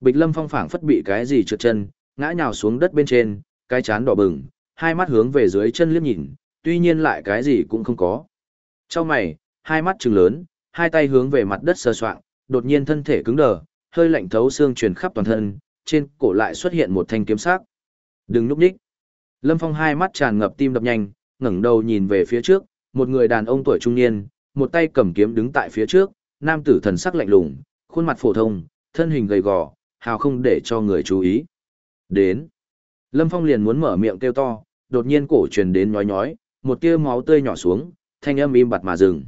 Bịch Lâm Phong phảng phất bị cái gì trượt chân, ngã nhào xuống đất bên trên, cái chán đỏ bừng, hai mắt hướng về dưới chân liếc nhìn, tuy nhiên lại cái gì cũng không có. Trong mày, hai mắt trừng lớn, hai tay hướng về mặt đất sờ soạng, đột nhiên thân thể cứng đờ, hơi lạnh thấu xương truyền khắp toàn thân, trên cổ lại xuất hiện một thanh kiếm sắc. Đừng núp nhích. Lâm Phong hai mắt tràn ngập tim đập nhanh, ngẩng đầu nhìn về phía trước, một người đàn ông tuổi trung niên, một tay cầm kiếm đứng tại phía trước, nam tử thần sắc lạnh lùng, khuôn mặt phổ thông, thân hình gầy gò, hào không để cho người chú ý. Đến. Lâm Phong liền muốn mở miệng kêu to, đột nhiên cổ truyền đến nhói nhói, một tia máu tươi nhỏ xuống, thanh âm im bặt mà dừng.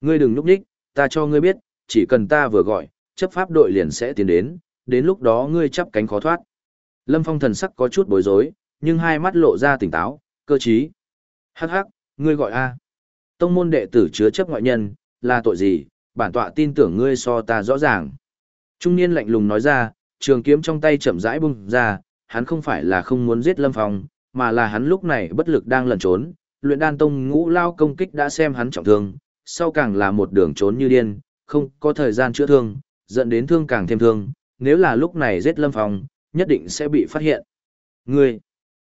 Ngươi đừng núp nhích, ta cho ngươi biết, chỉ cần ta vừa gọi, chấp pháp đội liền sẽ tiến đến, đến lúc đó ngươi chắp cánh khó thoát. Lâm Phong thần sắc có chút bối rối, nhưng hai mắt lộ ra tỉnh táo, cơ trí. Hắc hắc, ngươi gọi A. Tông môn đệ tử chứa chấp ngoại nhân, là tội gì, bản tọa tin tưởng ngươi so ta rõ ràng. Trung niên lạnh lùng nói ra, trường kiếm trong tay chậm rãi bung ra, hắn không phải là không muốn giết Lâm Phong, mà là hắn lúc này bất lực đang lẩn trốn, luyện đan tông ngũ lao công kích đã xem hắn trọng thương, sau càng là một đường trốn như điên, không có thời gian chữa thương, dẫn đến thương càng thêm thương, nếu là lúc này giết Lâm Phong, nhất định sẽ bị phát hiện. Ngươi!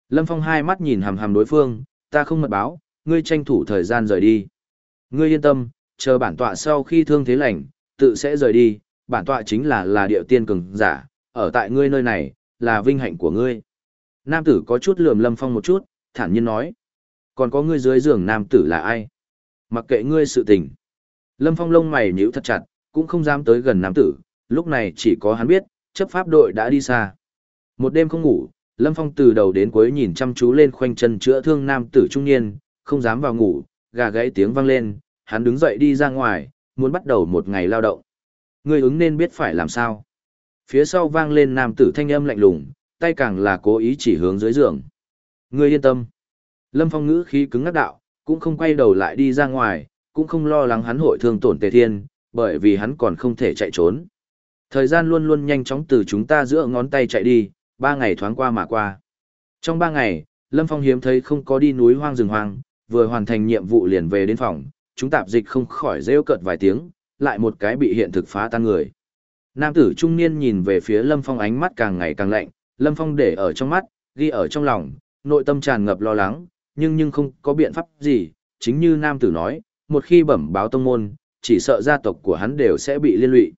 Lâm Phong hai mắt nhìn hàm hàm đối phương, ta không mật báo, ngươi tranh thủ thời gian rời đi. Ngươi yên tâm, chờ bản tọa sau khi thương thế lành, tự sẽ rời đi, bản tọa chính là là điệu tiên cường giả, ở tại ngươi nơi này, là vinh hạnh của ngươi. Nam tử có chút lườm Lâm Phong một chút, thản nhiên nói. Còn có ngươi dưới giường nam tử là ai? Mặc kệ ngươi sự tình. Lâm Phong lông mày nhíu thật chặt, cũng không dám tới gần nam tử, lúc này chỉ có hắn biết, chấp pháp đội đã đi xa. Một đêm không ngủ, Lâm Phong từ đầu đến cuối nhìn chăm chú lên khoanh chân chữa thương nam tử trung niên, không dám vào ngủ, gà gãy tiếng vang lên, hắn đứng dậy đi ra ngoài, muốn bắt đầu một ngày lao động. Ngươi ứng nên biết phải làm sao. Phía sau vang lên nam tử thanh âm lạnh lùng, tay càng là cố ý chỉ hướng dưới giường. Ngươi yên tâm. Lâm Phong ngữ khí cứng ngắc đạo, cũng không quay đầu lại đi ra ngoài, cũng không lo lắng hắn hội thương tổn Tề Thiên, bởi vì hắn còn không thể chạy trốn. Thời gian luôn luôn nhanh chóng từ chúng ta giữa ngón tay chạy đi, ba ngày thoáng qua mà qua. Trong ba ngày, Lâm Phong hiếm thấy không có đi núi hoang rừng hoang, vừa hoàn thành nhiệm vụ liền về đến phòng, chúng tạp dịch không khỏi rêu cợt vài tiếng, lại một cái bị hiện thực phá tan người. Nam tử trung niên nhìn về phía Lâm Phong ánh mắt càng ngày càng lạnh, Lâm Phong để ở trong mắt, ghi ở trong lòng, nội tâm tràn ngập lo lắng, nhưng nhưng không có biện pháp gì, chính như nam tử nói, một khi bẩm báo tông môn, chỉ sợ gia tộc của hắn đều sẽ bị liên lụy.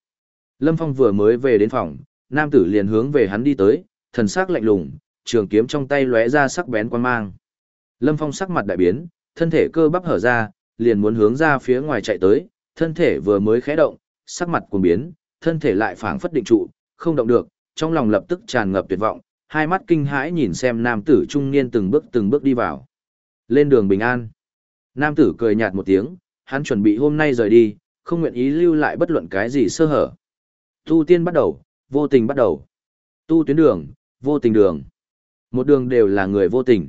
Lâm Phong vừa mới về đến phòng, nam tử liền hướng về hắn đi tới, thần sắc lạnh lùng, trường kiếm trong tay lóe ra sắc bén quan mang. Lâm Phong sắc mặt đại biến, thân thể cơ bắp hở ra, liền muốn hướng ra phía ngoài chạy tới, thân thể vừa mới khẽ động, sắc mặt cuồng biến, thân thể lại phảng phất định trụ, không động được, trong lòng lập tức tràn ngập tuyệt vọng, hai mắt kinh hãi nhìn xem nam tử trung niên từng bước từng bước đi vào. Lên đường bình an. Nam tử cười nhạt một tiếng, hắn chuẩn bị hôm nay rời đi, không nguyện ý lưu lại bất luận cái gì sơ hở. Tu tiên bắt đầu, vô tình bắt đầu. Tu tuyến đường, vô tình đường. Một đường đều là người vô tình.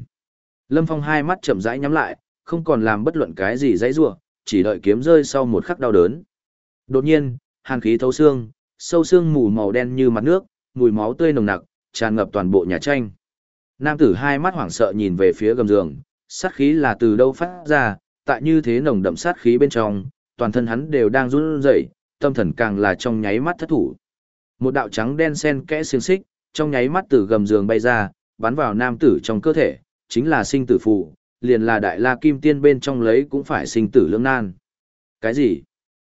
Lâm Phong hai mắt chậm rãi nhắm lại, không còn làm bất luận cái gì dãy rủa, chỉ đợi kiếm rơi sau một khắc đau đớn. Đột nhiên, hàn khí thấu xương, sâu xương mù màu đen như mặt nước, mùi máu tươi nồng nặc, tràn ngập toàn bộ nhà tranh. Nam tử hai mắt hoảng sợ nhìn về phía gầm giường, sát khí là từ đâu phát ra, tại như thế nồng đậm sát khí bên trong, toàn thân hắn đều đang run rẩy, tâm thần càng là trong nháy mắt thất thủ. Một đạo trắng đen xen kẽ xiên xích, trong nháy mắt từ gầm giường bay ra, bắn vào nam tử trong cơ thể, chính là sinh tử phù, liền là đại la kim tiên bên trong lấy cũng phải sinh tử lưỡng nan. Cái gì?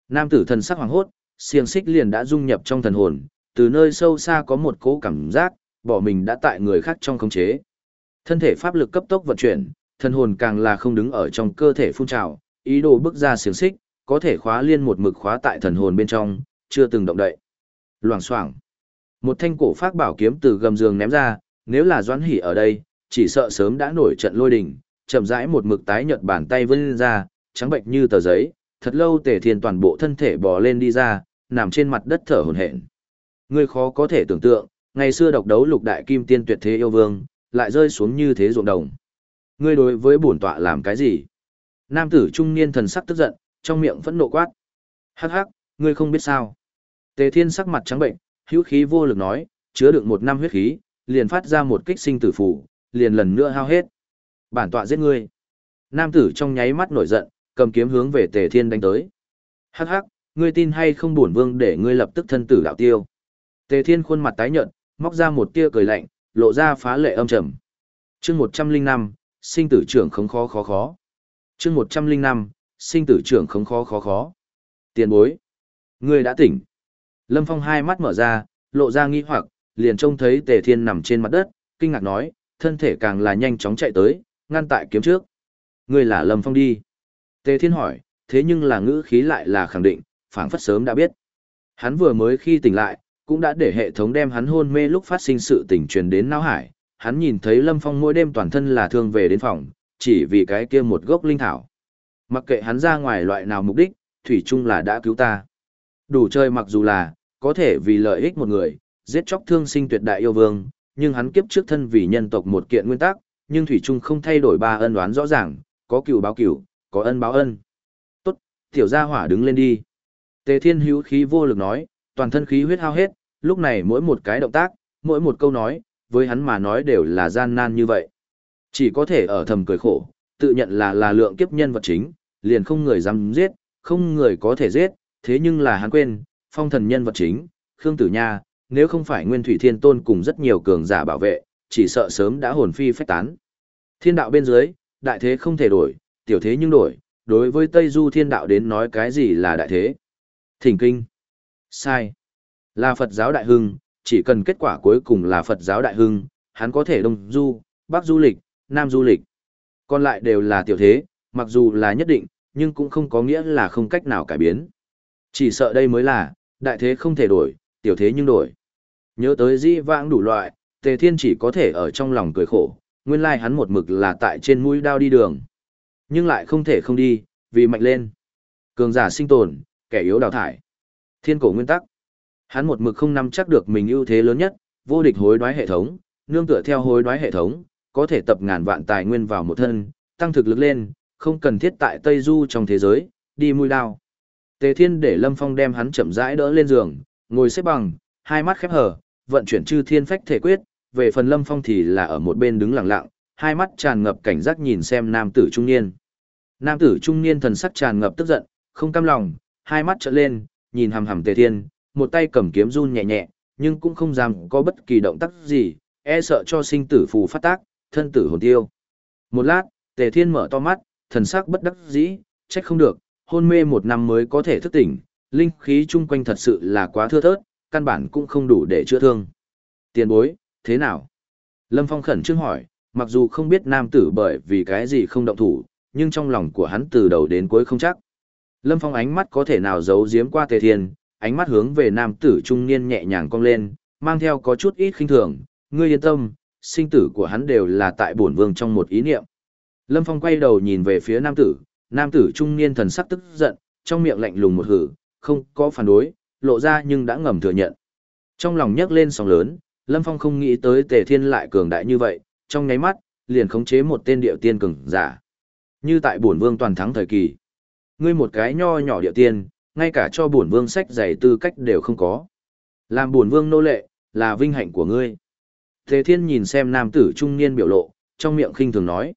Nam tử thần sắc hoàng hốt, xiềng xích liền đã dung nhập trong thần hồn, từ nơi sâu xa có một cố cảm giác, bỏ mình đã tại người khác trong khống chế. Thân thể pháp lực cấp tốc vận chuyển, thần hồn càng là không đứng ở trong cơ thể phun trào, ý đồ bước ra xiềng xích, có thể khóa liên một mực khóa tại thần hồn bên trong, chưa từng động đậy. Loảng xoảng. Một thanh cổ phát bảo kiếm từ gầm giường ném ra, nếu là Doãn Hỉ ở đây, chỉ sợ sớm đã nổi trận lôi đình, chậm rãi một mực tái nhợt bàn tay vươn ra, trắng bệnh như tờ giấy, thật lâu Tề Thiên toàn bộ thân thể bò lên đi ra, nằm trên mặt đất thở hổn hển. Ngươi khó có thể tưởng tượng, ngày xưa độc đấu lục đại kim tiên tuyệt thế yêu vương, lại rơi xuống như thế ruộng đồng. Ngươi đối với bổn tọa làm cái gì? Nam tử trung niên thần sắc tức giận, trong miệng vẫn nộ quát. Hắc hắc, ngươi không biết sao? Tề Thiên sắc mặt trắng bệnh, hữu khí vô lực nói, chứa đựng một năm huyết khí, liền phát ra một kích sinh tử phủ, liền lần nữa hao hết. Bản tọa giết ngươi. Nam tử trong nháy mắt nổi giận, cầm kiếm hướng về Tề Thiên đánh tới. Hắc hắc, ngươi tin hay không bổn vương để ngươi lập tức thân tử đạo tiêu. Tề Thiên khuôn mặt tái nhợt, móc ra một tia cười lạnh, lộ ra phá lệ âm trầm. Chương 105, sinh tử trưởng không khó khó khó. Chương 105, sinh tử trưởng không khó khó khó. Tiền bối, ngươi đã tỉnh. Lâm Phong hai mắt mở ra, lộ ra nghi hoặc, liền trông thấy Tề Thiên nằm trên mặt đất, kinh ngạc nói, thân thể càng là nhanh chóng chạy tới, ngăn tại kiếm trước. Ngươi là Lâm Phong đi. Tề Thiên hỏi, thế nhưng là ngữ khí lại là khẳng định, phảng phất sớm đã biết. Hắn vừa mới khi tỉnh lại, cũng đã để hệ thống đem hắn hôn mê lúc phát sinh sự tỉnh truyền đến não hải. Hắn nhìn thấy Lâm Phong mỗi đêm toàn thân là thương về đến phòng, chỉ vì cái kia một gốc linh thảo. Mặc kệ hắn ra ngoài loại nào mục đích, thủy chung là đã cứu ta. Đủ chơi mặc dù là, có thể vì lợi ích một người, giết chóc thương sinh tuyệt đại yêu vương, nhưng hắn kiếp trước thân vì nhân tộc một kiện nguyên tắc, nhưng thủy trung không thay đổi ba ân đoán rõ ràng, có cựu báo cựu, có ân báo ân. Tốt, tiểu gia hỏa đứng lên đi. Tề Thiên hữu khí vô lực nói, toàn thân khí huyết hao hết, lúc này mỗi một cái động tác, mỗi một câu nói, với hắn mà nói đều là gian nan như vậy. Chỉ có thể ở thầm cười khổ, tự nhận là là lượng kiếp nhân vật chính, liền không người dám giết, không người có thể giết, thế nhưng là hắn quên, phong thần nhân vật chính, Khương Tử Nha, nếu không phải Nguyên Thủy Thiên Tôn cùng rất nhiều cường giả bảo vệ, chỉ sợ sớm đã hồn phi phách tán. Thiên đạo bên dưới, đại thế không thể đổi, tiểu thế nhưng đổi, đối với Tây Du thiên đạo đến nói cái gì là đại thế. Thỉnh kinh. Sai. Là Phật giáo đại hưng, chỉ cần kết quả cuối cùng là Phật giáo đại hưng, hắn có thể đông du, bắc du lịch, nam du lịch. Còn lại đều là tiểu thế, mặc dù là nhất định, nhưng cũng không có nghĩa là không cách nào cải biến. Chỉ sợ đây mới là, đại thế không thể đổi, tiểu thế nhưng đổi. Nhớ tới di vãng đủ loại, Tề Thiên chỉ có thể ở trong lòng cười khổ, nguyên lai hắn một mực là tại trên mũi đao đi đường. Nhưng lại không thể không đi, vì mạnh lên. Cường giả sinh tồn, kẻ yếu đào thải. Thiên cổ nguyên tắc. Hắn một mực không nắm chắc được mình ưu thế lớn nhất, vô địch hối đoái hệ thống, nương tựa theo hối đoái hệ thống, có thể tập ngàn vạn tài nguyên vào một thân, tăng thực lực lên, không cần thiết tại Tây Du trong thế giới, đi mũi đao. Tề Thiên để Lâm Phong đem hắn chậm rãi đỡ lên giường, ngồi xếp bằng, hai mắt khép hờ, vận chuyển chư thiên phách thể quyết, về phần Lâm Phong thì là ở một bên đứng lặng lặng, hai mắt tràn ngập cảnh giác nhìn xem nam tử trung niên. Nam tử trung niên thần sắc tràn ngập tức giận, không cam lòng, hai mắt trợn lên, nhìn hằm hằm Tề Thiên, một tay cầm kiếm run nhẹ nhẹ, nhưng cũng không dám có bất kỳ động tác gì, e sợ cho sinh tử phù phát tác, thân tử hồn tiêu. Một lát, Tề Thiên mở to mắt, thần sắc bất đắc dĩ, trách không được, hôn mê một năm mới có thể thức tỉnh, linh khí chung quanh thật sự là quá thưa thớt, căn bản cũng không đủ để chữa thương. Tiền bối, thế nào? Lâm Phong khẩn trương hỏi, mặc dù không biết nam tử bởi vì cái gì không động thủ, nhưng trong lòng của hắn từ đầu đến cuối không chắc. Lâm Phong ánh mắt có thể nào giấu giếm qua Tề Thiên, ánh mắt hướng về nam tử trung niên nhẹ nhàng cong lên, mang theo có chút ít khinh thường, ngươi yên tâm, sinh tử của hắn đều là tại bổn vương trong một ý niệm. Lâm Phong quay đầu nhìn về phía nam tử, nam tử trung niên thần sắc tức giận, trong miệng lạnh lùng một hử, không có phản đối, lộ ra nhưng đã ngầm thừa nhận. Trong lòng nhấc lên sóng lớn, Lâm Phong không nghĩ tới Tề Thiên lại cường đại như vậy, trong nháy mắt, liền khống chế một tên điệu tiên cường giả. Như tại bổn vương toàn thắng thời kỳ. Ngươi một cái nho nhỏ điệu tiên, ngay cả cho bổn vương sách giày tư cách đều không có. Làm bổn vương nô lệ, là vinh hạnh của ngươi. Tề Thiên nhìn xem nam tử trung niên biểu lộ, trong miệng khinh thường nói.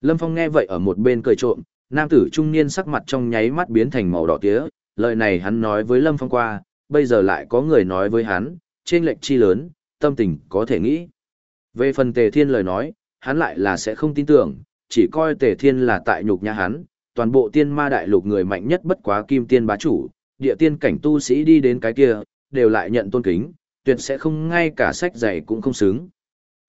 Lâm Phong nghe vậy ở một bên cười trộm, nam tử trung niên sắc mặt trong nháy mắt biến thành màu đỏ tía, lời này hắn nói với Lâm Phong qua, bây giờ lại có người nói với hắn, trên lệnh chi lớn, tâm tình có thể nghĩ. Về phần Tề Thiên lời nói, hắn lại là sẽ không tin tưởng, chỉ coi Tề Thiên là tại nhục nhà hắn, toàn bộ tiên ma đại lục người mạnh nhất bất quá kim tiên bá chủ, địa tiên cảnh tu sĩ đi đến cái kia, đều lại nhận tôn kính, tuyệt sẽ không ngay cả sách dạy cũng không xứng.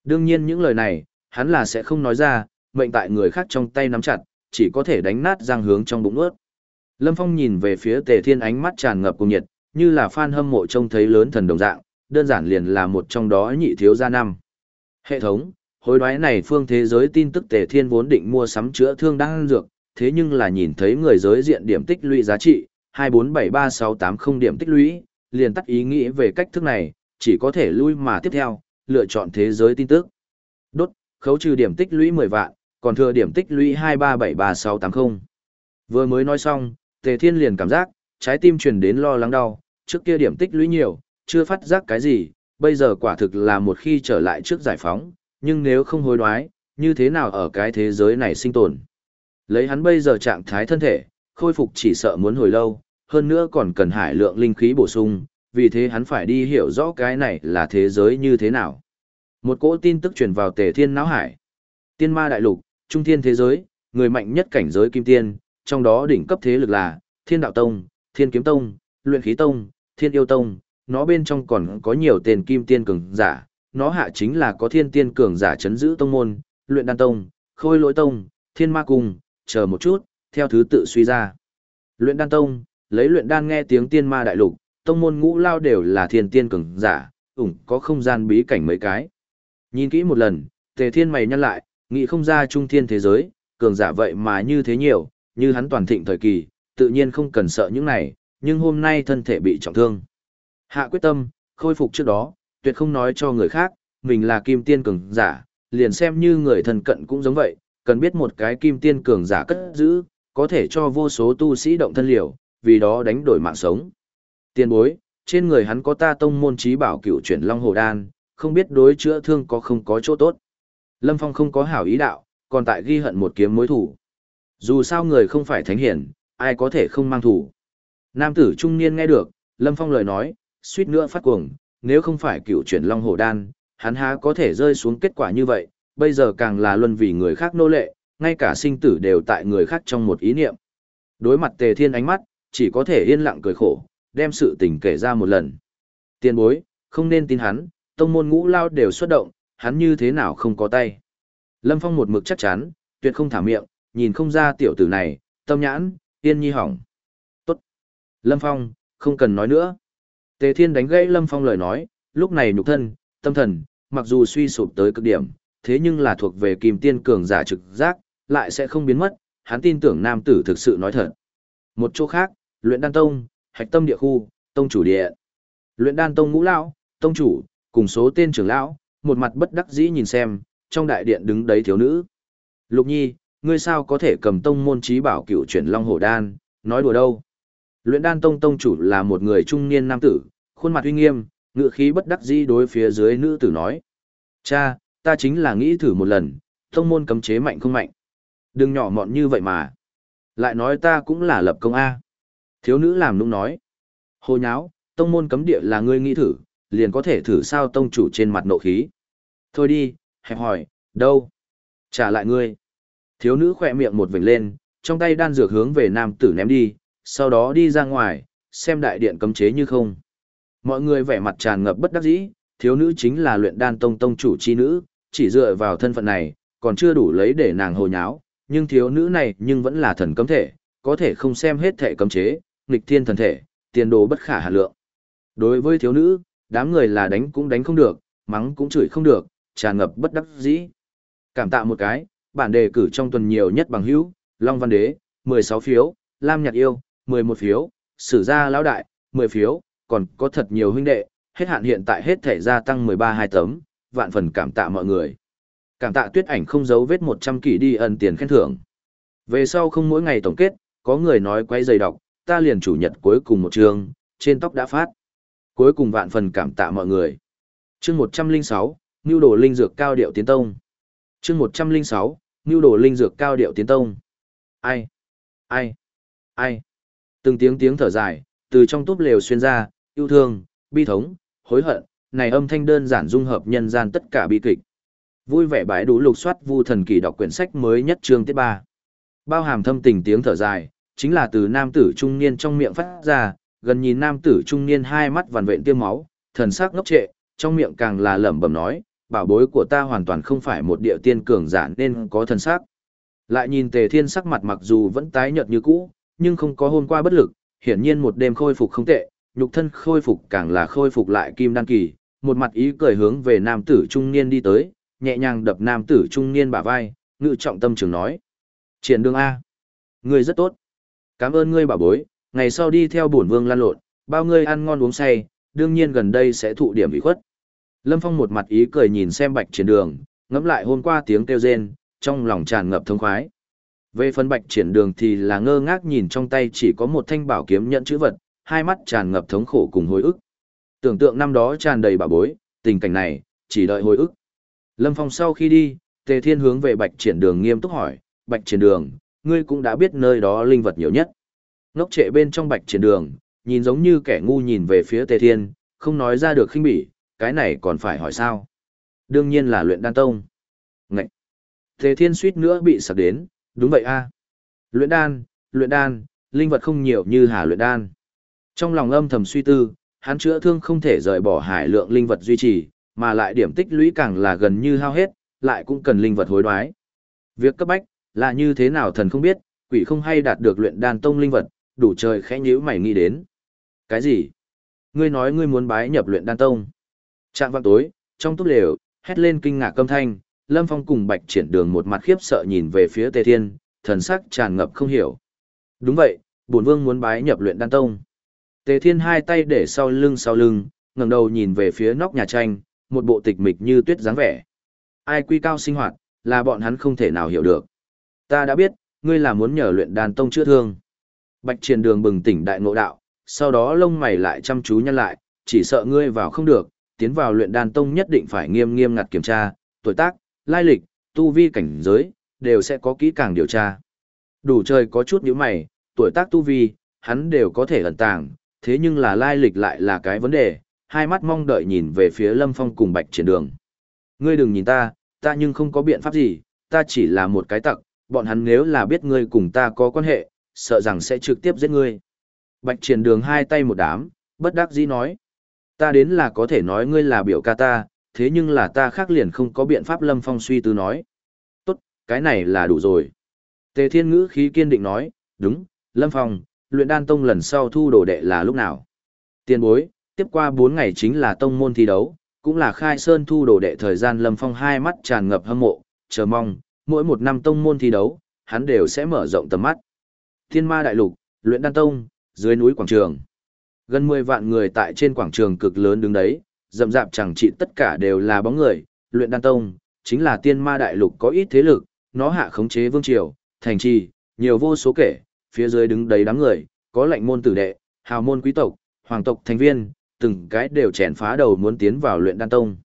Đương nhiên những lời này, hắn là sẽ không nói ra, mệnh tại người khác trong tay nắm chặt, chỉ có thể đánh nát răng hướng trong bụng nuốt. Lâm Phong nhìn về phía Tề Thiên ánh mắt tràn ngập cùng nhiệt, như là fan hâm mộ trông thấy lớn thần đồng dạng, đơn giản liền là một trong đó nhị thiếu gia năm. Hệ thống, hối đoái này phương thế giới tin tức Tề Thiên vốn định mua sắm chữa thương đang dược, thế nhưng là nhìn thấy người giới diện điểm tích lũy giá trị, 2473680 điểm tích lũy, liền tắt ý nghĩ về cách thức này, chỉ có thể lui mà tiếp theo, lựa chọn thế giới tin tức. Đốt, khấu trừ điểm tích lũy 10 vạn, còn thừa điểm tích lũy 2373680. Vừa mới nói xong, Tề Thiên liền cảm giác, trái tim truyền đến lo lắng đau, trước kia điểm tích lũy nhiều, chưa phát giác cái gì, bây giờ quả thực là một khi trở lại trước giải phóng, nhưng nếu không hối đoái, như thế nào ở cái thế giới này sinh tồn. Lấy hắn bây giờ trạng thái thân thể, khôi phục chỉ sợ muốn hồi lâu, hơn nữa còn cần hải lượng linh khí bổ sung, vì thế hắn phải đi hiểu rõ cái này là thế giới như thế nào. Một cỗ tin tức truyền vào tề thiên não hải. Tiên ma đại lục, trung thiên thế giới, người mạnh nhất cảnh giới kim tiên, trong đó đỉnh cấp thế lực là Thiên Đạo Tông, Thiên Kiếm Tông, Luyện Khí Tông, Thiên Yêu Tông, nó bên trong còn có nhiều tên kim tiên cường giả, nó hạ chính là có thiên tiên cường giả chấn giữ tông môn, Luyện Đan Tông, Khôi Lỗi Tông, Thiên Ma Cung, chờ một chút, theo thứ tự suy ra. Luyện Đan Tông, lấy luyện đan nghe tiếng tiên ma đại lục, tông môn ngũ lao đều là thiên tiên cường giả, ủng có không gian bí cảnh mấy cái. Nhìn kỹ một lần, Tề Thiên mày nhăn lại, nghĩ không ra trung thiên thế giới, cường giả vậy mà như thế nhiều, như hắn toàn thịnh thời kỳ, tự nhiên không cần sợ những này, nhưng hôm nay thân thể bị trọng thương. Hạ quyết tâm, khôi phục trước đó, tuyệt không nói cho người khác, mình là kim tiên cường giả, liền xem như người thân cận cũng giống vậy, cần biết một cái kim tiên cường giả cất giữ, có thể cho vô số tu sĩ động thân liều, vì đó đánh đổi mạng sống. Tiên bối, trên người hắn có ta tông môn trí bảo cựu chuyển long hồ đan, không biết đối chữa thương có không có chỗ tốt. Lâm Phong không có hảo ý đạo, còn tại ghi hận một kiếm mối thủ. Dù sao người không phải thánh hiển, ai có thể không mang thủ. Nam tử trung niên nghe được, Lâm Phong lời nói, suýt nữa phát cuồng, nếu không phải cựu chuyển long hồ đan, hắn há có thể rơi xuống kết quả như vậy, bây giờ càng là luân vì người khác nô lệ, ngay cả sinh tử đều tại người khác trong một ý niệm. Đối mặt tề thiên ánh mắt, chỉ có thể yên lặng cười khổ, đem sự tình kể ra một lần. Tiền bối, không nên tin hắn, tông môn ngũ lao đều xuất động, hắn như thế nào không có tay. Lâm Phong một mực chắc chắn, tuyệt không thả miệng, nhìn không ra tiểu tử này, tâm nhãn, yên nhi hỏng. Tốt. Lâm Phong, không cần nói nữa. Tề Thiên đánh gãy Lâm Phong lời nói, lúc này nhục thân, tâm thần, mặc dù suy sụp tới cực điểm, thế nhưng là thuộc về kim tiên cường giả trực giác, lại sẽ không biến mất, hắn tin tưởng nam tử thực sự nói thật. Một chỗ khác, luyện đan tông, hạch tâm địa khu, tông chủ địa. Luyện đan tông ngũ lão, tông chủ, cùng số tên trưởng lão, một mặt bất đắc dĩ nhìn xem, trong đại điện đứng đấy thiếu nữ. Lục nhi, ngươi sao có thể cầm tông môn trí bảo cựu chuyển long hổ đan, nói đùa đâu. Luyện đan tông tông chủ là một người trung niên nam tử, khuôn mặt uy nghiêm, ngựa khí bất đắc dĩ đối phía dưới nữ tử nói. Cha, ta chính là nghĩ thử một lần, tông môn cấm chế mạnh không mạnh. Đừng nhỏ mọn như vậy mà. Lại nói ta cũng là lập công A. Thiếu nữ làm nũng nói. Hồ nháo, tông môn cấm địa là ngươi nghĩ thử, liền có thể thử sao tông chủ trên mặt nộ khí. Thôi đi, hẹp hỏi, đâu? Trả lại ngươi. Thiếu nữ khỏe miệng một vểnh lên, trong tay đan dược hướng về nam tử ném đi, sau đó đi ra ngoài, xem đại điện cấm chế như không. Mọi người vẻ mặt tràn ngập bất đắc dĩ, thiếu nữ chính là luyện đan tông tông chủ chi nữ, chỉ dựa vào thân phận này, còn chưa đủ lấy để nàng hồ nháo, nhưng thiếu nữ này nhưng vẫn là thần cấm thể, có thể không xem hết thể cấm chế, nghịch thiên thần thể, tiền đồ bất khả hà lượng. Đối với thiếu nữ, đám người là đánh cũng đánh không được, mắng cũng chửi không được, tràn ngập bất đắc dĩ. Cảm tạ một cái, bản đề cử trong tuần nhiều nhất bằng hữu, Long Văn Đế, 16 phiếu, Lam Nhật Yêu, 11 phiếu, Sử Gia Lão Đại, 10 phiếu, còn có thật nhiều huynh đệ, hết hạn hiện tại hết thể gia tăng 13-2 tấm, vạn phần cảm tạ mọi người. Cảm tạ tuyết ảnh không giấu vết 100 kỷ đi ẩn tiền khen thưởng. Về sau không mỗi ngày tổng kết, có người nói quay dày đọc, ta liền chủ nhật cuối cùng một chương, trên tóc đã phát. Cuối cùng vạn phần cảm tạ mọi người. Chương 106, Nưu đồ linh dược cao điệu tiến tông. Chương 106, Nưu đồ linh dược cao điệu tiến tông. Ai? Ai? Ai? Từng tiếng tiếng thở dài, từ trong túp lều xuyên ra, yêu thương, bi thống, hối hận, này âm thanh đơn giản dung hợp nhân gian tất cả bi kịch. Vui vẻ bãi đủ lục soát vu thần kỳ đọc quyển sách mới nhất chương tiết ba. Bao hàm thâm tình tiếng thở dài, chính là từ nam tử trung niên trong miệng phát ra, gần nhìn nam tử trung niên hai mắt vằn vện tiêm máu, thần sắc ngốc trệ, trong miệng càng là lẩm bẩm nói, bảo bối của ta hoàn toàn không phải một địa tiên cường giả nên có thần sắc. Lại nhìn tề thiên sắc mặt mặc dù vẫn tái nhợt như cũ, nhưng không có hôm qua bất lực, hiển nhiên một đêm khôi phục không tệ, nhục thân khôi phục càng là khôi phục lại kim đan kỳ, một mặt ý cười hướng về nam tử trung niên đi tới, nhẹ nhàng đập nam tử trung niên bả vai, ngự trọng tâm trường nói. Triển đường A. Ngươi rất tốt. Cảm ơn ngươi bảo bối, ngày sau đi theo bổn vương lan lộn, bao ngươi ăn ngon uống say, đương nhiên gần đây sẽ thụ điểm ủy khuất. Lâm Phong một mặt ý cười nhìn xem bạch triển đường, ngẫm lại hôm qua tiếng kêu rên, trong lòng tràn ngập thông khoái. Về phần bạch triển đường thì là ngơ ngác nhìn trong tay chỉ có một thanh bảo kiếm nhận chữ vật, hai mắt tràn ngập thống khổ cùng hồi ức. Tưởng tượng năm đó tràn đầy bà bối, tình cảnh này, chỉ đợi hồi ức. Lâm Phong sau khi đi, Tề Thiên hướng về bạch triển đường nghiêm túc hỏi, bạch triển đường, ngươi cũng đã biết nơi đó linh vật nhiều nhất. Ngốc trệ bên trong bạch triển đường, nhìn giống như kẻ ngu nhìn về phía Tề Thiên, không nói ra được khinh bỉ, cái này còn phải hỏi sao? Đương nhiên là luyện đan tông. Ngậy! thế Thiên suýt nữa bị sạc đến, đúng vậy a Luyện đan, luyện đan, linh vật không nhiều như hà luyện đan. Trong lòng âm thầm suy tư, hắn chữa thương không thể rời bỏ hải lượng linh vật duy trì, mà lại điểm tích lũy càng là gần như hao hết, lại cũng cần linh vật hối đoái. Việc cấp bách là như thế nào thần không biết, quỷ không hay đạt được luyện đan tông linh vật, đủ trời khẽ nhíu mày nghĩ đến. Cái gì? Ngươi nói ngươi muốn bái nhập luyện đan tông? Trạng vang tối, trong túp lều, hét lên kinh ngạc câm thanh, Lâm Phong cùng Bạch Triển Đường một mặt khiếp sợ nhìn về phía Tề Thiên, thần sắc tràn ngập không hiểu. Đúng vậy, bổn vương muốn bái nhập luyện đan tông. Tề Thiên hai tay để sau lưng sau lưng, ngẩng đầu nhìn về phía nóc nhà tranh, một bộ tịch mịch như tuyết dáng vẻ. Ai quy cao sinh hoạt, là bọn hắn không thể nào hiểu được. Ta đã biết, ngươi là muốn nhờ luyện đan tông chữa thương. Bạch Triển Đường bừng tỉnh đại ngộ đạo, sau đó lông mày lại chăm chú nhăn lại, chỉ sợ ngươi vào không được, tiến vào luyện đan tông nhất định phải nghiêm nghiêm ngặt kiểm tra, tuổi tác, lai lịch, tu vi cảnh giới, đều sẽ có kỹ càng điều tra. Đủ trời có chút nhíu mày, tuổi tác tu vi, hắn đều có thể ẩn tàng, thế nhưng là lai lịch lại là cái vấn đề, hai mắt mong đợi nhìn về phía Lâm Phong cùng Bạch Triển Đường. Ngươi đừng nhìn ta, ta nhưng không có biện pháp gì, ta chỉ là một cái tặc, bọn hắn nếu là biết ngươi cùng ta có quan hệ, sợ rằng sẽ trực tiếp giết ngươi. Bạch Triển Đường hai tay một đám, bất đắc dĩ nói. Ta đến là có thể nói ngươi là biểu ca ta, thế nhưng là ta khác liền không có biện pháp Lâm Phong suy tư nói. Tốt, cái này là đủ rồi. Tề Thiên Ngữ khí kiên định nói, đúng, Lâm Phong, luyện đan tông lần sau thu đồ đệ là lúc nào? Tiên bối, tiếp qua 4 ngày chính là tông môn thi đấu, cũng là khai sơn thu đồ đệ thời gian Lâm Phong hai mắt tràn ngập hâm mộ, chờ mong, mỗi một năm tông môn thi đấu, hắn đều sẽ mở rộng tầm mắt. Thiên ma đại lục, luyện đan tông, dưới núi quảng trường. Gần 10 vạn người tại trên quảng trường cực lớn đứng đấy, rậm rạp chẳng trị tất cả đều là bóng người, luyện đan tông, chính là tiên ma đại lục có ít thế lực, nó hạ khống chế vương triều, thành trì, nhiều vô số kể, phía dưới đứng đấy đám người, có lệnh môn tử đệ, hào môn quý tộc, hoàng tộc thành viên, từng cái đều chèn phá đầu muốn tiến vào luyện đan tông.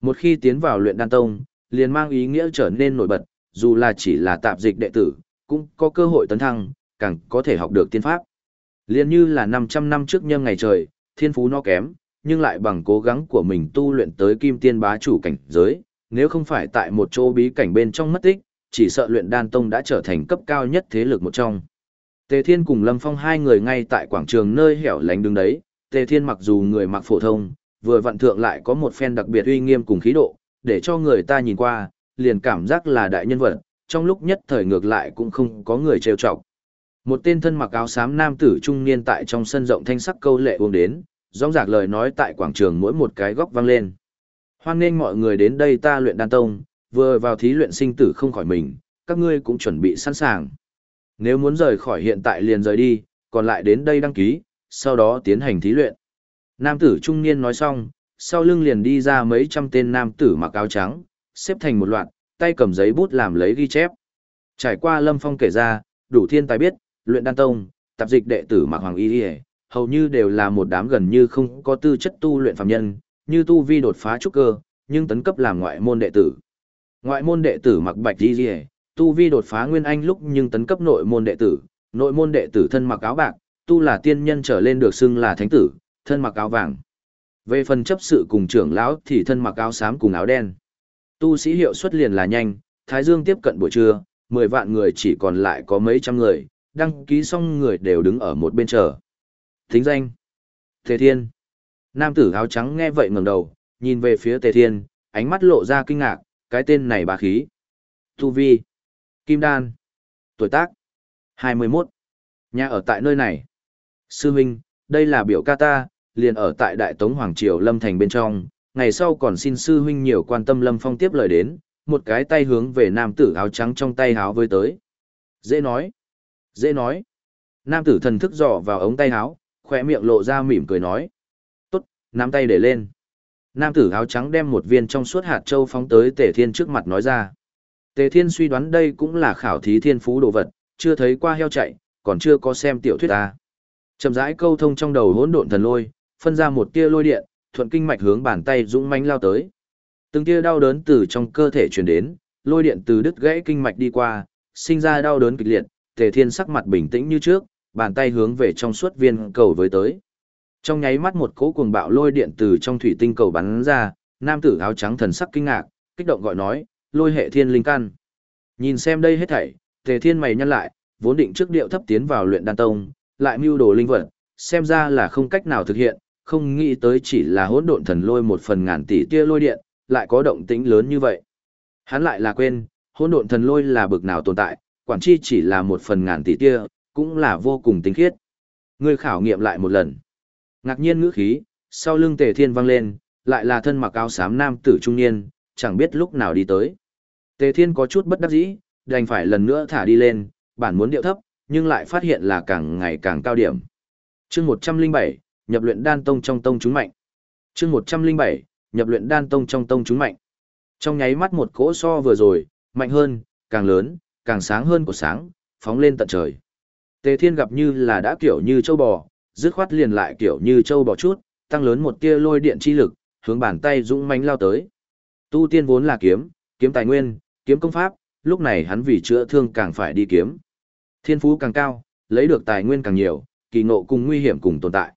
Một khi tiến vào luyện đan tông, liền mang ý nghĩa trở nên nổi bật, dù là chỉ là tạp dịch đệ tử, cũng có cơ hội tấn thăng, càng có thể học được tiên pháp. Liên như là 500 năm trước nhâm ngày trời, thiên phú nó kém, nhưng lại bằng cố gắng của mình tu luyện tới kim tiên bá chủ cảnh giới, nếu không phải tại một chỗ bí cảnh bên trong mất tích, chỉ sợ luyện đan tông đã trở thành cấp cao nhất thế lực một trong. Tề Thiên cùng Lâm Phong hai người ngay tại quảng trường nơi hẻo lánh đứng đấy, Tề Thiên mặc dù người mặc phổ thông, vừa vận thượng lại có một phen đặc biệt uy nghiêm cùng khí độ, để cho người ta nhìn qua, liền cảm giác là đại nhân vật, trong lúc nhất thời ngược lại cũng không có người trêu chọc. Một tên thân mặc áo xám nam tử trung niên tại trong sân rộng thanh sắc câu lệ uống đến, rõng rạc lời nói tại quảng trường mỗi một cái góc vang lên. Hoan nghênh mọi người đến đây ta luyện đan tông, vừa vào thí luyện sinh tử không khỏi mình, các ngươi cũng chuẩn bị sẵn sàng. Nếu muốn rời khỏi hiện tại liền rời đi, còn lại đến đây đăng ký, sau đó tiến hành thí luyện. Nam tử trung niên nói xong, sau lưng liền đi ra mấy trăm tên nam tử mặc áo trắng, xếp thành một loạt, tay cầm giấy bút làm lấy ghi chép. Trải qua Lâm Phong kể ra, đủ thiên tài biết, luyện đan tông, tạp dịch đệ tử mặc hoàng y Y, hầu như đều là một đám gần như không có tư chất tu luyện phàm nhân, như tu vi đột phá trúc cơ, nhưng tấn cấp làm ngoại môn đệ tử. Ngoại môn đệ tử mặc bạch y tu vi đột phá nguyên anh lúc nhưng tấn cấp nội môn đệ tử, nội môn đệ tử thân mặc áo bạc, tu là tiên nhân trở lên được xưng là thánh tử, thân mặc áo vàng. Về phần chấp sự cùng trưởng lão thì thân mặc áo xám cùng áo đen. Tu sĩ hiệu suất liền là nhanh, Thái Dương tiếp cận buổi trưa, 10 vạn người chỉ còn lại có mấy trăm người, đăng ký xong người đều đứng ở một bên chờ. Thính danh. Tề Thiên. Nam tử áo trắng nghe vậy ngẩng đầu, nhìn về phía Tề Thiên, ánh mắt lộ ra kinh ngạc, cái tên này bà khí. Tu Vi. Kim Đan. Tuổi tác. 21. Nhà ở tại nơi này. Sư Minh, đây là biểu ca ta, liền ở tại Đại Tống Hoàng Triều Lâm Thành bên trong. Ngày sau còn xin sư huynh nhiều quan tâm Lâm Phong tiếp lời đến, một cái tay hướng về nam tử áo trắng trong tay háo với tới. Dễ nói. Dễ nói. Nam tử thần thức dò vào ống tay áo khỏe miệng lộ ra mỉm cười nói. Tốt, nắm tay để lên. Nam tử áo trắng đem một viên trong suốt hạt châu phóng tới Tề Thiên trước mặt nói ra. Tề Thiên suy đoán đây cũng là khảo thí thiên phú đồ vật, chưa thấy qua heo chạy, còn chưa có xem tiểu thuyết ta. Chậm rãi câu thông trong đầu hỗn độn thần lôi, phân ra một tia lôi điện, thuận kinh mạch hướng bàn tay dũng mãnh lao tới. Từng tia đau đớn từ trong cơ thể truyền đến, lôi điện từ đứt gãy kinh mạch đi qua, sinh ra đau đớn kịch liệt, Tề Thiên sắc mặt bình tĩnh như trước, bàn tay hướng về trong suốt viên cầu với tới. Trong nháy mắt một cỗ cuồng bạo lôi điện từ trong thủy tinh cầu bắn ra, nam tử áo trắng thần sắc kinh ngạc, kích động gọi nói, lôi hệ thiên linh căn. Nhìn xem đây hết thảy, tề thiên mày nhăn lại, vốn định trước điệu thấp tiến vào luyện đan tông, lại mưu đồ linh vật, xem ra là không cách nào thực hiện, không nghĩ tới chỉ là hỗn độn thần lôi một phần ngàn tỷ tia lôi điện, lại có động tĩnh lớn như vậy. Hắn lại là quên, hỗn độn thần lôi là bực nào tồn tại, quản chi chỉ là một phần ngàn tỷ tia, cũng là vô cùng tinh khiết. Ngươi khảo nghiệm lại một lần. Ngạc nhiên ngữ khí, sau lưng Tề Thiên vang lên, lại là thân mặc áo xám nam tử trung niên, chẳng biết lúc nào đi tới. Tề Thiên có chút bất đắc dĩ, đành phải lần nữa thả đi lên, bản muốn điệu thấp, nhưng lại phát hiện là càng ngày càng cao điểm. Chương 107, nhập luyện đan tông trong tông chúng mạnh. Chương 107, nhập luyện đan tông trong tông chúng mạnh. Trong nháy mắt một cỗ so vừa rồi, mạnh hơn, càng lớn, càng sáng hơn của sáng, phóng lên tận trời. Tề Thiên gặp như là đã kiểu như châu bò, dứt khoát liền lại kiểu như châu bò chút, tăng lớn một tia lôi điện chi lực, hướng bàn tay dũng mãnh lao tới. Tu tiên vốn là kiếm, kiếm tài nguyên, kiếm công pháp, lúc này hắn vì chữa thương càng phải đi kiếm. Thiên phú càng cao, lấy được tài nguyên càng nhiều, kỳ ngộ cùng nguy hiểm cùng tồn tại.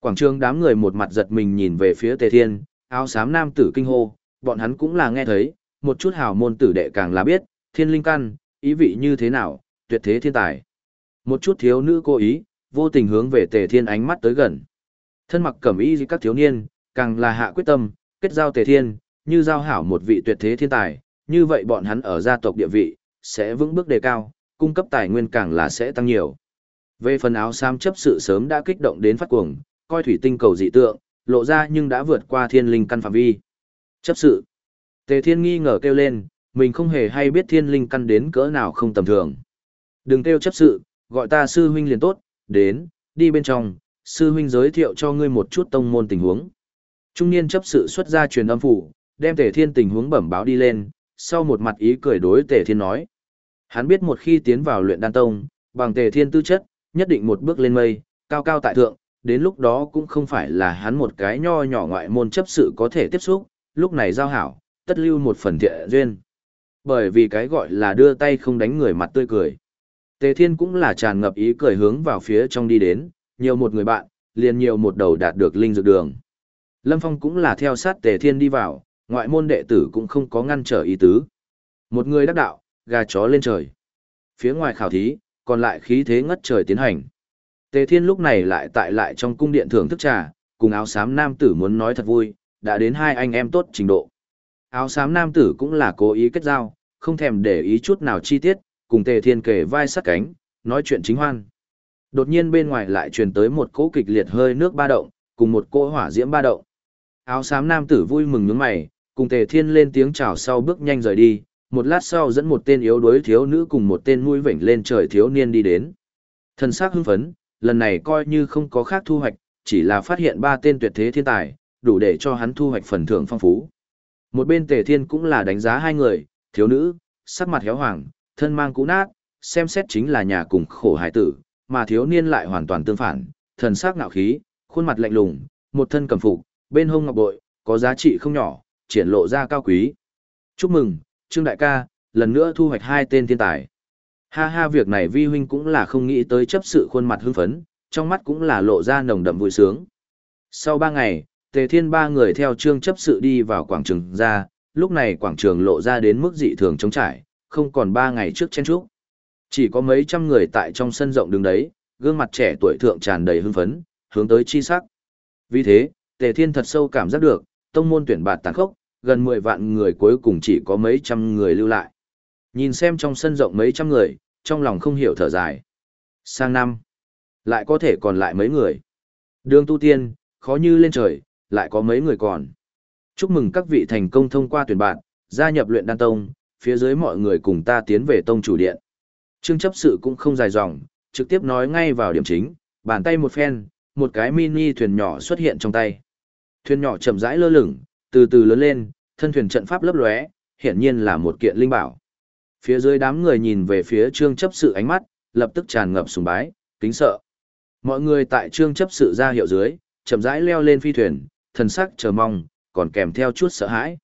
Quảng trường đám người một mặt giật mình nhìn về phía Tề Thiên, áo xám nam tử kinh hô, bọn hắn cũng là nghe thấy, một chút hào môn tử đệ càng là biết, thiên linh căn, ý vị như thế nào, tuyệt thế thiên tài. Một chút thiếu nữ cố ý, vô tình hướng về Tề Thiên ánh mắt tới gần. Thân mặc cẩm y các thiếu niên, càng là hạ quyết tâm, kết giao Tề Thiên, như giao hảo một vị tuyệt thế thiên tài, như vậy bọn hắn ở gia tộc địa vị, sẽ vững bước đề cao, cung cấp tài nguyên càng là sẽ tăng nhiều. Về phần áo sam chấp sự sớm đã kích động đến phát cuồng, coi thủy tinh cầu dị tượng, lộ ra nhưng đã vượt qua thiên linh căn phạm vi. Chấp sự. Tề Thiên nghi ngờ kêu lên, mình không hề hay biết thiên linh căn đến cỡ nào không tầm thường. Đừng kêu chấp sự, gọi ta sư huynh liền tốt, đến, đi bên trong, sư huynh giới thiệu cho ngươi một chút tông môn tình huống. Trung niên chấp sự xuất ra truyền âm phủ, đem Tề Thiên tình huống bẩm báo đi lên, sau một mặt ý cười đối Tề Thiên nói. Hắn biết một khi tiến vào luyện đan tông, bằng Tề Thiên tư chất, nhất định một bước lên mây, cao cao tại thượng, đến lúc đó cũng không phải là hắn một cái nho nhỏ ngoại môn chấp sự có thể tiếp xúc, lúc này giao hảo, tất lưu một phần thiện duyên. Bởi vì cái gọi là đưa tay không đánh người mặt tươi cười. Tề Thiên cũng là tràn ngập ý cười hướng vào phía trong đi đến, nhiều một người bạn, liền nhiều một đầu đạt được linh dược đường. Lâm Phong cũng là theo sát Tề Thiên đi vào, ngoại môn đệ tử cũng không có ngăn trở ý tứ. Một người đắc đạo, gà chó lên trời. Phía ngoài khảo thí, còn lại khí thế ngất trời tiến hành. Tề Thiên lúc này lại tại lại trong cung điện thưởng thức trà, cùng áo xám nam tử muốn nói thật vui, đã đến hai anh em tốt trình độ. Áo xám nam tử cũng là cố ý kết giao, không thèm để ý chút nào chi tiết, cùng Tề Thiên kề vai sát cánh, nói chuyện chính hoan. Đột nhiên bên ngoài lại truyền tới một cỗ kịch liệt hơi nước ba động, cùng một cỗ hỏa diễm ba động. Áo xám nam tử vui mừng nhướng mày, cùng Tề Thiên lên tiếng chào sau bước nhanh rời đi, một lát sau dẫn một tên yếu đuối thiếu nữ cùng một tên mũi vểnh lên trời thiếu niên đi đến. Thần sắc hưng phấn, lần này coi như không có khác thu hoạch, chỉ là phát hiện ba tên tuyệt thế thiên tài, đủ để cho hắn thu hoạch phần thưởng phong phú. Một bên Tề Thiên cũng là đánh giá hai người, thiếu nữ, sắc mặt héo hoàng, thân mang cũ nát, xem xét chính là nhà cùng khổ hải tử, mà thiếu niên lại hoàn toàn tương phản, thần sắc ngạo khí, khuôn mặt lạnh lùng, một thân cầm phục, bên hông ngọc bội, có giá trị không nhỏ, triển lộ ra cao quý. Chúc mừng, Trương Đại ca, lần nữa thu hoạch hai tên thiên tài. Ha ha việc này vi huynh cũng là không nghĩ tới chấp sự khuôn mặt hưng phấn, trong mắt cũng là lộ ra nồng đậm vui sướng. Sau ba ngày, Tề Thiên ba người theo trương chấp sự đi vào quảng trường ra, lúc này quảng trường lộ ra đến mức dị thường trống trải, không còn ba ngày trước chen trúc. Chỉ có mấy trăm người tại trong sân rộng đứng đấy, gương mặt trẻ tuổi thượng tràn đầy hưng phấn, hướng tới chi sắc. Vì thế, Tề Thiên thật sâu cảm giác được, tông môn tuyển bạt tàn khốc, gần 10 vạn người cuối cùng chỉ có mấy trăm người lưu lại. Nhìn xem trong sân rộng mấy trăm người, trong lòng không hiểu thở dài. Sang năm, lại có thể còn lại mấy người. Đường tu tiên, khó như lên trời, lại có mấy người còn. Chúc mừng các vị thành công thông qua tuyển bạn, gia nhập luyện đan tông, phía dưới mọi người cùng ta tiến về tông chủ điện. Trương chấp sự cũng không dài dòng, trực tiếp nói ngay vào điểm chính, bàn tay một phen, một cái mini thuyền nhỏ xuất hiện trong tay. Thuyền nhỏ chậm rãi lơ lửng, từ từ lớn lên, thân thuyền trận pháp lấp lóe, hiển nhiên là một kiện linh bảo. Phía dưới đám người nhìn về phía trương chấp sự ánh mắt, lập tức tràn ngập sùng bái, kính sợ. Mọi người tại trương chấp sự ra hiệu dưới, chậm rãi leo lên phi thuyền, thần sắc chờ mong, còn kèm theo chút sợ hãi.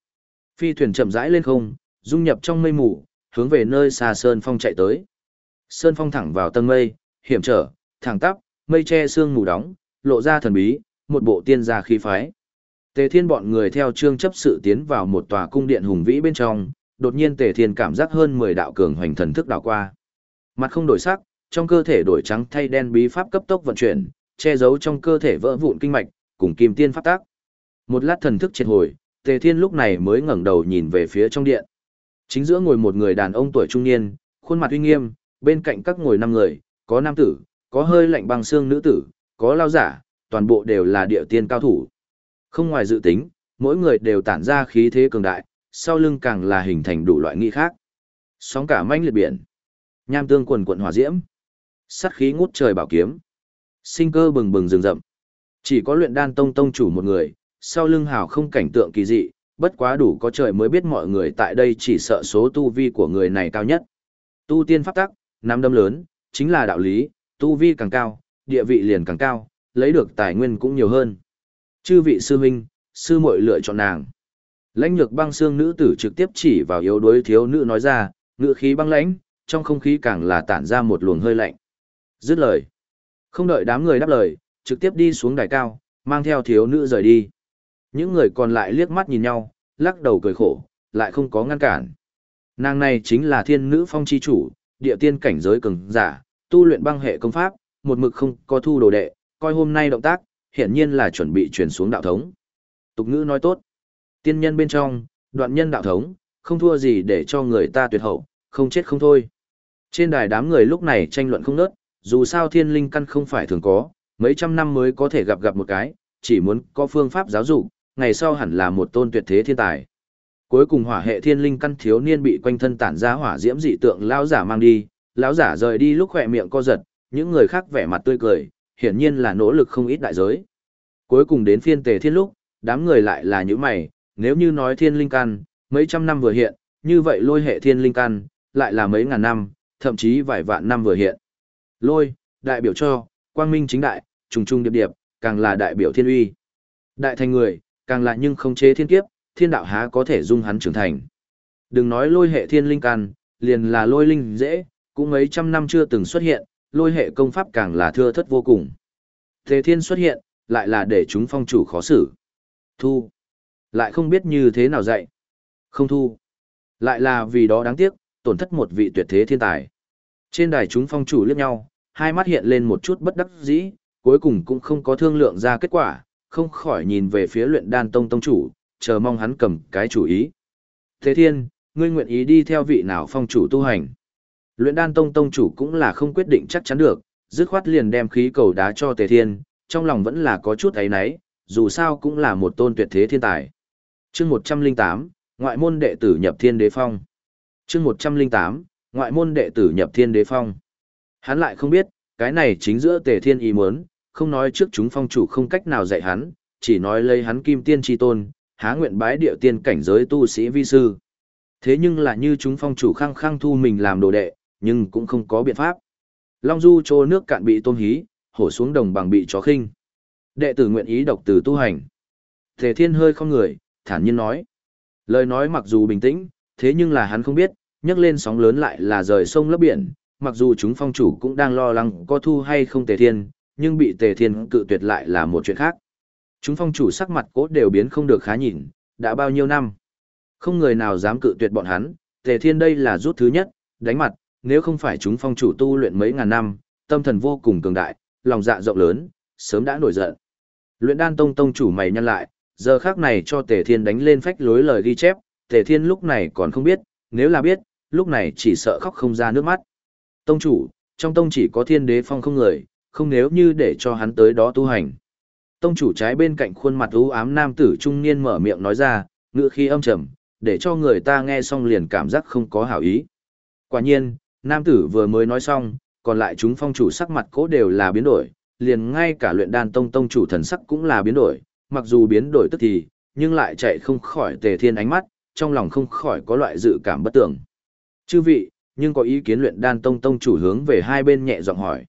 Phi thuyền chậm rãi lên không, dung nhập trong mây mù, hướng về nơi xa sơn phong chạy tới. Sơn phong thẳng vào tầng mây, hiểm trở, thẳng tắp, mây che sương mù đóng, lộ ra thần bí, một bộ tiên gia khí phái. Tề Thiên bọn người theo trương chấp sự tiến vào một tòa cung điện hùng vĩ bên trong, đột nhiên Tề Thiên cảm giác hơn 10 đạo cường hoành thần thức đảo qua. Mặt không đổi sắc, trong cơ thể đổi trắng thay đen bí pháp cấp tốc vận chuyển, che giấu trong cơ thể vỡ vụn kinh mạch, cùng kim tiên pháp tác. Một lát thần thức triệt hồi, Tề Thiên lúc này mới ngẩng đầu nhìn về phía trong điện. Chính giữa ngồi một người đàn ông tuổi trung niên, khuôn mặt uy nghiêm, bên cạnh các ngồi năm người, có nam tử, có hơi lạnh băng xương nữ tử, có lao giả, toàn bộ đều là địa tiên cao thủ. Không ngoài dự tính, mỗi người đều tản ra khí thế cường đại, sau lưng càng là hình thành đủ loại nghi khác. Sóng cả manh liệt biển, nham tương quần quận hỏa diễm, sắt khí ngút trời bảo kiếm, sinh cơ bừng bừng rừng rậm. Chỉ có luyện đan tông tông chủ một người, sau lưng hào không cảnh tượng kỳ dị, bất quá đủ có trời mới biết mọi người tại đây chỉ sợ số tu vi của người này cao nhất. Tu tiên pháp tắc, năm đâm lớn, chính là đạo lý, tu vi càng cao, địa vị liền càng cao, lấy được tài nguyên cũng nhiều hơn. Chư vị sư huynh, sư muội lựa chọn nàng. Lãnh nhược băng xương nữ tử trực tiếp chỉ vào yếu đuối thiếu nữ nói ra, ngữ khí băng lãnh, trong không khí càng là tản ra một luồng hơi lạnh. Dứt lời. Không đợi đám người đáp lời, trực tiếp đi xuống đài cao, mang theo thiếu nữ rời đi. Những người còn lại liếc mắt nhìn nhau, lắc đầu cười khổ, lại không có ngăn cản. Nàng này chính là thiên nữ phong chi chủ, địa tiên cảnh giới cường giả, tu luyện băng hệ công pháp, một mực không có thu đồ đệ, coi hôm nay động tác, hiển nhiên là chuẩn bị truyền xuống đạo thống. Tục ngữ nói tốt, tiên nhân bên trong, đoạn nhân đạo thống, không thua gì để cho người ta tuyệt hậu, không chết không thôi. Trên đài đám người lúc này tranh luận không nớt, dù sao thiên linh căn không phải thường có, mấy trăm năm mới có thể gặp gặp một cái, chỉ muốn có phương pháp giáo dục, ngày sau hẳn là một tôn tuyệt thế thiên tài. Cuối cùng hỏa hệ thiên linh căn thiếu niên bị quanh thân tản ra hỏa diễm dị tượng lão giả mang đi, lão giả rời đi lúc khỏe miệng co giật, những người khác vẻ mặt tươi cười, hiển nhiên là nỗ lực không ít đại giới. Cuối cùng đến phiên tề thiên lúc, đám người lại là những mày, nếu như nói thiên linh căn, mấy trăm năm vừa hiện, như vậy lôi hệ thiên linh căn, lại là mấy ngàn năm, thậm chí vài vạn năm vừa hiện. Lôi, đại biểu cho, quang minh chính đại, trùng trùng điệp điệp, càng là đại biểu thiên uy. Đại thành người, càng lại nhưng không chế thiên kiếp, thiên đạo há có thể dung hắn trưởng thành. Đừng nói lôi hệ thiên linh căn, liền là lôi linh dễ, cũng mấy trăm năm chưa từng xuất hiện, lôi hệ công pháp càng là thưa thất vô cùng. thế thiên xuất hiện, lại là để chúng phong chủ khó xử. Thu. Lại không biết như thế nào dạy. Không thu. Lại là vì đó đáng tiếc, tổn thất một vị tuyệt thế thiên tài. Trên đài chúng phong chủ liếc nhau, hai mắt hiện lên một chút bất đắc dĩ, cuối cùng cũng không có thương lượng ra kết quả, không khỏi nhìn về phía luyện đan tông tông chủ, chờ mong hắn cầm cái chủ ý. Thế thiên, ngươi nguyện ý đi theo vị nào phong chủ tu hành? Luyện đan tông tông chủ cũng là không quyết định chắc chắn được, dứt khoát liền đem khí cầu đá cho tề thiên, trong lòng vẫn là có chút ấy náy, dù sao cũng là một tôn tuyệt thế thiên tài. chương 108, ngoại môn đệ tử nhập thiên đế phong. chương 108, ngoại môn đệ tử nhập thiên đế phong. Hắn lại không biết, cái này chính giữa tề thiên ý muốn, không nói trước chúng phong chủ không cách nào dạy hắn, chỉ nói lấy hắn kim tiên tri tôn, há nguyện bái địa tiên cảnh giới tu sĩ vi sư. Thế nhưng là như chúng phong chủ khăng khăng thu mình làm đồ đệ, nhưng cũng không có biện pháp. Long du trô nước cạn bị tôm hí, hổ xuống đồng bằng bị chó khinh. Đệ tử nguyện ý độc từ tu hành. Thể thiên hơi không người, thản nhiên nói. Lời nói mặc dù bình tĩnh, thế nhưng là hắn không biết, nhấc lên sóng lớn lại là rời sông lấp biển, mặc dù chúng phong chủ cũng đang lo lắng có thu hay không tề thiên, nhưng bị tề thiên cự tuyệt lại là một chuyện khác. Chúng phong chủ sắc mặt cố đều biến không được khá nhìn, đã bao nhiêu năm. Không người nào dám cự tuyệt bọn hắn, tề thiên đây là rút thứ nhất, đánh mặt, nếu không phải chúng phong chủ tu luyện mấy ngàn năm, tâm thần vô cùng cường đại, lòng dạ rộng lớn, sớm đã nổi giận. Luyện đan tông tông chủ mày nhăn lại, giờ khác này cho tề thiên đánh lên phách lối lời ghi chép, tề thiên lúc này còn không biết, nếu là biết, lúc này chỉ sợ khóc không ra nước mắt. Tông chủ, trong tông chỉ có thiên đế phong không người, không nếu như để cho hắn tới đó tu hành. Tông chủ trái bên cạnh khuôn mặt u ám nam tử trung niên mở miệng nói ra, ngựa khi âm trầm, để cho người ta nghe xong liền cảm giác không có hảo ý. Quả nhiên, nam tử vừa mới nói xong, còn lại chúng phong chủ sắc mặt cố đều là biến đổi, liền ngay cả luyện đan tông tông chủ thần sắc cũng là biến đổi, mặc dù biến đổi tức thì, nhưng lại chạy không khỏi tề thiên ánh mắt, trong lòng không khỏi có loại dự cảm bất tưởng. Chư vị, nhưng có ý kiến luyện đan tông tông chủ hướng về hai bên nhẹ giọng hỏi.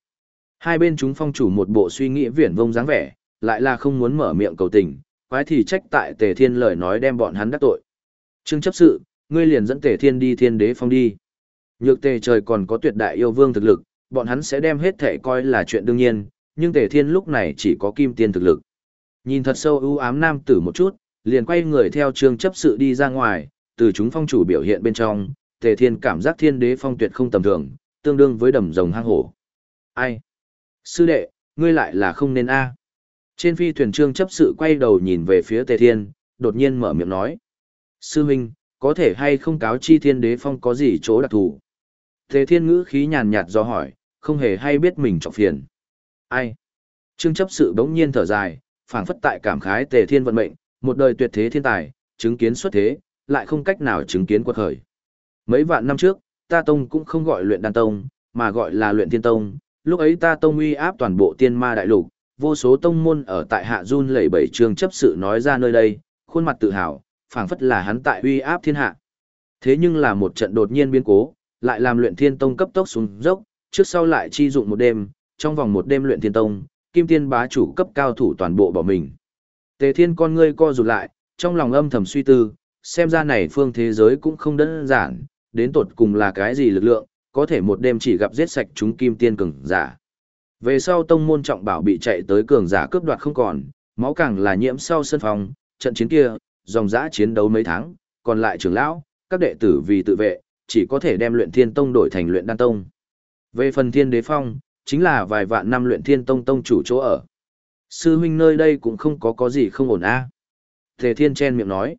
Hai bên chúng phong chủ một bộ suy nghĩ viển vông dáng vẻ, lại là không muốn mở miệng cầu tình, quái thì trách tại tề thiên lời nói đem bọn hắn đắc tội. Trương chấp sự, ngươi liền dẫn tề thiên đi thiên đế phong đi. Nhược tề trời còn có tuyệt đại yêu vương thực lực, bọn hắn sẽ đem hết thể coi là chuyện đương nhiên, nhưng Tề Thiên lúc này chỉ có kim tiên thực lực. Nhìn thật sâu ưu ám nam tử một chút, liền quay người theo trương chấp sự đi ra ngoài, từ chúng phong chủ biểu hiện bên trong, Tề Thiên cảm giác thiên đế phong tuyệt không tầm thường, tương đương với đầm rồng hang hổ. Ai? Sư đệ, ngươi lại là không nên a. Trên phi thuyền trương chấp sự quay đầu nhìn về phía Tề Thiên, đột nhiên mở miệng nói. Sư huynh, có thể hay không cáo chi thiên đế phong có gì chỗ đặc thù? Tề Thiên ngữ khí nhàn nhạt do hỏi, không hề hay biết mình trọng phiền. Ai? Trương chấp sự bỗng nhiên thở dài, phảng phất tại cảm khái Tề Thiên vận mệnh, một đời tuyệt thế thiên tài, chứng kiến xuất thế, lại không cách nào chứng kiến quật khởi. Mấy vạn năm trước, ta tông cũng không gọi luyện đan tông, mà gọi là luyện thiên tông, lúc ấy ta tông uy áp toàn bộ tiên ma đại lục, vô số tông môn ở tại hạ run lẩy bẩy trường chấp sự nói ra nơi đây, khuôn mặt tự hào, phảng phất là hắn tại uy áp thiên hạ. Thế nhưng là một trận đột nhiên biến cố, lại làm luyện thiên tông cấp tốc xuống dốc, trước sau lại chi dụng một đêm, trong vòng một đêm luyện thiên tông, kim tiên bá chủ cấp cao thủ toàn bộ bỏ mình. Tề thiên con ngươi co rụt lại, trong lòng âm thầm suy tư, xem ra này phương thế giới cũng không đơn giản, đến tột cùng là cái gì lực lượng, có thể một đêm chỉ gặp giết sạch chúng kim tiên cường giả. Về sau tông môn trọng bảo bị chạy tới cường giả cướp đoạt không còn, máu càng là nhiễm sau sân phòng, trận chiến kia, dòng dã chiến đấu mấy tháng, còn lại trưởng lão, các đệ tử vì tự vệ, chỉ có thể đem luyện thiên tông đổi thành luyện đan tông. Về phần thiên đế phong, chính là vài vạn năm luyện thiên tông tông chủ chỗ ở. Sư huynh nơi đây cũng không có có gì không ổn a. À. Tề thiên chen miệng nói.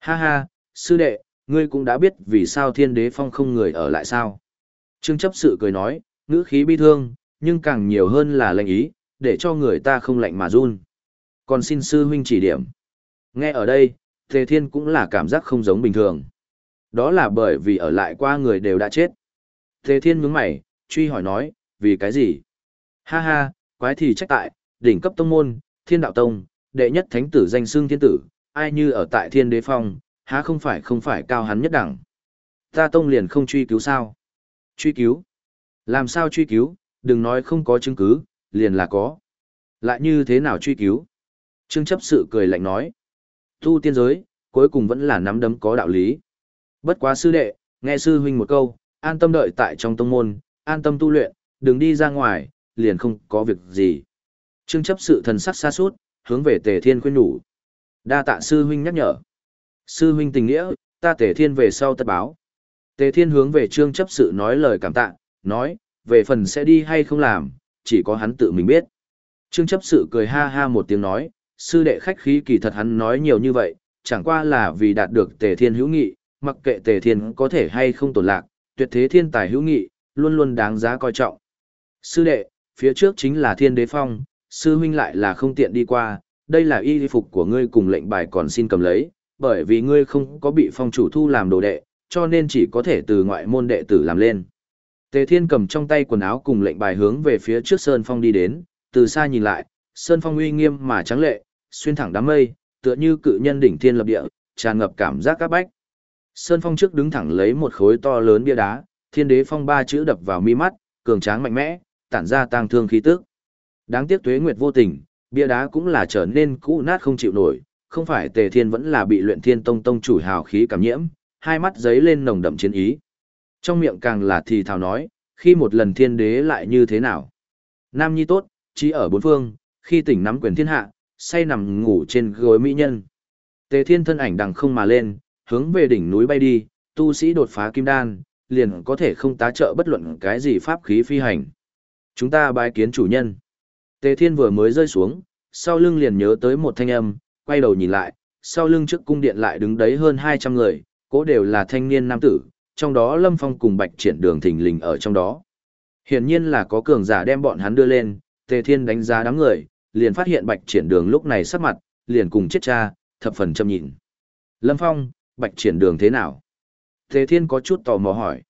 Ha ha, sư đệ, ngươi cũng đã biết vì sao thiên đế phong không người ở lại sao. Trương chấp sự cười nói, ngữ khí bi thương, nhưng càng nhiều hơn là lệnh ý, để cho người ta không lạnh mà run. Còn xin sư huynh chỉ điểm. Nghe ở đây, Tề Thiên cũng là cảm giác không giống bình thường. Đó là bởi vì ở lại qua người đều đã chết. Tề Thiên nhướng mày, truy hỏi nói, vì cái gì? Ha ha, quái thì trách tại, đỉnh cấp tông môn, thiên đạo tông, đệ nhất thánh tử danh xương thiên tử, ai như ở tại thiên đế phong, há không phải không phải cao hắn nhất đẳng. Ta tông liền không truy cứu sao? Truy cứu? Làm sao truy cứu, đừng nói không có chứng cứ, liền là có. Lại như thế nào truy cứu? Trương chấp sự cười lạnh nói. Tu tiên giới, cuối cùng vẫn là nắm đấm có đạo lý. Bất quá sư đệ, nghe sư huynh một câu, an tâm đợi tại trong tông môn, an tâm tu luyện, đừng đi ra ngoài, liền không có việc gì. Trương chấp sự thần sắc xa suốt, hướng về tề thiên khuyên nhủ. Đa tạ sư huynh nhắc nhở. Sư huynh tình nghĩa, ta tề thiên về sau tất báo. Tề thiên hướng về trương chấp sự nói lời cảm tạ, nói, về phần sẽ đi hay không làm, chỉ có hắn tự mình biết. Trương chấp sự cười ha ha một tiếng nói, sư đệ khách khí kỳ thật hắn nói nhiều như vậy, chẳng qua là vì đạt được tề thiên hữu nghị, mặc kệ tề thiên có thể hay không tổn lạc, tuyệt thế thiên tài hữu nghị, luôn luôn đáng giá coi trọng. Sư đệ, phía trước chính là thiên đế phong, sư huynh lại là không tiện đi qua, đây là y phục của ngươi cùng lệnh bài còn xin cầm lấy, bởi vì ngươi không có bị phong chủ thu làm đồ đệ, cho nên chỉ có thể từ ngoại môn đệ tử làm lên. Tề Thiên cầm trong tay quần áo cùng lệnh bài hướng về phía trước Sơn Phong đi đến, từ xa nhìn lại, Sơn Phong uy nghiêm mà trắng lệ, xuyên thẳng đám mây, tựa như cự nhân đỉnh thiên lập địa, tràn ngập cảm giác các bách. Sơn Phong trước đứng thẳng lấy một khối to lớn bia đá, Thiên Đế Phong ba chữ đập vào mi mắt, cường tráng mạnh mẽ, tản ra tang thương khí tức. Đáng tiếc tuế nguyệt vô tình, bia đá cũng là trở nên cũ nát không chịu nổi, không phải Tề Thiên vẫn là bị Luyện Thiên Tông tông chủ hào khí cảm nhiễm, hai mắt giấy lên nồng đậm chiến ý. Trong miệng càng là thì thào nói, khi một lần thiên đế lại như thế nào. Nam nhi tốt, chỉ ở bốn phương, khi tỉnh nắm quyền thiên hạ, say nằm ngủ trên gối mỹ nhân. Tề thiên thân ảnh đằng không mà lên, hướng về đỉnh núi bay đi, tu sĩ đột phá kim đan, liền có thể không tá trợ bất luận cái gì pháp khí phi hành. Chúng ta bái kiến chủ nhân. Tề thiên vừa mới rơi xuống, sau lưng liền nhớ tới một thanh âm, quay đầu nhìn lại, sau lưng trước cung điện lại đứng đấy hơn 200 người, cố đều là thanh niên nam tử, trong đó Lâm Phong cùng Bạch Triển Đường thình lình ở trong đó. Hiển nhiên là có cường giả đem bọn hắn đưa lên, Tề Thiên đánh giá đám người, liền phát hiện Bạch Triển Đường lúc này sắc mặt, liền cùng chết cha, thập phần châm nhìn, Lâm Phong, Bạch Triển Đường thế nào? Tề Thiên có chút tò mò hỏi.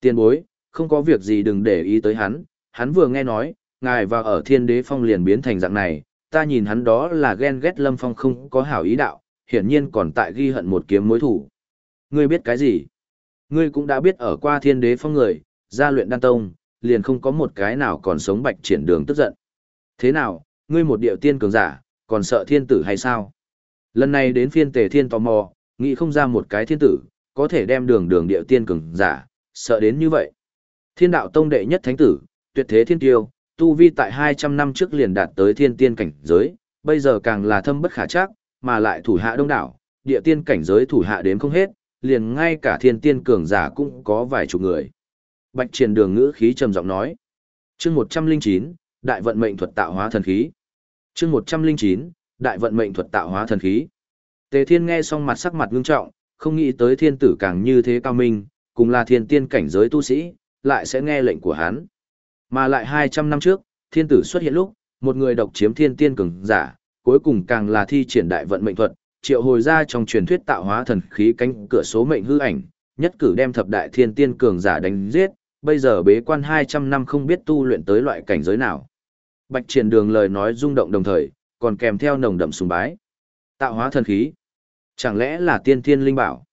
Tiên bối, không có việc gì đừng để ý tới hắn, hắn vừa nghe nói, ngài và ở Thiên Đế Phong liền biến thành dạng này, ta nhìn hắn đó là ghen ghét Lâm Phong không có hảo ý đạo, hiển nhiên còn tại ghi hận một kiếm mối thủ. Ngươi biết cái gì? Ngươi cũng đã biết ở qua thiên đế phong người, gia luyện đan tông, liền không có một cái nào còn sống bạch triển đường tức giận. Thế nào, ngươi một điệu tiên cường giả, còn sợ thiên tử hay sao? Lần này đến phiên tề thiên tò mò, nghĩ không ra một cái thiên tử, có thể đem đường đường điệu tiên cường giả, sợ đến như vậy. Thiên đạo tông đệ nhất thánh tử, tuyệt thế thiên tiêu, tu vi tại 200 năm trước liền đạt tới thiên tiên cảnh giới, bây giờ càng là thâm bất khả chắc, mà lại thủ hạ đông đảo, địa tiên cảnh giới thủ hạ đến không hết, liền ngay cả thiên tiên cường giả cũng có vài chục người. Bạch triển đường ngữ khí trầm giọng nói. chương 109, đại vận mệnh thuật tạo hóa thần khí. chương 109, đại vận mệnh thuật tạo hóa thần khí. Tề thiên nghe xong mặt sắc mặt ngưng trọng, không nghĩ tới thiên tử càng như thế cao minh, cùng là thiên tiên cảnh giới tu sĩ, lại sẽ nghe lệnh của hắn. Mà lại 200 năm trước, thiên tử xuất hiện lúc, một người độc chiếm thiên tiên cường giả, cuối cùng càng là thi triển đại vận mệnh thuật, triệu hồi ra trong truyền thuyết tạo hóa thần khí cánh cửa số mệnh hư ảnh, nhất cử đem thập đại thiên tiên cường giả đánh giết, bây giờ bế quan 200 năm không biết tu luyện tới loại cảnh giới nào. Bạch triển đường lời nói rung động đồng thời, còn kèm theo nồng đậm sùng bái. Tạo hóa thần khí. Chẳng lẽ là tiên thiên linh bảo?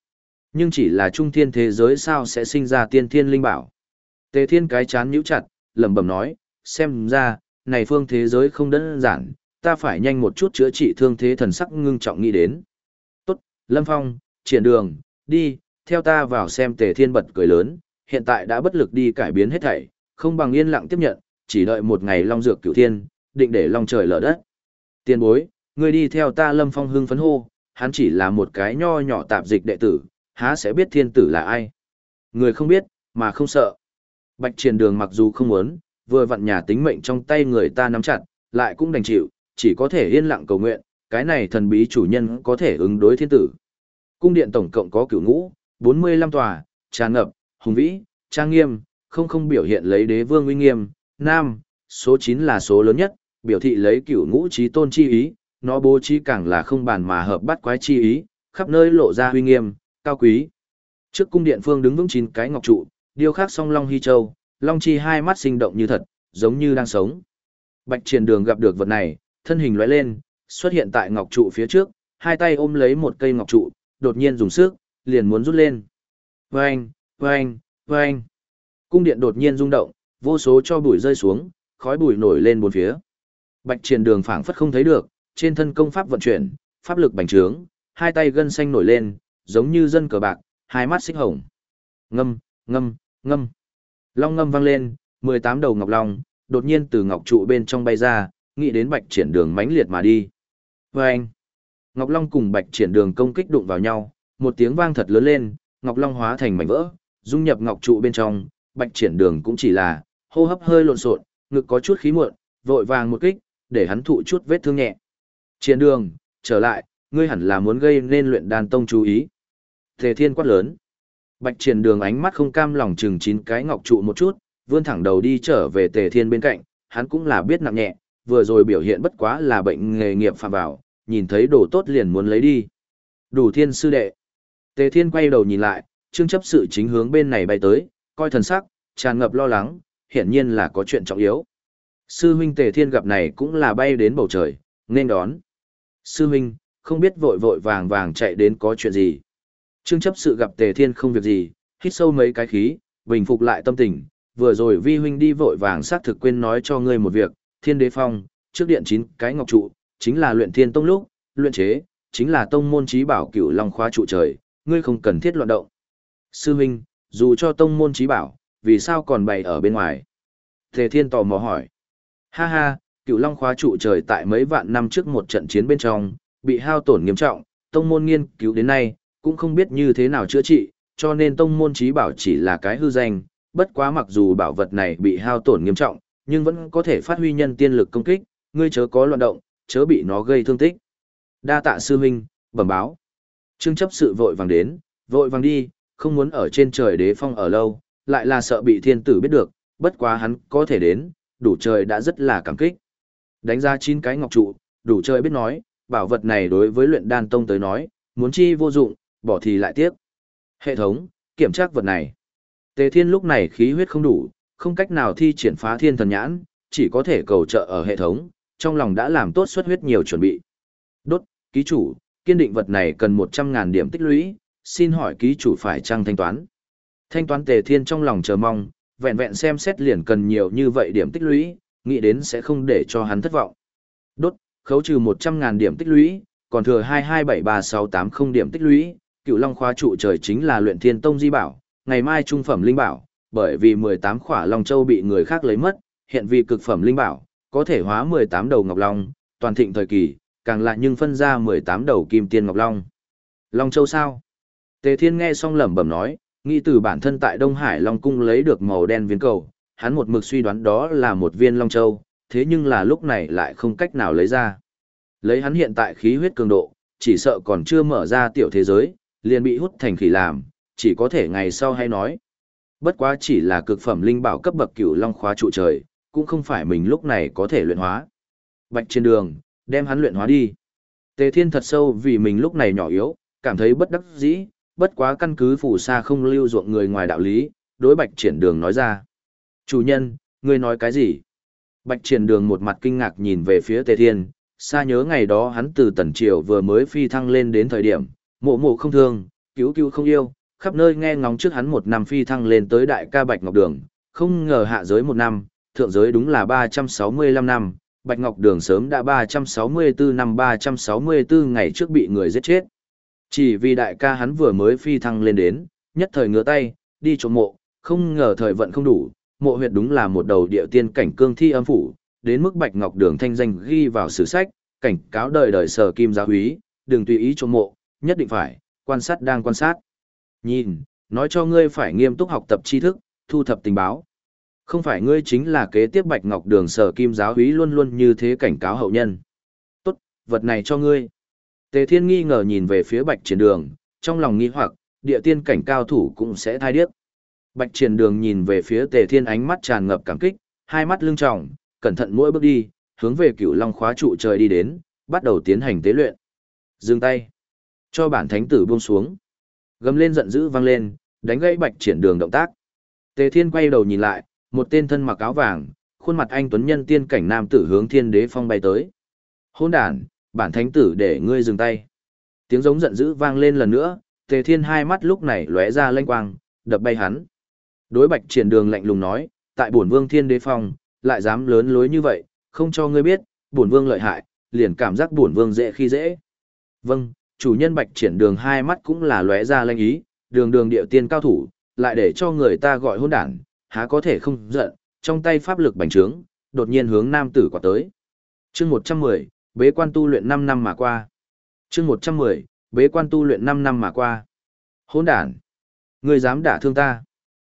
Nhưng chỉ là trung thiên thế giới sao sẽ sinh ra tiên thiên linh bảo? Tề thiên cái chán nhíu chặt, lẩm bẩm nói, xem ra, này phương thế giới không đơn giản, ta phải nhanh một chút chữa trị thương thế thần sắc ngưng trọng nghĩ đến. Tốt, Lâm Phong, triển đường, đi, theo ta vào xem tề thiên bật cười lớn, hiện tại đã bất lực đi cải biến hết thảy, không bằng yên lặng tiếp nhận, chỉ đợi một ngày long dược cửu thiên, định để long trời lở đất. Tiên bối, người đi theo ta Lâm Phong hưng phấn hô, hắn chỉ là một cái nho nhỏ tạp dịch đệ tử, há sẽ biết thiên tử là ai. Người không biết, mà không sợ. Bạch triển đường mặc dù không muốn, vừa vặn nhà tính mệnh trong tay người ta nắm chặt, lại cũng đành chịu, chỉ có thể yên lặng cầu nguyện, cái này thần bí chủ nhân có thể ứng đối thiên tử. Cung điện tổng cộng có cửu ngũ, 45 tòa, tràn ngập, hùng vĩ, trang nghiêm, không không biểu hiện lấy đế vương uy nghiêm, nam, số 9 là số lớn nhất, biểu thị lấy cửu ngũ trí tôn chi ý, nó bố trí càng là không bàn mà hợp bắt quái chi ý, khắp nơi lộ ra uy nghiêm, cao quý. Trước cung điện phương đứng vững chín cái ngọc trụ, điêu khắc song long hy châu, long chi hai mắt sinh động như thật, giống như đang sống. Bạch Triển Đường gặp được vật này, thân hình lóe lên, xuất hiện tại ngọc trụ phía trước, hai tay ôm lấy một cây ngọc trụ, đột nhiên dùng sức, liền muốn rút lên. Vâng, vâng, vâng. Cung điện đột nhiên rung động, vô số cho bụi rơi xuống, khói bụi nổi lên bốn phía. Bạch Triển Đường phảng phất không thấy được, trên thân công pháp vận chuyển, pháp lực bành trướng, hai tay gân xanh nổi lên, giống như dân cờ bạc, hai mắt xích hồng. Ngâm, ngâm, ngâm. Long ngâm vang lên, 18 đầu ngọc long, đột nhiên từ ngọc trụ bên trong bay ra, nghĩ đến bạch triển đường mãnh liệt mà đi. Vâng! Ngọc Long cùng bạch triển đường công kích đụng vào nhau, một tiếng vang thật lớn lên, Ngọc Long hóa thành mảnh vỡ, dung nhập ngọc trụ bên trong, bạch triển đường cũng chỉ là, hô hấp hơi lộn xộn, ngực có chút khí muộn, vội vàng một kích, để hắn thụ chút vết thương nhẹ. Triển đường, trở lại, ngươi hẳn là muốn gây nên luyện đàn tông chú ý. Tề thiên quát lớn. Bạch triển đường ánh mắt không cam lòng chừng chín cái ngọc trụ một chút, vươn thẳng đầu đi trở về tề thiên bên cạnh, hắn cũng là biết nặng nhẹ, vừa rồi biểu hiện bất quá là bệnh nghề nghiệp phạm vào, nhìn thấy đồ tốt liền muốn lấy đi. Đủ thiên sư đệ. Tề thiên quay đầu nhìn lại, trương chấp sự chính hướng bên này bay tới, coi thần sắc, tràn ngập lo lắng, hiển nhiên là có chuyện trọng yếu. Sư huynh tề thiên gặp này cũng là bay đến bầu trời, nên đón. Sư huynh, không biết vội vội vàng vàng chạy đến có chuyện gì. Trương chấp sự gặp tề thiên không việc gì, hít sâu mấy cái khí, bình phục lại tâm tình, vừa rồi vi huynh đi vội vàng xác thực quên nói cho ngươi một việc, thiên đế phong, trước điện chín cái ngọc trụ, chính là luyện thiên tông lúc, luyện chế, chính là tông môn trí bảo cửu long khóa trụ trời, ngươi không cần thiết loạn động. Sư huynh, dù cho tông môn trí bảo, vì sao còn bày ở bên ngoài? Tề thiên tò mò hỏi. Ha ha, cửu long khóa trụ trời tại mấy vạn năm trước một trận chiến bên trong, bị hao tổn nghiêm trọng, tông môn nghiên cứu đến nay, cũng không biết như thế nào chữa trị, cho nên tông môn trí bảo chỉ là cái hư danh, bất quá mặc dù bảo vật này bị hao tổn nghiêm trọng, nhưng vẫn có thể phát huy nhân tiên lực công kích, ngươi chớ có loạn động, chớ bị nó gây thương tích. Đa tạ sư huynh, bẩm báo. Trương chấp sự vội vàng đến, vội vàng đi, không muốn ở trên trời đế phong ở lâu, lại là sợ bị thiên tử biết được, bất quá hắn có thể đến, đủ trời đã rất là cảm kích. Đánh ra chín cái ngọc trụ, đủ trời biết nói, bảo vật này đối với luyện đan tông tới nói, muốn chi vô dụng, bỏ thì lại tiếc. Hệ thống, kiểm tra vật này. Tề Thiên lúc này khí huyết không đủ, không cách nào thi triển phá thiên thần nhãn, chỉ có thể cầu trợ ở hệ thống, trong lòng đã làm tốt xuất huyết nhiều chuẩn bị. Đốt, ký chủ, kiên định vật này cần 100.000 điểm tích lũy, xin hỏi ký chủ phải trăng thanh toán. Thanh toán Tề Thiên trong lòng chờ mong, vẹn vẹn xem xét liền cần nhiều như vậy điểm tích lũy, nghĩ đến sẽ không để cho hắn thất vọng. Đốt, khấu trừ 100.000 điểm tích lũy, còn thừa 2273680 điểm tích lũy, cựu long khóa trụ trời chính là luyện thiên tông di bảo, ngày mai trung phẩm linh bảo, bởi vì 18 khỏa long châu bị người khác lấy mất, hiện vì cực phẩm linh bảo, có thể hóa 18 đầu ngọc long, toàn thịnh thời kỳ, càng lại nhưng phân ra 18 đầu kim tiên ngọc long. Long Châu sao? Tề Thiên nghe xong lẩm bẩm nói, nghĩ từ bản thân tại Đông Hải Long Cung lấy được màu đen viên cầu, hắn một mực suy đoán đó là một viên Long Châu, thế nhưng là lúc này lại không cách nào lấy ra. Lấy hắn hiện tại khí huyết cường độ, chỉ sợ còn chưa mở ra tiểu thế giới, liền bị hút thành khỉ làm, chỉ có thể ngày sau hay nói. Bất quá chỉ là cực phẩm linh bảo cấp bậc cửu long khóa trụ trời, cũng không phải mình lúc này có thể luyện hóa. Bạch trên đường, đem hắn luyện hóa đi. Tề Thiên thật sâu vì mình lúc này nhỏ yếu, cảm thấy bất đắc dĩ, bất quá căn cứ phù sa không lưu ruộng người ngoài đạo lý, đối Bạch triển đường nói ra. Chủ nhân, ngươi nói cái gì? Bạch triển đường một mặt kinh ngạc nhìn về phía Tề Thiên, xa nhớ ngày đó hắn từ tần triều vừa mới phi thăng lên đến thời điểm, mộ mộ không thương, cứu cứu không yêu, khắp nơi nghe ngóng trước hắn một năm phi thăng lên tới đại ca Bạch Ngọc Đường, không ngờ hạ giới một năm, thượng giới đúng là 365 năm, Bạch Ngọc Đường sớm đã 364 năm 364 ngày trước bị người giết chết. Chỉ vì đại ca hắn vừa mới phi thăng lên đến, nhất thời ngửa tay, đi trộm mộ, không ngờ thời vận không đủ, mộ huyệt đúng là một đầu địa tiên cảnh cương thi âm phủ, đến mức Bạch Ngọc Đường thanh danh ghi vào sử sách, cảnh cáo đời đời sở kim giáo úy, đừng tùy ý trộm mộ, nhất định phải, quan sát đang quan sát. Nhìn, nói cho ngươi phải nghiêm túc học tập tri thức, thu thập tình báo. Không phải ngươi chính là kế tiếp Bạch Ngọc Đường sở kim giáo úy luôn luôn như thế cảnh cáo hậu nhân. Tốt, vật này cho ngươi. Tề Thiên nghi ngờ nhìn về phía Bạch Triển Đường, trong lòng nghi hoặc, địa tiên cảnh cao thủ cũng sẽ thai điếc. Bạch Triển Đường nhìn về phía Tề Thiên ánh mắt tràn ngập cảm kích, hai mắt lưng tròng, cẩn thận mỗi bước đi, hướng về Cửu Long khóa trụ trời đi đến, bắt đầu tiến hành tế luyện. Dừng tay, cho bản thánh tử buông xuống. Gầm lên giận dữ vang lên, đánh gãy Bạch Triển Đường động tác. Tề Thiên quay đầu nhìn lại, một tên thân mặc áo vàng, khuôn mặt anh tuấn nhân tiên cảnh nam tử hướng Thiên Đế Phong bay tới. Hỗn đản, bản thánh tử để ngươi dừng tay. Tiếng giống giận dữ vang lên lần nữa, Tề Thiên hai mắt lúc này lóe ra lanh quang, đập bay hắn. Đối Bạch Triển Đường lạnh lùng nói, tại bổn vương Thiên Đế Phong, lại dám lớn lối như vậy, không cho ngươi biết, bổn vương lợi hại, liền cảm giác bổn vương dễ khi dễ. Vâng, chủ nhân Bạch Triển Đường hai mắt cũng là lóe ra lanh ý, đường đường điệu tiên cao thủ, lại để cho người ta gọi hôn đản, há có thể không giận, trong tay pháp lực bành trướng, đột nhiên hướng nam tử quả tới. Chương 110, bế quan tu luyện 5 năm mà qua. Chương 110, bế quan tu luyện 5 năm mà qua. Hỗn đản, người dám đả thương ta?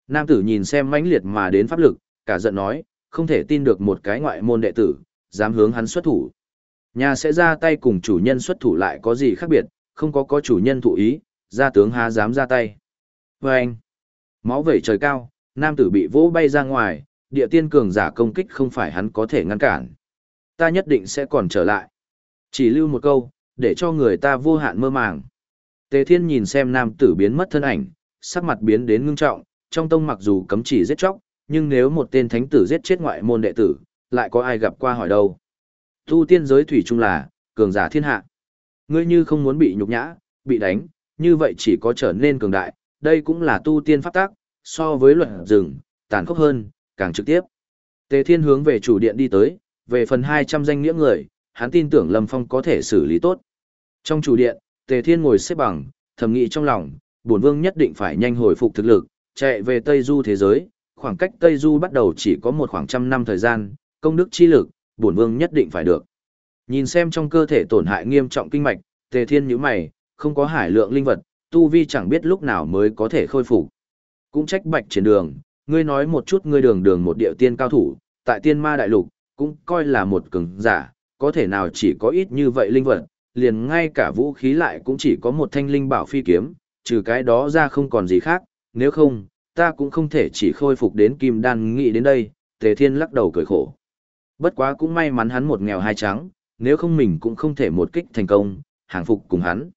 Nam tử nhìn xem mãnh liệt mà đến pháp lực, cả giận nói, không thể tin được một cái ngoại môn đệ tử, dám hướng hắn xuất thủ. Nhà sẽ ra tay cùng chủ nhân xuất thủ lại có gì khác biệt, không có có chủ nhân thụ ý, gia tướng há dám ra tay. Và anh, máu vẩy trời cao, nam tử bị vỗ bay ra ngoài, địa tiên cường giả công kích không phải hắn có thể ngăn cản. Ta nhất định sẽ còn trở lại. Chỉ lưu một câu, để cho người ta vô hạn mơ màng. Tề thiên nhìn xem nam tử biến mất thân ảnh, sắc mặt biến đến ngưng trọng, trong tông mặc dù cấm chỉ giết chóc, nhưng nếu một tên thánh tử giết chết ngoại môn đệ tử, lại có ai gặp qua hỏi đâu. Tu tiên giới thủy chung là, cường giả thiên hạ. Ngươi như không muốn bị nhục nhã, bị đánh, như vậy chỉ có trở nên cường đại, đây cũng là tu tiên pháp tác, so với luật rừng, tàn khốc hơn, càng trực tiếp. Tề Thiên hướng về chủ điện đi tới, về phần 200 danh nghĩa người, hắn tin tưởng Lâm Phong có thể xử lý tốt. Trong chủ điện, Tề Thiên ngồi xếp bằng, thầm nghĩ trong lòng, bổn vương nhất định phải nhanh hồi phục thực lực, chạy về Tây Du thế giới, khoảng cách Tây Du bắt đầu chỉ có một khoảng trăm năm thời gian, công đức chi lực, bổn vương nhất định phải được. Nhìn xem trong cơ thể tổn hại nghiêm trọng kinh mạch, Tề Thiên nhíu mày, không có hải lượng linh vật, tu vi chẳng biết lúc nào mới có thể khôi phục. Cũng trách Bạch trên đường, ngươi nói một chút ngươi đường đường một điệu tiên cao thủ, tại tiên ma đại lục, cũng coi là một cường giả, có thể nào chỉ có ít như vậy linh vật, liền ngay cả vũ khí lại cũng chỉ có một thanh linh bảo phi kiếm, trừ cái đó ra không còn gì khác, nếu không, ta cũng không thể chỉ khôi phục đến kim đan nghĩ đến đây, tề thiên lắc đầu cười khổ. Bất quá cũng may mắn hắn một nghèo hai trắng, nếu không mình cũng không thể một kích thành công, hàng phục cùng hắn.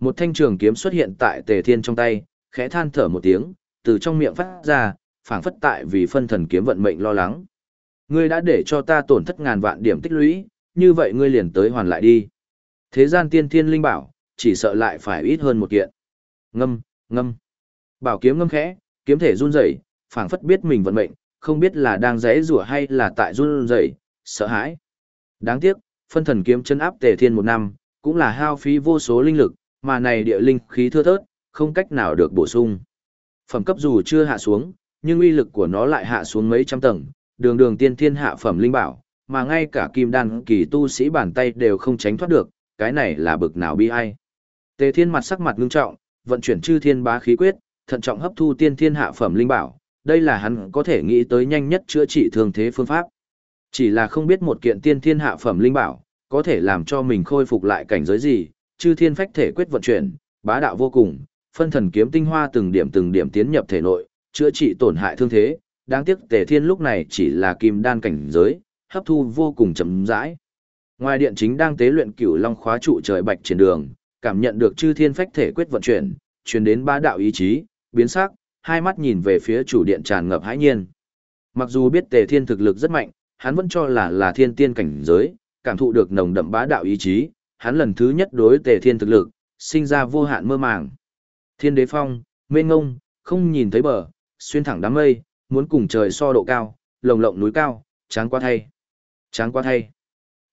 Một thanh trường kiếm xuất hiện tại tề thiên trong tay, khẽ than thở một tiếng, từ trong miệng phát ra, phảng phất tại vì phân thần kiếm vận mệnh lo lắng. Ngươi đã để cho ta tổn thất ngàn vạn điểm tích lũy, như vậy ngươi liền tới hoàn lại đi. Thế gian tiên thiên linh bảo, chỉ sợ lại phải ít hơn một kiện. Ngâm, ngâm. Bảo kiếm ngâm khẽ, kiếm thể run rẩy, phảng phất biết mình vận mệnh, không biết là đang rẽ rủa hay là tại run rẩy, sợ hãi. Đáng tiếc, phân thần kiếm chân áp tề thiên một năm, cũng là hao phí vô số linh lực, mà này địa linh khí thưa thớt, không cách nào được bổ sung. Phẩm cấp dù chưa hạ xuống, nhưng uy lực của nó lại hạ xuống mấy trăm tầng, đường đường tiên thiên hạ phẩm linh bảo, mà ngay cả kim đan kỳ tu sĩ bàn tay đều không tránh thoát được, cái này là bực nào bi ai. Tề thiên mặt sắc mặt ngưng trọng, vận chuyển chư thiên bá khí quyết, thận trọng hấp thu tiên thiên hạ phẩm linh bảo, đây là hắn có thể nghĩ tới nhanh nhất chữa trị thương thế phương pháp. Chỉ là không biết một kiện tiên thiên hạ phẩm linh bảo, có thể làm cho mình khôi phục lại cảnh giới gì, chư thiên phách thể quyết vận chuyển, bá đạo vô cùng, phân thần kiếm tinh hoa từng điểm từng điểm tiến nhập thể nội, chữa trị tổn hại thương thế, đáng tiếc Tề Thiên lúc này chỉ là kim đan cảnh giới, hấp thu vô cùng chậm rãi. Ngoài điện chính đang tế luyện Cửu Long khóa trụ trời bạch trên đường, cảm nhận được chư thiên phách thể quyết vận chuyển, truyền đến bá đạo ý chí, biến sắc, hai mắt nhìn về phía chủ điện tràn ngập hãi nhiên. Mặc dù biết Tề Thiên thực lực rất mạnh, hắn vẫn cho là là thiên tiên cảnh giới, cảm thụ được nồng đậm bá đạo ý chí, hắn lần thứ nhất đối Tề Thiên thực lực, sinh ra vô hạn mơ màng. Thiên đế phong, mênh ngông, không nhìn thấy bờ, xuyên thẳng đám mây, muốn cùng trời so độ cao, lồng lộng núi cao, tráng quá thay. Tráng quá thay.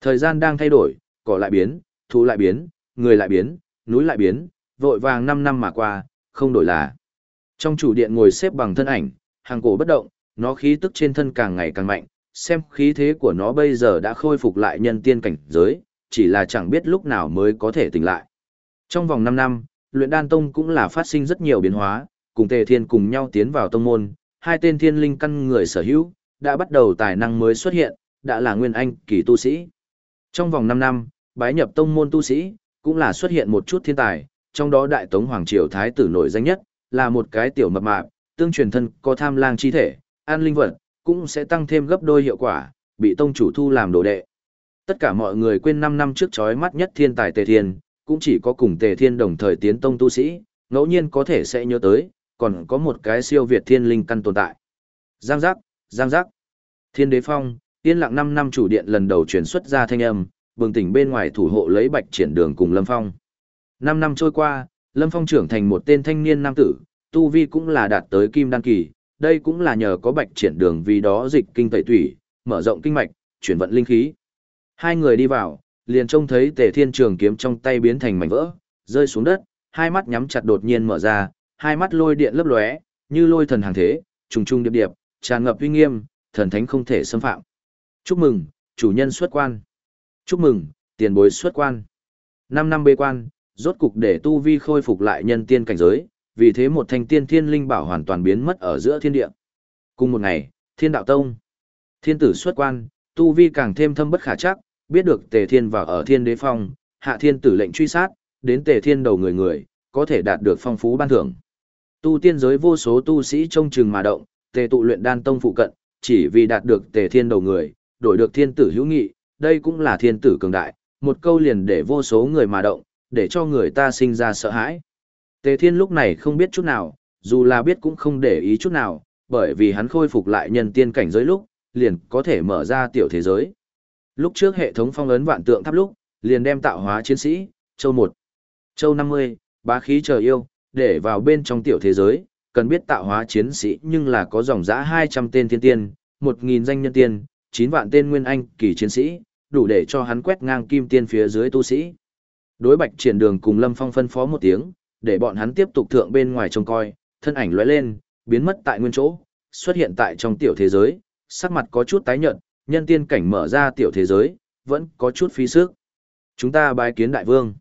Thời gian đang thay đổi, cỏ lại biến, thú lại biến, người lại biến, núi lại biến, vội vàng 5 năm mà qua, không đổi là. Trong chủ điện ngồi xếp bằng thân ảnh, hàng cổ bất động, nó khí tức trên thân càng ngày càng mạnh, xem khí thế của nó bây giờ đã khôi phục lại nhân tiên cảnh giới, chỉ là chẳng biết lúc nào mới có thể tỉnh lại. Trong vòng 5 năm, luyện đan tông cũng là phát sinh rất nhiều biến hóa, cùng tề thiên cùng nhau tiến vào tông môn, hai tên thiên linh căn người sở hữu, đã bắt đầu tài năng mới xuất hiện, đã là nguyên anh kỳ tu sĩ. Trong vòng 5 năm, bái nhập tông môn tu sĩ, cũng là xuất hiện một chút thiên tài, trong đó đại tống hoàng triều thái tử nổi danh nhất, là một cái tiểu mập mạp, tương truyền thân có tham lang chi thể, an linh vật, cũng sẽ tăng thêm gấp đôi hiệu quả, bị tông chủ thu làm đồ đệ. Tất cả mọi người quên 5 năm trước chói mắt nhất thiên tài Tề Thiên, cũng chỉ có cùng Tề Thiên đồng thời tiến tông tu sĩ, ngẫu nhiên có thể sẽ nhớ tới, còn có một cái siêu việt thiên linh căn tồn tại. Giang giác, giang giác. Thiên đế phong, yên lặng 5 năm chủ điện lần đầu truyền xuất ra thanh âm, bừng tỉnh bên ngoài thủ hộ lấy bạch triển đường cùng Lâm Phong. 5 năm trôi qua, Lâm Phong trưởng thành một tên thanh niên nam tử, tu vi cũng là đạt tới kim đan kỳ, đây cũng là nhờ có bạch triển đường vì đó dịch kinh tẩy thủy, mở rộng kinh mạch, chuyển vận linh khí. Hai người đi vào, liền trông thấy tề thiên trường kiếm trong tay biến thành mảnh vỡ, rơi xuống đất, hai mắt nhắm chặt đột nhiên mở ra, hai mắt lôi điện lấp lóe, như lôi thần hàng thế, trùng trùng điệp điệp, tràn ngập uy nghiêm, thần thánh không thể xâm phạm. Chúc mừng, chủ nhân xuất quan. Chúc mừng, tiền bối xuất quan. Năm năm bê quan, rốt cục để tu vi khôi phục lại nhân tiên cảnh giới, vì thế một thanh tiên thiên linh bảo hoàn toàn biến mất ở giữa thiên địa. Cùng một ngày, thiên đạo tông. Thiên tử xuất quan, tu vi càng thêm thâm bất khả chắc, biết được tề thiên vào ở thiên đế phong, hạ thiên tử lệnh truy sát, đến tề thiên đầu người người, có thể đạt được phong phú ban thưởng. Tu tiên giới vô số tu sĩ trông chừng mà động, tề tụ luyện đan tông phụ cận, chỉ vì đạt được tề thiên đầu người, đổi được thiên tử hữu nghị, đây cũng là thiên tử cường đại, một câu liền để vô số người mà động, để cho người ta sinh ra sợ hãi. Tề thiên lúc này không biết chút nào, dù là biết cũng không để ý chút nào, bởi vì hắn khôi phục lại nhân tiên cảnh giới lúc, liền có thể mở ra tiểu thế giới. Lúc trước hệ thống phong ấn vạn tượng tháp lúc, liền đem tạo hóa chiến sĩ, châu 1, châu 50, bá khí chờ yêu, để vào bên trong tiểu thế giới, cần biết tạo hóa chiến sĩ nhưng là có dòng giã 200 tên thiên tiên, 1.000 danh nhân tiên, 9 vạn tên nguyên anh kỳ chiến sĩ, đủ để cho hắn quét ngang kim tiên phía dưới tu sĩ. Đối bạch triển đường cùng Lâm Phong phân phó một tiếng, để bọn hắn tiếp tục thượng bên ngoài trông coi, thân ảnh lóe lên, biến mất tại nguyên chỗ, xuất hiện tại trong tiểu thế giới, sắc mặt có chút tái nhợt, nhân tiên cảnh mở ra tiểu thế giới, vẫn có chút phí sức. Chúng ta bái kiến đại vương.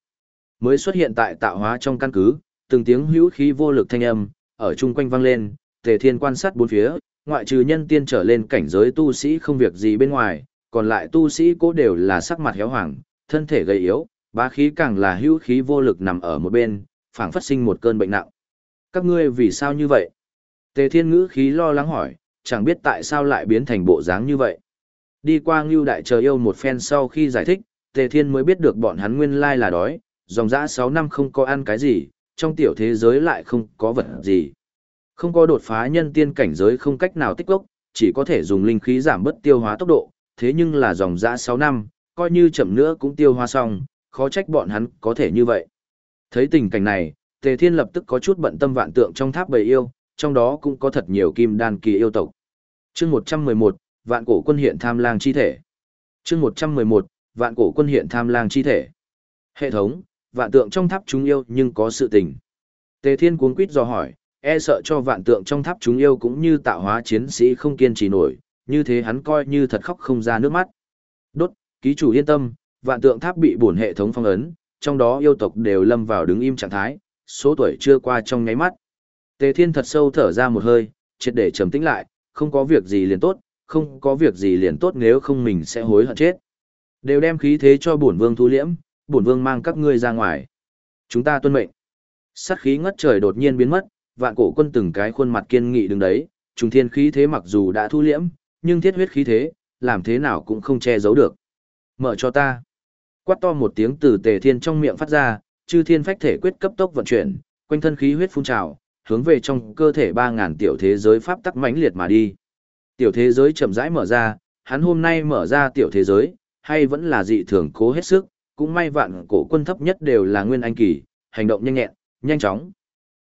Mới xuất hiện tại tạo hóa trong căn cứ, từng tiếng hữu khí vô lực thanh âm, ở chung quanh vang lên, tề thiên quan sát bốn phía, ngoại trừ nhân tiên trở lên cảnh giới tu sĩ không việc gì bên ngoài, còn lại tu sĩ cố đều là sắc mặt héo hoàng, thân thể gầy yếu, bá khí càng là hữu khí vô lực nằm ở một bên, phảng phất sinh một cơn bệnh nặng. Các ngươi vì sao như vậy? Tề thiên ngữ khí lo lắng hỏi, chẳng biết tại sao lại biến thành bộ dáng như vậy. Đi qua ngưu đại Trời yêu một phen sau khi giải thích, Tề Thiên mới biết được bọn hắn nguyên lai là đói, dòng dã 6 năm không có ăn cái gì, trong tiểu thế giới lại không có vật gì. Không có đột phá nhân tiên cảnh giới không cách nào tích lốc, chỉ có thể dùng linh khí giảm bớt tiêu hóa tốc độ, thế nhưng là dòng dã 6 năm, coi như chậm nữa cũng tiêu hóa xong, khó trách bọn hắn có thể như vậy. Thấy tình cảnh này, Tề Thiên lập tức có chút bận tâm vạn tượng trong tháp bầy yêu, trong đó cũng có thật nhiều kim đan kỳ yêu tộc. Chương 111, vạn cổ quân hiện tham lang chi thể. Chương 111, vạn cổ quân hiện tham lang chi thể. Hệ thống, vạn tượng trong tháp chúng yêu nhưng có sự tình. Tề Thiên cuống quýt dò hỏi, e sợ cho vạn tượng trong tháp chúng yêu cũng như tạo hóa chiến sĩ không kiên trì nổi, như thế hắn coi như thật khóc không ra nước mắt. Đốt, ký chủ yên tâm, vạn tượng tháp bị bổn hệ thống phong ấn, trong đó yêu tộc đều lâm vào đứng im trạng thái, số tuổi chưa qua trong nháy mắt. Tề Thiên thật sâu thở ra một hơi, triệt để trầm tĩnh lại, không có việc gì liền tốt, không có việc gì liền tốt nếu không mình sẽ hối hận chết. Đều đem khí thế cho bổn vương thu liễm, bổn vương mang các ngươi ra ngoài. Chúng ta tuân mệnh. Sát khí ngất trời đột nhiên biến mất, vạn cổ quân từng cái khuôn mặt kiên nghị đứng đấy, trùng thiên khí thế mặc dù đã thu liễm, nhưng thiết huyết khí thế, làm thế nào cũng không che giấu được. Mở cho ta. Quát to một tiếng từ tề thiên trong miệng phát ra, chư thiên phách thể quyết cấp tốc vận chuyển, quanh thân khí huyết phun trào, hướng về trong cơ thể ba ngàn tiểu thế giới pháp tắc mãnh liệt mà đi. Tiểu thế giới chậm rãi mở ra, hắn hôm nay mở ra tiểu thế giới, hay vẫn là dị thường cố hết sức, cũng may vạn cổ quân thấp nhất đều là nguyên anh kỳ, hành động nhanh nhẹn, nhanh chóng.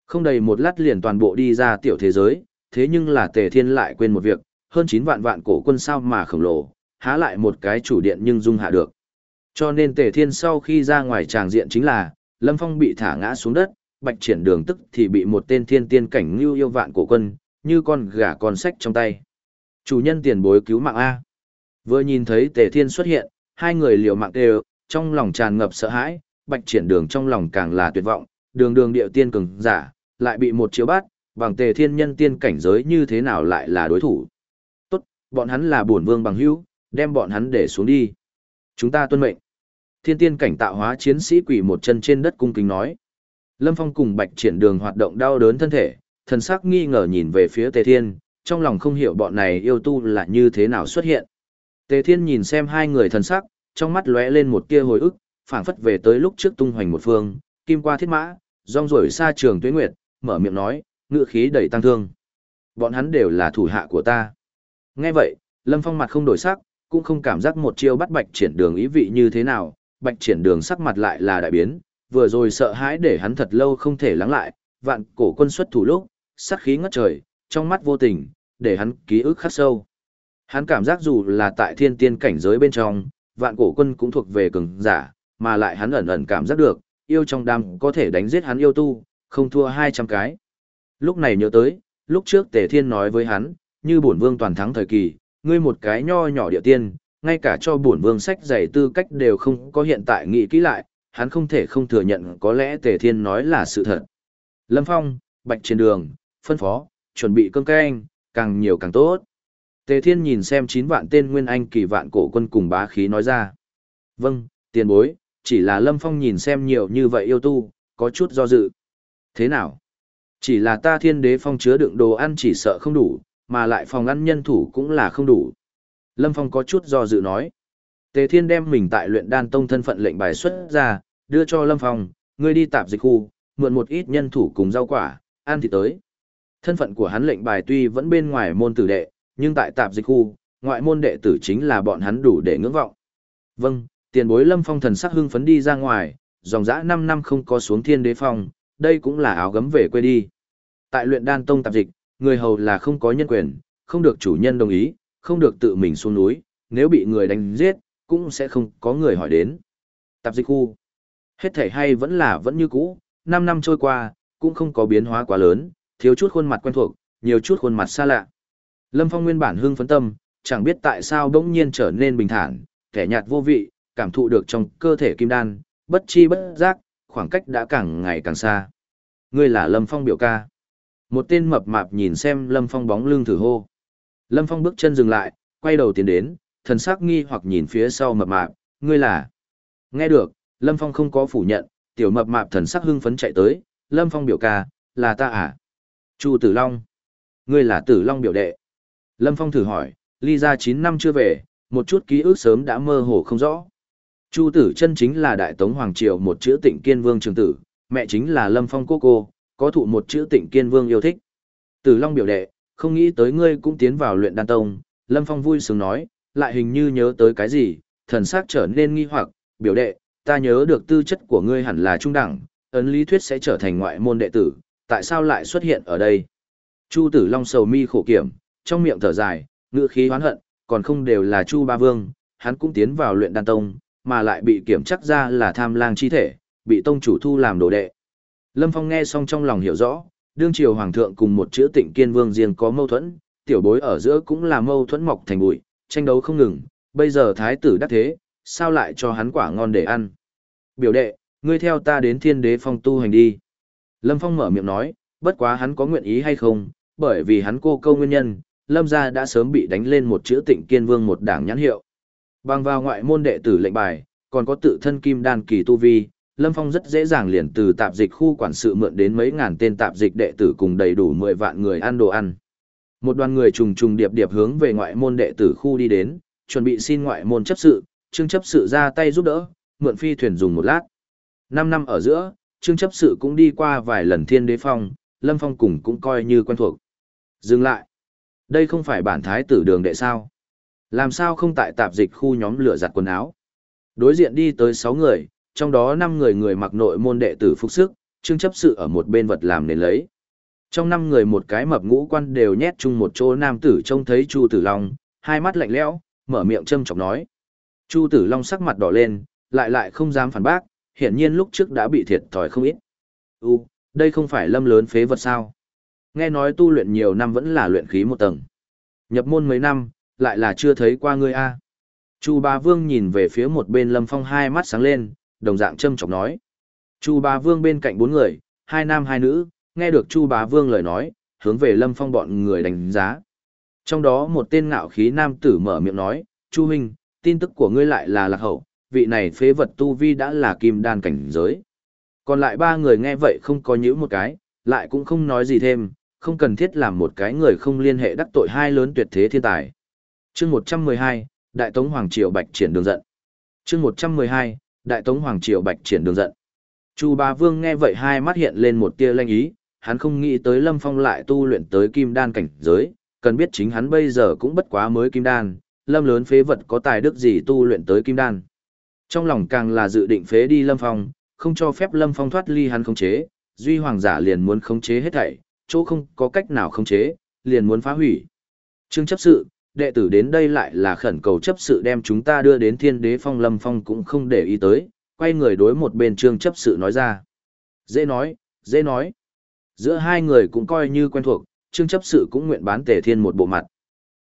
Không đầy một lát liền toàn bộ đi ra tiểu thế giới, thế nhưng là tề thiên lại quên một việc, hơn 9 vạn vạn cổ quân sao mà khổng lồ, há lại một cái chủ điện nhưng dung hạ được. Cho nên tề thiên sau khi ra ngoài tràng diện chính là, Lâm Phong bị thả ngã xuống đất, bạch triển đường tức thì bị một tên thiên tiên cảnh lưu yêu vạn cổ quân, như con gà con sách trong tay. Chủ nhân tiền bối cứu mạng A. Vừa nhìn thấy tề thiên xuất hiện, hai người liều mạng đều, trong lòng tràn ngập sợ hãi, bạch triển đường trong lòng càng là tuyệt vọng, đường đường điệu tiên cường giả, lại bị một chiếu bắt, bằng tề thiên nhân tiên cảnh giới như thế nào lại là đối thủ. Tốt, bọn hắn là bổn vương bằng hữu, đem bọn hắn để xuống đi. Chúng ta tuân mệnh. Thiên tiên cảnh tạo hóa chiến sĩ quỳ một chân trên đất cung kính nói. Lâm Phong cùng bạch triển đường hoạt động đau đớn thân thể, thần sắc nghi ngờ nhìn về phía tề thiên, trong lòng không hiểu bọn này yêu tu là như thế nào xuất hiện. Tề thiên nhìn xem hai người thần sắc, trong mắt lóe lên một tia hồi ức, phảng phất về tới lúc trước tung hoành một phương, kim qua thiết mã, rong ruổi xa trường tuế nguyệt, mở miệng nói, ngựa khí đầy tăng thương. Bọn hắn đều là thủ hạ của ta. Nghe vậy, Lâm Phong mặt không đổi sắc, cũng không cảm giác một chiêu bắt bạch triển đường ý vị như thế nào, bạch triển đường sắc mặt lại là đại biến, vừa rồi sợ hãi để hắn thật lâu không thể lắng lại, vạn cổ quân xuất thủ lúc, sắc khí ngất trời, trong mắt vô tình, để hắn ký ức khắc sâu. Hắn cảm giác dù là tại thiên tiên cảnh giới bên trong, vạn cổ quân cũng thuộc về cường giả, mà lại hắn ẩn ẩn cảm giác được, yêu trong đam có thể đánh giết hắn yêu tu, không thua 200 cái. Lúc này nhớ tới, lúc trước Tề Thiên nói với hắn, như bổn vương toàn thắng thời kỳ, ngươi một cái nho nhỏ địa tiên, ngay cả cho bổn vương sách giày tư cách đều không có hiện tại nghĩ kỹ lại, hắn không thể không thừa nhận có lẽ Tề Thiên nói là sự thật. Lâm Phong, Bạch trên đường, phân phó, chuẩn bị cơm canh, càng nhiều càng tốt. Tề Thiên nhìn xem 9 vạn tên nguyên anh kỳ vạn cổ quân cùng bá khí nói ra. Vâng, tiền bối, chỉ là Lâm Phong nhìn xem nhiều như vậy yêu tu, có chút do dự. Thế nào? Chỉ là ta thiên đế phong chứa đựng đồ ăn chỉ sợ không đủ, mà lại phòng ăn nhân thủ cũng là không đủ. Lâm Phong có chút do dự nói. Tề Thiên đem mình tại luyện đan tông thân phận lệnh bài xuất ra, đưa cho Lâm Phong, ngươi đi tạp dịch khu, mượn một ít nhân thủ cùng rau quả, ăn thì tới. Thân phận của hắn lệnh bài tuy vẫn bên ngoài môn tử đệ, nhưng tại tạp dịch khu, ngoại môn đệ tử chính là bọn hắn đủ để ngưỡng vọng. Vâng, tiền bối Lâm Phong thần sắc hưng phấn đi ra ngoài, dòng dã 5 năm không có xuống thiên đế phong, đây cũng là áo gấm về quê đi. Tại luyện đan tông tạp dịch, người hầu là không có nhân quyền, không được chủ nhân đồng ý, không được tự mình xuống núi, nếu bị người đánh giết, cũng sẽ không có người hỏi đến. Tạp dịch khu. Hết thể hay vẫn là vẫn như cũ, 5 năm trôi qua, cũng không có biến hóa quá lớn, thiếu chút khuôn mặt quen thuộc, nhiều chút khuôn mặt xa lạ. Lâm Phong nguyên bản hưng phấn tâm, chẳng biết tại sao bỗng nhiên trở nên bình thản, kẻ nhạt vô vị, cảm thụ được trong cơ thể kim đan, bất chi bất giác, khoảng cách đã càng ngày càng xa. Ngươi là Lâm Phong biểu ca. Một tên mập mạp nhìn xem Lâm Phong bóng lưng thử hô. Lâm Phong bước chân dừng lại, quay đầu tiến đến, thần sắc nghi hoặc nhìn phía sau mập mạp, ngươi là. Nghe được, Lâm Phong không có phủ nhận, tiểu mập mạp thần sắc hưng phấn chạy tới, Lâm Phong biểu ca, là ta à? Chu Tử Long. Ngươi là Tử Long biểu đệ. Lâm Phong thử hỏi, ly ra 9 năm chưa về, một chút ký ức sớm đã mơ hồ không rõ. Chu Tử chân chính là Đại Tống Hoàng Triều một chữ tịnh kiên vương trường tử, mẹ chính là Lâm Phong cô cô, có thụ một chữ tịnh kiên vương yêu thích. Tử Long biểu đệ, không nghĩ tới ngươi cũng tiến vào luyện đan tông, Lâm Phong vui sướng nói, lại hình như nhớ tới cái gì, thần sắc trở nên nghi hoặc, biểu đệ, ta nhớ được tư chất của ngươi hẳn là trung đẳng, ấn lý thuyết sẽ trở thành ngoại môn đệ tử, tại sao lại xuất hiện ở đây? Chu Tử Long sầu mi khổ kiểm, trong miệng thở dài, ngựa khí hoán hận, còn không đều là Chu Ba Vương, hắn cũng tiến vào luyện đan tông, mà lại bị kiểm chắc ra là tham lang chi thể, bị tông chủ thu làm đồ đệ. Lâm Phong nghe xong trong lòng hiểu rõ, đương triều hoàng thượng cùng một chữ tịnh kiên vương riêng có mâu thuẫn, tiểu bối ở giữa cũng là mâu thuẫn mọc thành bụi, tranh đấu không ngừng, bây giờ thái tử đắc thế, sao lại cho hắn quả ngon để ăn. Biểu đệ, ngươi theo ta đến thiên đế phong tu hành đi. Lâm Phong mở miệng nói, bất quá hắn có nguyện ý hay không, bởi vì hắn cô câu nguyên nhân, Lâm gia đã sớm bị đánh lên một chữ tịnh kiên vương một đảng nhãn hiệu. Bằng vào ngoại môn đệ tử lệnh bài, còn có tự thân kim đan kỳ tu vi, Lâm Phong rất dễ dàng liền từ tạp dịch khu quản sự mượn đến mấy ngàn tên tạp dịch đệ tử cùng đầy đủ 10 vạn người ăn đồ ăn. Một đoàn người trùng trùng điệp điệp hướng về ngoại môn đệ tử khu đi đến, chuẩn bị xin ngoại môn chấp sự, trương chấp sự ra tay giúp đỡ, mượn phi thuyền dùng một lát. Năm năm ở giữa, trương chấp sự cũng đi qua vài lần thiên đế phong, Lâm Phong cùng cũng coi như quen thuộc. Dừng lại. Đây không phải bản thái tử đường đệ sao? Làm sao không tại tạp dịch khu nhóm lửa giặt quần áo? Đối diện đi tới 6 người, trong đó 5 người người mặc nội môn đệ tử phục sức, trương chấp sự ở một bên vật làm nền lấy. Trong 5 người một cái mập ngũ quan đều nhét chung một chỗ nam tử trông thấy Chu Tử Long, hai mắt lạnh lẽo, mở miệng châm chọc nói. Chu Tử Long sắc mặt đỏ lên, lại lại không dám phản bác, hiển nhiên lúc trước đã bị thiệt thòi không ít. U, đây không phải lâm lớn phế vật sao? Nghe nói tu luyện nhiều năm vẫn là luyện khí một tầng. Nhập môn mấy năm, lại là chưa thấy qua ngươi a. Chu ba Vương nhìn về phía một bên Lâm Phong hai mắt sáng lên, đồng dạng châm chọc nói. Chu Bá Vương bên cạnh bốn người, hai nam hai nữ, nghe được Chu Bá Vương lời nói, hướng về Lâm Phong bọn người đánh giá. Trong đó một tên ngạo khí nam tử mở miệng nói, Chu Minh, tin tức của ngươi lại là lạc hậu, vị này phế vật tu vi đã là kim đan cảnh giới. Còn lại ba người nghe vậy không có nhữ một cái, lại cũng không nói gì thêm, không cần thiết làm một cái người không liên hệ đắc tội hai lớn tuyệt thế thiên tài. chương 112, Đại Tống Hoàng Triều Bạch triển đường giận. chương 112, Đại Tống Hoàng Triều Bạch triển đường giận. Chu Ba Vương nghe vậy hai mắt hiện lên một tia lanh ý, hắn không nghĩ tới Lâm Phong lại tu luyện tới kim đan cảnh giới, cần biết chính hắn bây giờ cũng bất quá mới kim đan, Lâm lớn phế vật có tài đức gì tu luyện tới kim đan. Trong lòng càng là dự định phế đi Lâm Phong, không cho phép Lâm Phong thoát ly hắn khống chế, Duy Hoàng giả liền muốn khống chế hết thảy, chỗ không có cách nào khống chế, liền muốn phá hủy. Trương chấp sự, đệ tử đến đây lại là khẩn cầu chấp sự đem chúng ta đưa đến thiên đế phong lâm phong cũng không để ý tới, quay người đối một bên trương chấp sự nói ra. Dễ nói, dễ nói. Giữa hai người cũng coi như quen thuộc, trương chấp sự cũng nguyện bán tề thiên một bộ mặt.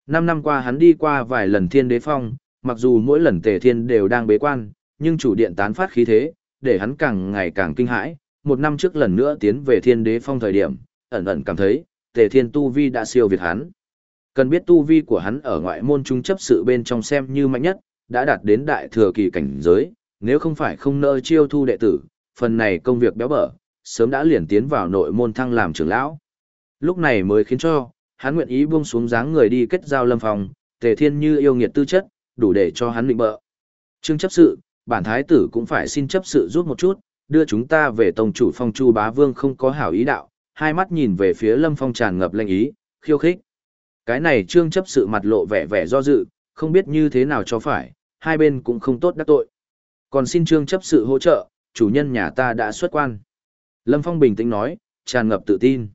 Năm năm qua hắn đi qua vài lần thiên đế phong, mặc dù mỗi lần tề thiên đều đang bế quan, nhưng chủ điện tán phát khí thế, để hắn càng ngày càng kinh hãi. Một năm trước lần nữa tiến về thiên đế phong thời điểm, ẩn ẩn cảm thấy, tề thiên tu vi đã siêu việt hắn. Cần biết tu vi của hắn ở ngoại môn trung chấp sự bên trong xem như mạnh nhất, đã đạt đến đại thừa kỳ cảnh giới, nếu không phải không nỡ chiêu thu đệ tử, phần này công việc béo bở, sớm đã liền tiến vào nội môn thăng làm trưởng lão. Lúc này mới khiến cho, hắn nguyện ý buông xuống dáng người đi kết giao lâm phòng, tề thiên như yêu nghiệt tư chất, đủ để cho hắn định bợ. Trương chấp sự, bản thái tử cũng phải xin chấp sự giúp một chút, đưa chúng ta về tông chủ phong chu bá vương không có hảo ý đạo, hai mắt nhìn về phía lâm phong tràn ngập lệnh ý, khiêu khích. Cái này trương chấp sự mặt lộ vẻ vẻ do dự, không biết như thế nào cho phải, hai bên cũng không tốt đắc tội. Còn xin trương chấp sự hỗ trợ, chủ nhân nhà ta đã xuất quan. Lâm Phong bình tĩnh nói, tràn ngập tự tin.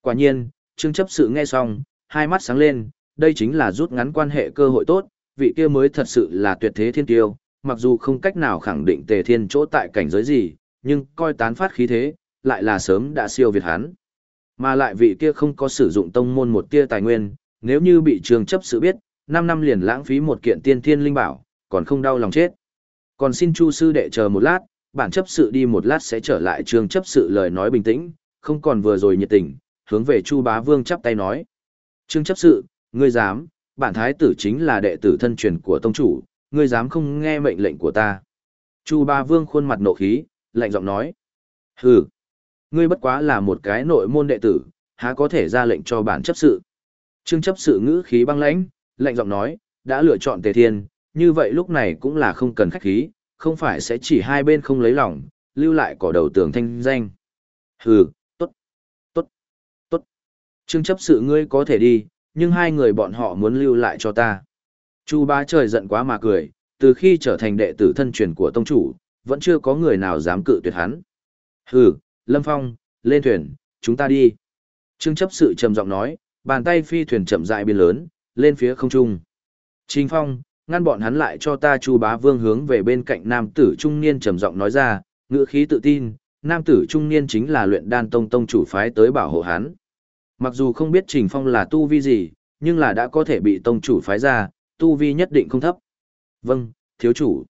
Quả nhiên, trương chấp sự nghe xong, hai mắt sáng lên, đây chính là rút ngắn quan hệ cơ hội tốt, vị kia mới thật sự là tuyệt thế thiên tiêu, mặc dù không cách nào khẳng định tề thiên chỗ tại cảnh giới gì, nhưng coi tán phát khí thế, lại là sớm đã siêu việt hắn. Mà lại vị kia không có sử dụng tông môn một tia tài nguyên, nếu như bị trường chấp sự biết, 5 năm liền lãng phí một kiện tiên thiên linh bảo, còn không đau lòng chết. Còn xin Chu sư đệ chờ một lát, bản chấp sự đi một lát sẽ trở lại trường chấp sự lời nói bình tĩnh, không còn vừa rồi nhiệt tình, hướng về Chu bá vương chắp tay nói. Trương chấp sự, ngươi dám, bản thái tử chính là đệ tử thân truyền của tông chủ, ngươi dám không nghe mệnh lệnh của ta. Chu bá vương khuôn mặt nộ khí, lạnh giọng nói. Hừ, ngươi bất quá là một cái nội môn đệ tử, há có thể ra lệnh cho bản chấp sự. Trương chấp sự ngữ khí băng lãnh, lạnh giọng nói, đã lựa chọn tề thiên, như vậy lúc này cũng là không cần khách khí, không phải sẽ chỉ hai bên không lấy lòng, lưu lại cỏ đầu tường thanh danh. Hừ, tốt, tốt, tốt. Trương chấp sự ngươi có thể đi, nhưng hai người bọn họ muốn lưu lại cho ta. Chu bá trời giận quá mà cười, từ khi trở thành đệ tử thân truyền của tông chủ, vẫn chưa có người nào dám cự tuyệt hắn. Hừ, Lâm Phong, lên thuyền, chúng ta đi. Trương chấp sự trầm giọng nói, bàn tay phi thuyền chậm rãi biến lớn, lên phía không trung. Trình Phong, ngăn bọn hắn lại cho ta Chu Bá Vương hướng về bên cạnh nam tử trung niên trầm giọng nói ra, ngữ khí tự tin, nam tử trung niên chính là luyện đan tông tông chủ phái tới bảo hộ hắn. Mặc dù không biết Trình Phong là tu vi gì, nhưng là đã có thể bị tông chủ phái ra, tu vi nhất định không thấp. Vâng, thiếu chủ.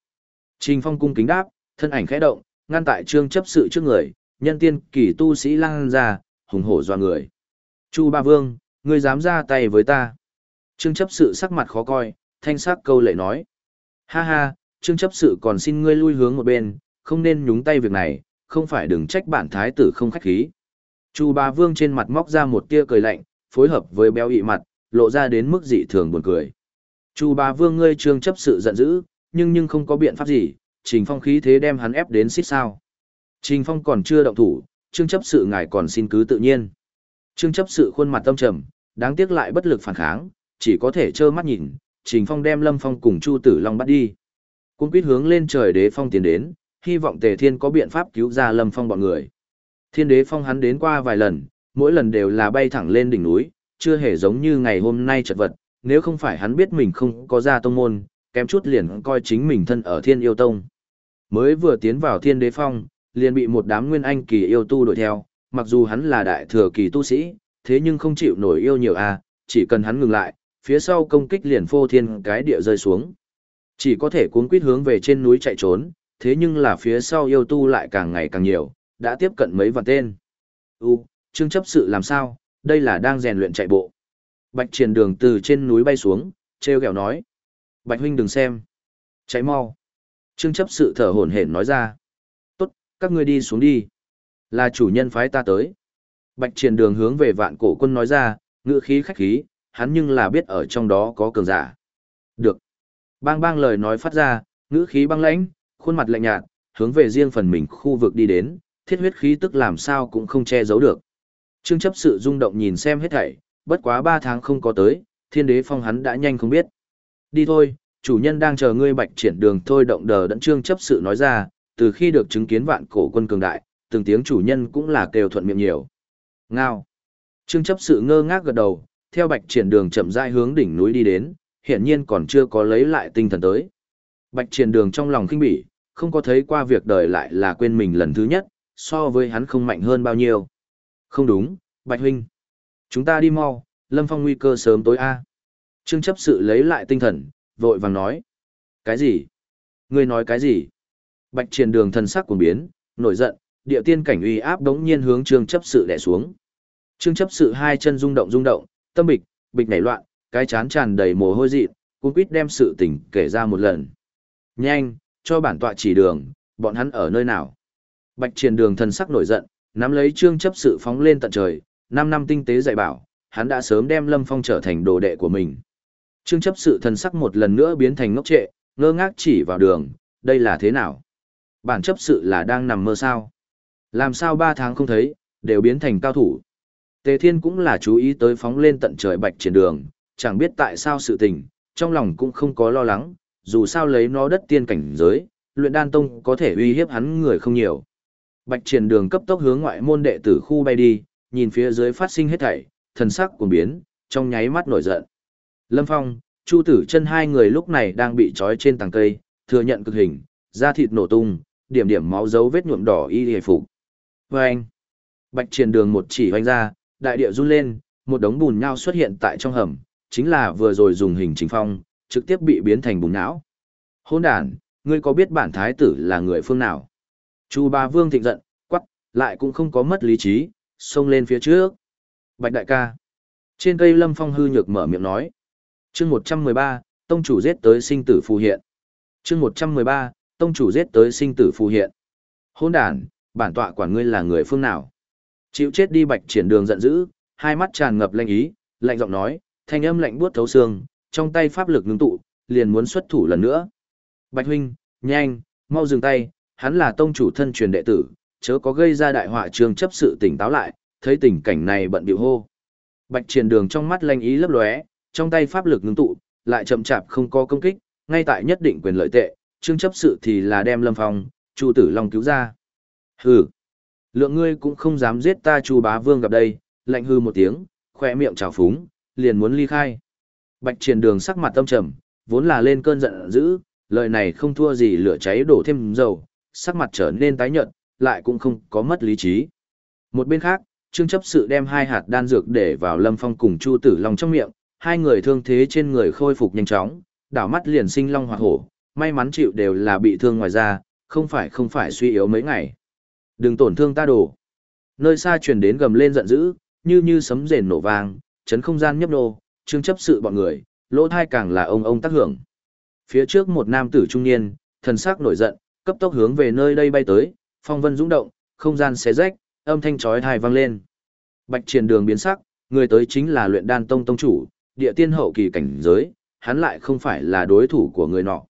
Trình Phong cung kính đáp, thân ảnh khẽ động, ngăn tại trương chấp sự trước người, nhân tiên kỳ tu sĩ lang ra, hùng hổ doa người. Chu Ba Vương, ngươi dám ra tay với ta. Trương chấp sự sắc mặt khó coi, thanh sắc câu lệ nói. Ha ha, trương chấp sự còn xin ngươi lui hướng một bên, không nên nhúng tay việc này, không phải đừng trách bản thái tử không khách khí. Chu Ba Vương trên mặt móc ra một tia cười lạnh, phối hợp với béo ị mặt, lộ ra đến mức dị thường buồn cười. Chu Ba Vương ngươi trương chấp sự giận dữ, nhưng nhưng không có biện pháp gì, Trình Phong khí thế đem hắn ép đến xít sao. Trình Phong còn chưa động thủ, trương chấp sự ngài còn xin cứ tự nhiên. Trương chấp sự khuôn mặt tâm trầm, đáng tiếc lại bất lực phản kháng, chỉ có thể trơ mắt nhìn, Trình Phong đem Lâm Phong cùng Chu Tử Long bắt đi. Cung quyết hướng lên trời đế phong tiến đến, hy vọng Tề Thiên có biện pháp cứu ra Lâm Phong bọn người. Thiên đế phong hắn đến qua vài lần, mỗi lần đều là bay thẳng lên đỉnh núi, chưa hề giống như ngày hôm nay chật vật, nếu không phải hắn biết mình không có ra tông môn, kém chút liền coi chính mình thân ở thiên yêu tông. Mới vừa tiến vào thiên đế phong, liền bị một đám nguyên anh kỳ yêu tu đuổi theo, mặc dù hắn là đại thừa kỳ tu sĩ, thế nhưng không chịu nổi yêu nhiều a, à, chỉ cần hắn ngừng lại, phía sau công kích liền phô thiên cái địa rơi xuống. Chỉ có thể cuốn quýt hướng về trên núi chạy trốn, thế nhưng là phía sau yêu tu lại càng ngày càng nhiều, đã tiếp cận mấy vạn tên. U, trương chấp sự làm sao, đây là đang rèn luyện chạy bộ. Bạch triển đường từ trên núi bay xuống, treo kẹo nói. Bạch huynh đừng xem. Cháy mau. Trương chấp sự thở hổn hển nói ra. Tốt, các ngươi đi xuống đi. Là chủ nhân phái ta tới. Bạch triển đường hướng về vạn cổ quân nói ra, ngựa khí khách khí, hắn nhưng là biết ở trong đó có cường giả. Được. Bang bang lời nói phát ra, ngữ khí băng lãnh, khuôn mặt lạnh nhạt, hướng về riêng phần mình khu vực đi đến, thiết huyết khí tức làm sao cũng không che giấu được. Trương chấp sự rung động nhìn xem hết thảy, bất quá ba tháng không có tới, thiên đế phong hắn đã nhanh không biết. Đi thôi, chủ nhân đang chờ ngươi bạch triển đường thôi động đờ đẫn trương chấp sự nói ra, từ khi được chứng kiến vạn cổ quân cường đại, từng tiếng chủ nhân cũng là kêu thuận miệng nhiều. Ngao. Trương chấp sự ngơ ngác gật đầu, theo bạch triển đường chậm rãi hướng đỉnh núi đi đến, hiển nhiên còn chưa có lấy lại tinh thần tới. Bạch triển đường trong lòng kinh bỉ, không có thấy qua việc đời lại là quên mình lần thứ nhất, so với hắn không mạnh hơn bao nhiêu. Không đúng, Bạch huynh. Chúng ta đi mau, Lâm Phong nguy cơ sớm tối a. Trương chấp sự lấy lại tinh thần, vội vàng nói. Cái gì? Ngươi nói cái gì? Bạch triển đường thần sắc cuồng biến, nổi giận, địa tiên cảnh uy áp đống nhiên hướng trương chấp sự đè xuống. Trương chấp sự hai chân rung động rung động, tâm bịch, bịch nảy loạn, cái chán tràn đầy mồ hôi dị, cũng quýt đem sự tình kể ra một lần. Nhanh, cho bản tọa chỉ đường, bọn hắn ở nơi nào? Bạch triển đường thần sắc nổi giận, nắm lấy trương chấp sự phóng lên tận trời, năm năm tinh tế dạy bảo, hắn đã sớm đem Lâm Phong trở thành đồ đệ của mình. Trương chấp sự thần sắc một lần nữa biến thành ngốc trệ, ngơ ngác chỉ vào đường, đây là thế nào? Bản chấp sự là đang nằm mơ sao? Làm sao ba tháng không thấy, đều biến thành cao thủ. Tề Thiên cũng là chú ý tới phóng lên tận trời bạch triển đường, chẳng biết tại sao sự tình, trong lòng cũng không có lo lắng, dù sao lấy nó đất tiên cảnh giới, luyện đan tông có thể uy hiếp hắn người không nhiều. Bạch triển đường cấp tốc hướng ngoại môn đệ tử khu bay đi, nhìn phía dưới phát sinh hết thảy, thần sắc cuồng biến, trong nháy mắt nổi giận. Lâm Phong, Chu Tử chân hai người lúc này đang bị trói trên tầng cây, thừa nhận cực hình, da thịt nổ tung, điểm điểm máu dấu vết nhuộm đỏ y hề phục. Và anh, Bạch triển đường một chỉ hoành ra, đại địa run lên, một đống bùn nhau xuất hiện tại trong hầm, chính là vừa rồi dùng hình trình phong, trực tiếp bị biến thành bùn não. Hôn đàn, ngươi có biết bản thái tử là người phương nào? Chu ba vương thịnh giận, quắc, lại cũng không có mất lý trí, xông lên phía trước. Bạch đại ca. Trên cây lâm phong hư nhược mở miệng nói. chương 113, tông chủ giết tới sinh tử phù hiện. chương 113, tông chủ giết tới sinh tử phù hiện. Hôn đàn, bản tọa quản ngươi là người phương nào? Chịu chết đi bạch triển đường giận dữ, hai mắt tràn ngập lanh ý, lạnh giọng nói, thanh âm lạnh buốt thấu xương, trong tay pháp lực ngưng tụ, liền muốn xuất thủ lần nữa. Bạch huynh, nhanh, mau dừng tay, hắn là tông chủ thân truyền đệ tử, chớ có gây ra đại họa trường chấp sự tỉnh táo lại, thấy tình cảnh này bận biểu hô. Bạch triển đường trong mắt lanh ý lấp lóe, trong tay pháp lực ngưng tụ, lại chậm chạp không có công kích, ngay tại nhất định quyền lợi tệ, trương chấp sự thì là đem lâm phong, chu tử long cứu ra. Hừ, lượng ngươi cũng không dám giết ta chu bá vương gặp đây, lạnh hư một tiếng, khoe miệng trào phúng, liền muốn ly khai. Bạch triển đường sắc mặt tâm trầm, vốn là lên cơn giận dữ, lời này không thua gì lửa cháy đổ thêm dầu, sắc mặt trở nên tái nhợt, lại cũng không có mất lý trí. Một bên khác, Trương chấp sự đem hai hạt đan dược để vào Lâm Phong cùng Chu Tử Long trong miệng, hai người thương thế trên người khôi phục nhanh chóng, đảo mắt liền sinh long hoặc hổ, may mắn chịu đều là bị thương ngoài da, không phải không phải suy yếu mấy ngày. Đừng tổn thương ta đồ. Nơi xa truyền đến gầm lên giận dữ, như như sấm rền nổ vang, chấn không gian nhấp nô, trương chấp sự bọn người, lỗ thai càng là ông ông tác hưởng. Phía trước một nam tử trung niên, thần sắc nổi giận, cấp tốc hướng về nơi đây bay tới, phong vân dũng động, không gian xé rách, âm thanh chói tai vang lên. Bạch triển đường biến sắc, người tới chính là luyện đan tông tông chủ, địa tiên hậu kỳ cảnh giới, hắn lại không phải là đối thủ của người nọ.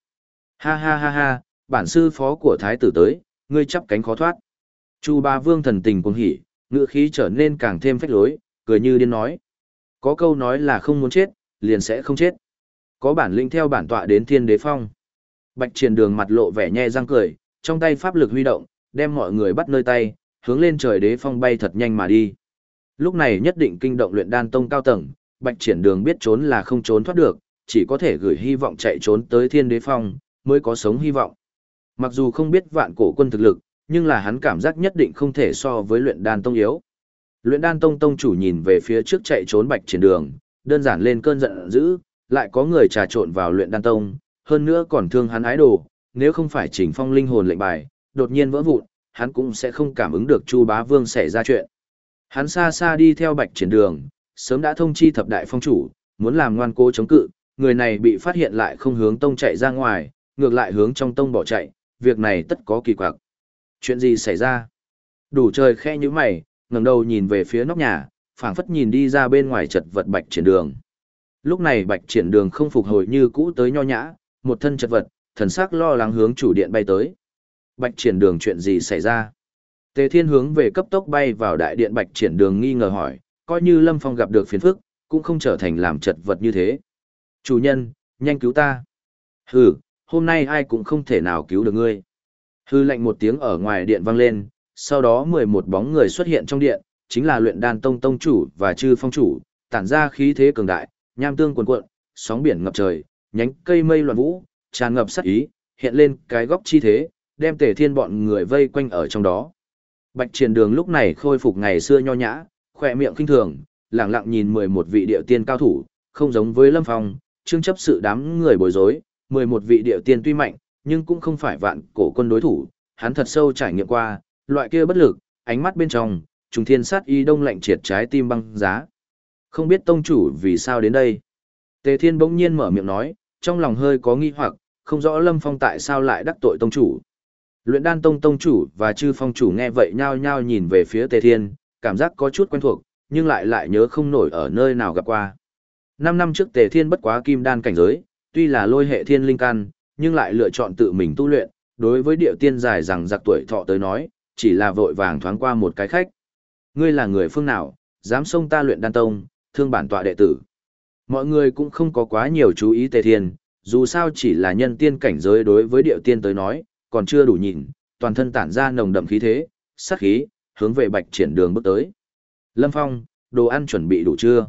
Ha ha ha ha, bản sư phó của thái tử tới, ngươi chắp cánh khó thoát. Chu Ba Vương thần tình cuồng hỉ, ngữ khí trở nên càng thêm phách lối, cười như điên nói. Có câu nói là không muốn chết, liền sẽ không chết. Có bản lĩnh theo bản tọa đến thiên đế phong. Bạch triển đường mặt lộ vẻ nhe răng cười, trong tay pháp lực huy động, đem mọi người bắt nơi tay, hướng lên trời đế phong bay thật nhanh mà đi. Lúc này nhất định kinh động luyện đan tông cao tầng, bạch triển đường biết trốn là không trốn thoát được, chỉ có thể gửi hy vọng chạy trốn tới thiên đế phong, mới có sống hy vọng. Mặc dù không biết vạn cổ quân thực lực, nhưng là hắn cảm giác nhất định không thể so với luyện đan tông yếu. Luyện đan tông tông chủ nhìn về phía trước chạy trốn bạch triển đường, đơn giản lên cơn giận dữ, lại có người trà trộn vào luyện đan tông, hơn nữa còn thương hắn ái đồ, nếu không phải chỉnh phong linh hồn lệnh bài, đột nhiên vỡ vụn, hắn cũng sẽ không cảm ứng được Chu Bá Vương xảy ra chuyện. Hắn xa xa đi theo bạch triển đường, sớm đã thông chi thập đại phong chủ, muốn làm ngoan cố chống cự, người này bị phát hiện lại không hướng tông chạy ra ngoài, ngược lại hướng trong tông bỏ chạy, việc này tất có kỳ quặc. Chuyện gì xảy ra? Đủ trời khe như mày, ngẩng đầu nhìn về phía nóc nhà, phảng phất nhìn đi ra bên ngoài chật vật bạch triển đường. Lúc này bạch triển đường không phục hồi như cũ tới nho nhã, một thân chật vật, thần sắc lo lắng hướng chủ điện bay tới. Bạch triển đường chuyện gì xảy ra? Tề thiên hướng về cấp tốc bay vào đại điện bạch triển đường nghi ngờ hỏi, coi như Lâm Phong gặp được phiền phức, cũng không trở thành làm chật vật như thế. Chủ nhân, nhanh cứu ta. Hừ, hôm nay ai cũng không thể nào cứu được ngươi. Hư lệnh một tiếng ở ngoài điện vang lên, sau đó 11 bóng người xuất hiện trong điện, chính là luyện đan tông tông chủ và chư phong chủ, tản ra khí thế cường đại, nham tương cuồn cuộn, sóng biển ngập trời, nhánh cây mây loạn vũ, tràn ngập sát ý, hiện lên cái góc chi thế, đem tề thiên bọn người vây quanh ở trong đó. Bạch triển đường lúc này khôi phục ngày xưa nho nhã, khỏe miệng kinh thường, lặng lặng nhìn 11 vị điệu tiên cao thủ, không giống với lâm phong, chương chấp sự đám người bối rối, 11 vị điệu tiên tuy mạnh, nhưng cũng không phải vạn cổ quân đối thủ, hắn thật sâu trải nghiệm qua, loại kia bất lực, ánh mắt bên trong, trùng thiên sát y đông lạnh triệt trái tim băng giá. Không biết tông chủ vì sao đến đây. Tề thiên bỗng nhiên mở miệng nói, trong lòng hơi có nghi hoặc, không rõ lâm phong tại sao lại đắc tội tông chủ. Luyện đan tông tông chủ và chư phong chủ nghe vậy nhao nhao nhìn về phía tề thiên, cảm giác có chút quen thuộc, nhưng lại lại nhớ không nổi ở nơi nào gặp qua. Năm năm trước tề thiên bất quá kim đan cảnh giới, tuy là lôi hệ thiên linh căn, nhưng lại lựa chọn tự mình tu luyện, đối với điệu tiên dài rằng giặc tuổi thọ tới nói, chỉ là vội vàng thoáng qua một cái khách. Ngươi là người phương nào, dám xông ta luyện đan tông, thương bản tọa đệ tử. Mọi người cũng không có quá nhiều chú ý tề thiên, dù sao chỉ là nhân tiên cảnh giới đối với điệu tiên tới nói, còn chưa đủ nhìn, toàn thân tản ra nồng đậm khí thế, sát khí, hướng về bạch triển đường bước tới. Lâm Phong, đồ ăn chuẩn bị đủ chưa?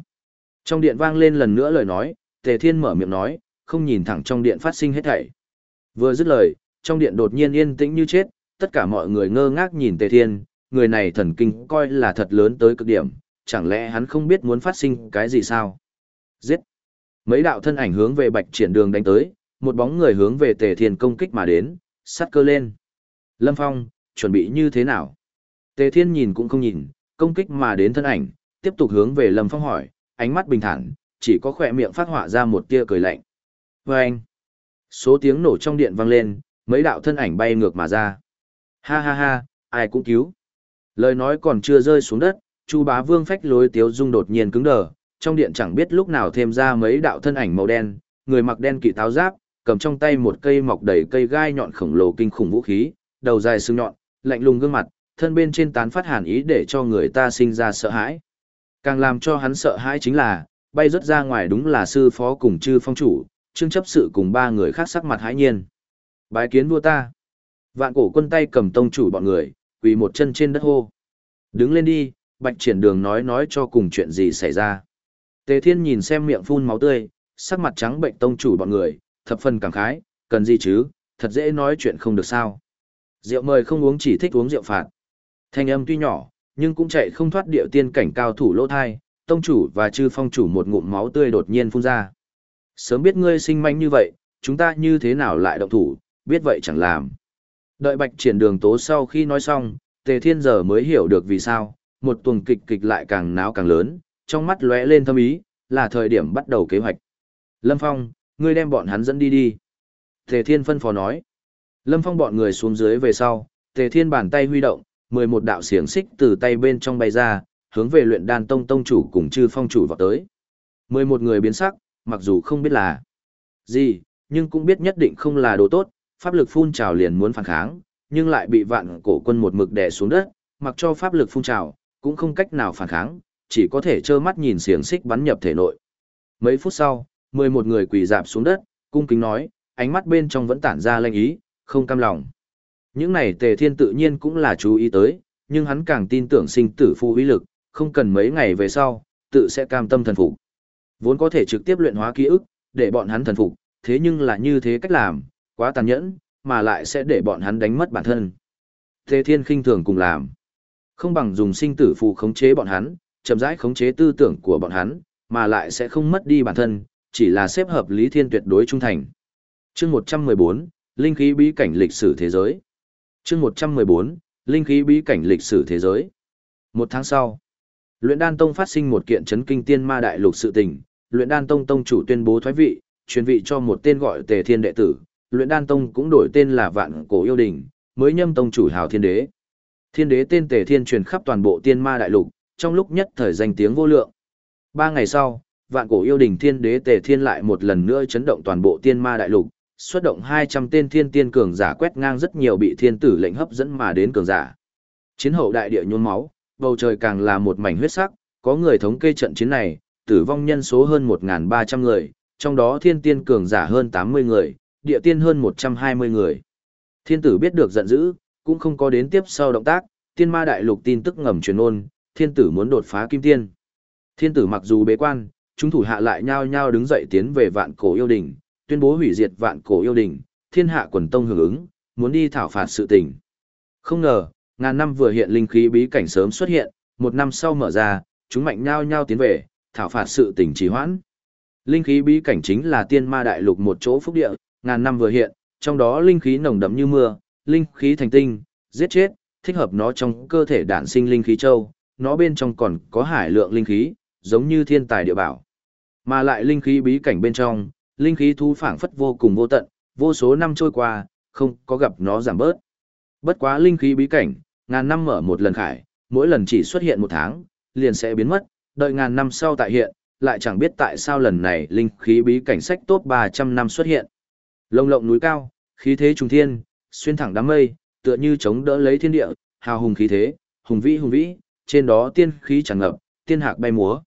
Trong điện vang lên lần nữa lời nói, tề thiên mở miệng nói, không nhìn thẳng trong điện phát sinh hết thảy. Vừa dứt lời, trong điện đột nhiên yên tĩnh như chết, tất cả mọi người ngơ ngác nhìn Tề Thiên, người này thần kinh coi là thật lớn tới cực điểm, chẳng lẽ hắn không biết muốn phát sinh cái gì sao? Giết! Mấy đạo thân ảnh hướng về bạch triển đường đánh tới, một bóng người hướng về Tề Thiên công kích mà đến, sát cơ lên. Lâm Phong, chuẩn bị như thế nào? Tề Thiên nhìn cũng không nhìn, công kích mà đến thân ảnh, tiếp tục hướng về Lâm Phong hỏi, ánh mắt bình thản, chỉ có khỏe miệng phát họa ra một tia cười lạnh. Vâng! anh, số tiếng nổ trong điện vang lên, mấy đạo thân ảnh bay ngược mà ra. Ha ha ha, ai cũng cứu. Lời nói còn chưa rơi xuống đất, Chu Bá Vương phách lối tiếu dung đột nhiên cứng đờ, trong điện chẳng biết lúc nào thêm ra mấy đạo thân ảnh màu đen, người mặc đen kỵ táo giáp, cầm trong tay một cây mọc đầy cây gai nhọn khổng lồ kinh khủng vũ khí, đầu dài sừng nhọn, lạnh lùng gương mặt, thân bên trên tán phát hàn ý để cho người ta sinh ra sợ hãi. Càng làm cho hắn sợ hãi chính là, bay rất ra ngoài đúng là sư phó cùng chư phong chủ, trương chấp sự cùng ba người khác sắc mặt hãi nhiên. Bái kiến vua ta. Vạn cổ quân tay cầm tông chủ bọn người, quỳ một chân trên đất hô. Đứng lên đi, bạch triển đường nói nói cho cùng chuyện gì xảy ra. Tề thiên nhìn xem miệng phun máu tươi, sắc mặt trắng bệnh tông chủ bọn người, thập phần cảm khái, cần gì chứ, thật dễ nói chuyện không được sao. Rượu mời không uống chỉ thích uống rượu phạt. Thanh âm tuy nhỏ, nhưng cũng chạy không thoát điệu tiên cảnh cao thủ lỗ thai, tông chủ và chư phong chủ một ngụm máu tươi đột nhiên phun ra. Sớm biết ngươi sinh manh như vậy, chúng ta như thế nào lại động thủ, biết vậy chẳng làm. Đợi bạch triển đường tố sau khi nói xong, tề thiên giờ mới hiểu được vì sao, một tuần kịch kịch lại càng náo càng lớn, trong mắt lóe lên thâm ý, là thời điểm bắt đầu kế hoạch. Lâm Phong, ngươi đem bọn hắn dẫn đi đi. Tề thiên phân phó nói. Lâm Phong bọn người xuống dưới về sau, tề thiên bàn tay huy động, mười một đạo xiềng xích từ tay bên trong bay ra, hướng về luyện đan tông tông chủ cùng chư phong chủ vào tới. mười một người biến sắc, mặc dù không biết là gì, nhưng cũng biết nhất định không là đồ tốt, pháp lực phun trào liền muốn phản kháng, nhưng lại bị vạn cổ quân một mực đè xuống đất, mặc cho pháp lực phun trào, cũng không cách nào phản kháng, chỉ có thể trơ mắt nhìn xiềng xích bắn nhập thể nội. Mấy phút sau, 11 người quỳ dạp xuống đất, cung kính nói, ánh mắt bên trong vẫn tản ra lanh ý, không cam lòng. Những này tề thiên tự nhiên cũng là chú ý tới, nhưng hắn càng tin tưởng sinh tử phu uy lực, không cần mấy ngày về sau, tự sẽ cam tâm thần phục. Vốn có thể trực tiếp luyện hóa ký ức, để bọn hắn thần phục, thế nhưng là như thế cách làm, quá tàn nhẫn, mà lại sẽ để bọn hắn đánh mất bản thân. Thế thiên khinh thường cùng làm. Không bằng dùng sinh tử phù khống chế bọn hắn, chậm rãi khống chế tư tưởng của bọn hắn, mà lại sẽ không mất đi bản thân, chỉ là xếp hợp lý thiên tuyệt đối trung thành. Chương 114, Linh khí bí cảnh lịch sử thế giới. Chương 114, Linh khí bí cảnh lịch sử thế giới. Một tháng sau, Luyện Đan Tông phát sinh một kiện chấn kinh tiên ma đại lục sự tình, Luyện Đan Tông tông chủ tuyên bố thoái vị, truyền vị cho một tên gọi Tề Thiên đệ tử, Luyện Đan Tông cũng đổi tên là Vạn Cổ Yêu Đình, mới nhâm tông chủ Hào Thiên Đế. Thiên Đế tên Tề Thiên truyền khắp toàn bộ tiên ma đại lục, trong lúc nhất thời danh tiếng vô lượng. Ba ngày sau, Vạn Cổ Yêu Đình Thiên Đế Tề Thiên lại một lần nữa chấn động toàn bộ tiên ma đại lục, xuất động 200 tên thiên tiên cường giả quét ngang rất nhiều bị thiên tử lệnh hấp dẫn mà đến cường giả. Chiến hậu đại địa nhôn máu, bầu trời càng là một mảnh huyết sắc, có người thống kê trận chiến này, tử vong nhân số hơn 1.300 người, trong đó thiên tiên cường giả hơn 80 người, địa tiên hơn 120 người. Thiên tử biết được giận dữ, cũng không có đến tiếp sau động tác, tiên ma đại lục tin tức ngầm truyền ôn, thiên tử muốn đột phá kim tiên. Thiên tử mặc dù bế quan, chúng thủ hạ lại nhao nhao đứng dậy tiến về vạn cổ yêu đình, tuyên bố hủy diệt vạn cổ yêu đình, thiên hạ quần tông hưởng ứng, muốn đi thảo phạt sự tình. Không ngờ, ngàn năm vừa hiện linh khí bí cảnh sớm xuất hiện, một năm sau mở ra, chúng mạnh nhao nhau tiến về, thảo phạt sự tình trì hoãn. Linh khí bí cảnh chính là tiên ma đại lục một chỗ phúc địa, ngàn năm vừa hiện, trong đó linh khí nồng đậm như mưa, linh khí thành tinh, giết chết, thích hợp nó trong cơ thể đản sinh linh khí châu, nó bên trong còn có hải lượng linh khí, giống như thiên tài địa bảo. Mà lại linh khí bí cảnh bên trong, linh khí thu phảng phất vô cùng vô tận, vô số năm trôi qua, không có gặp nó giảm bớt. Bất quá linh khí bí cảnh, ngàn năm mở một lần khải, mỗi lần chỉ xuất hiện một tháng, liền sẽ biến mất, đợi ngàn năm sau tại hiện, lại chẳng biết tại sao lần này linh khí bí cảnh sách top 300 năm xuất hiện. Lông lộng núi cao, khí thế trùng thiên, xuyên thẳng đám mây, tựa như chống đỡ lấy thiên địa, hào hùng khí thế, hùng vĩ hùng vĩ, trên đó tiên khí tràn ngập, tiên hạc bay múa.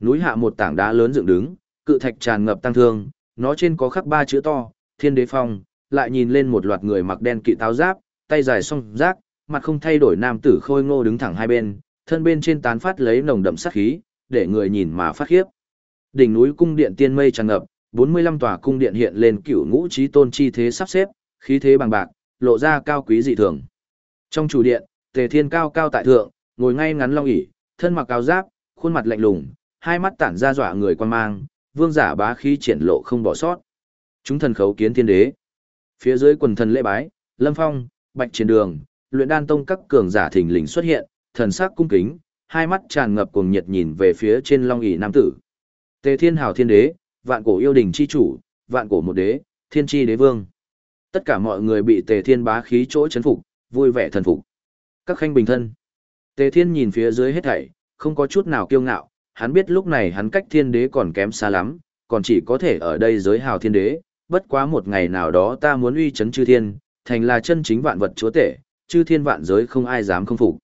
Núi hạ một tảng đá lớn dựng đứng, cự thạch tràn ngập tăng thương, nó trên có khắc ba chữ to, thiên đế phong, lại nhìn lên một loạt người mặc đen kỵ táo giáp, tay dài song rác, mặt không thay đổi nam tử khôi ngô đứng thẳng hai bên, thân bên trên tán phát lấy nồng đậm sát khí, để người nhìn mà phát khiếp. Đỉnh núi cung điện tiên mây tràn ngập, 45 tòa cung điện hiện lên cửu ngũ trí tôn chi thế sắp xếp, khí thế bằng bạc, lộ ra cao quý dị thường. Trong chủ điện, Tề Thiên cao cao tại thượng, ngồi ngay ngắn long ỷ, thân mặc áo giáp, khuôn mặt lạnh lùng, hai mắt tản ra dọa người quan mang, vương giả bá khí triển lộ không bỏ sót. Chúng thần khấu kiến thiên đế. Phía dưới quần thần lễ bái, Lâm Phong, Bạch Triển Đường, luyện đan tông các cường giả thình lình xuất hiện, thần sắc cung kính, hai mắt tràn ngập cuồng nhiệt nhìn về phía trên long ỷ nam tử. Tề Thiên Hào Thiên Đế, vạn cổ yêu đình chi chủ, vạn cổ một đế, thiên chi đế vương. Tất cả mọi người bị Tề Thiên bá khí chỗ chấn phục, vui vẻ thần phục. Các khanh bình thân. Tề Thiên nhìn phía dưới hết thảy, không có chút nào kiêu ngạo, hắn biết lúc này hắn cách thiên đế còn kém xa lắm, còn chỉ có thể ở đây giới hào thiên đế, bất quá một ngày nào đó ta muốn uy chấn chư thiên, thành là chân chính vạn vật chúa tể, chư thiên vạn giới không ai dám không phục.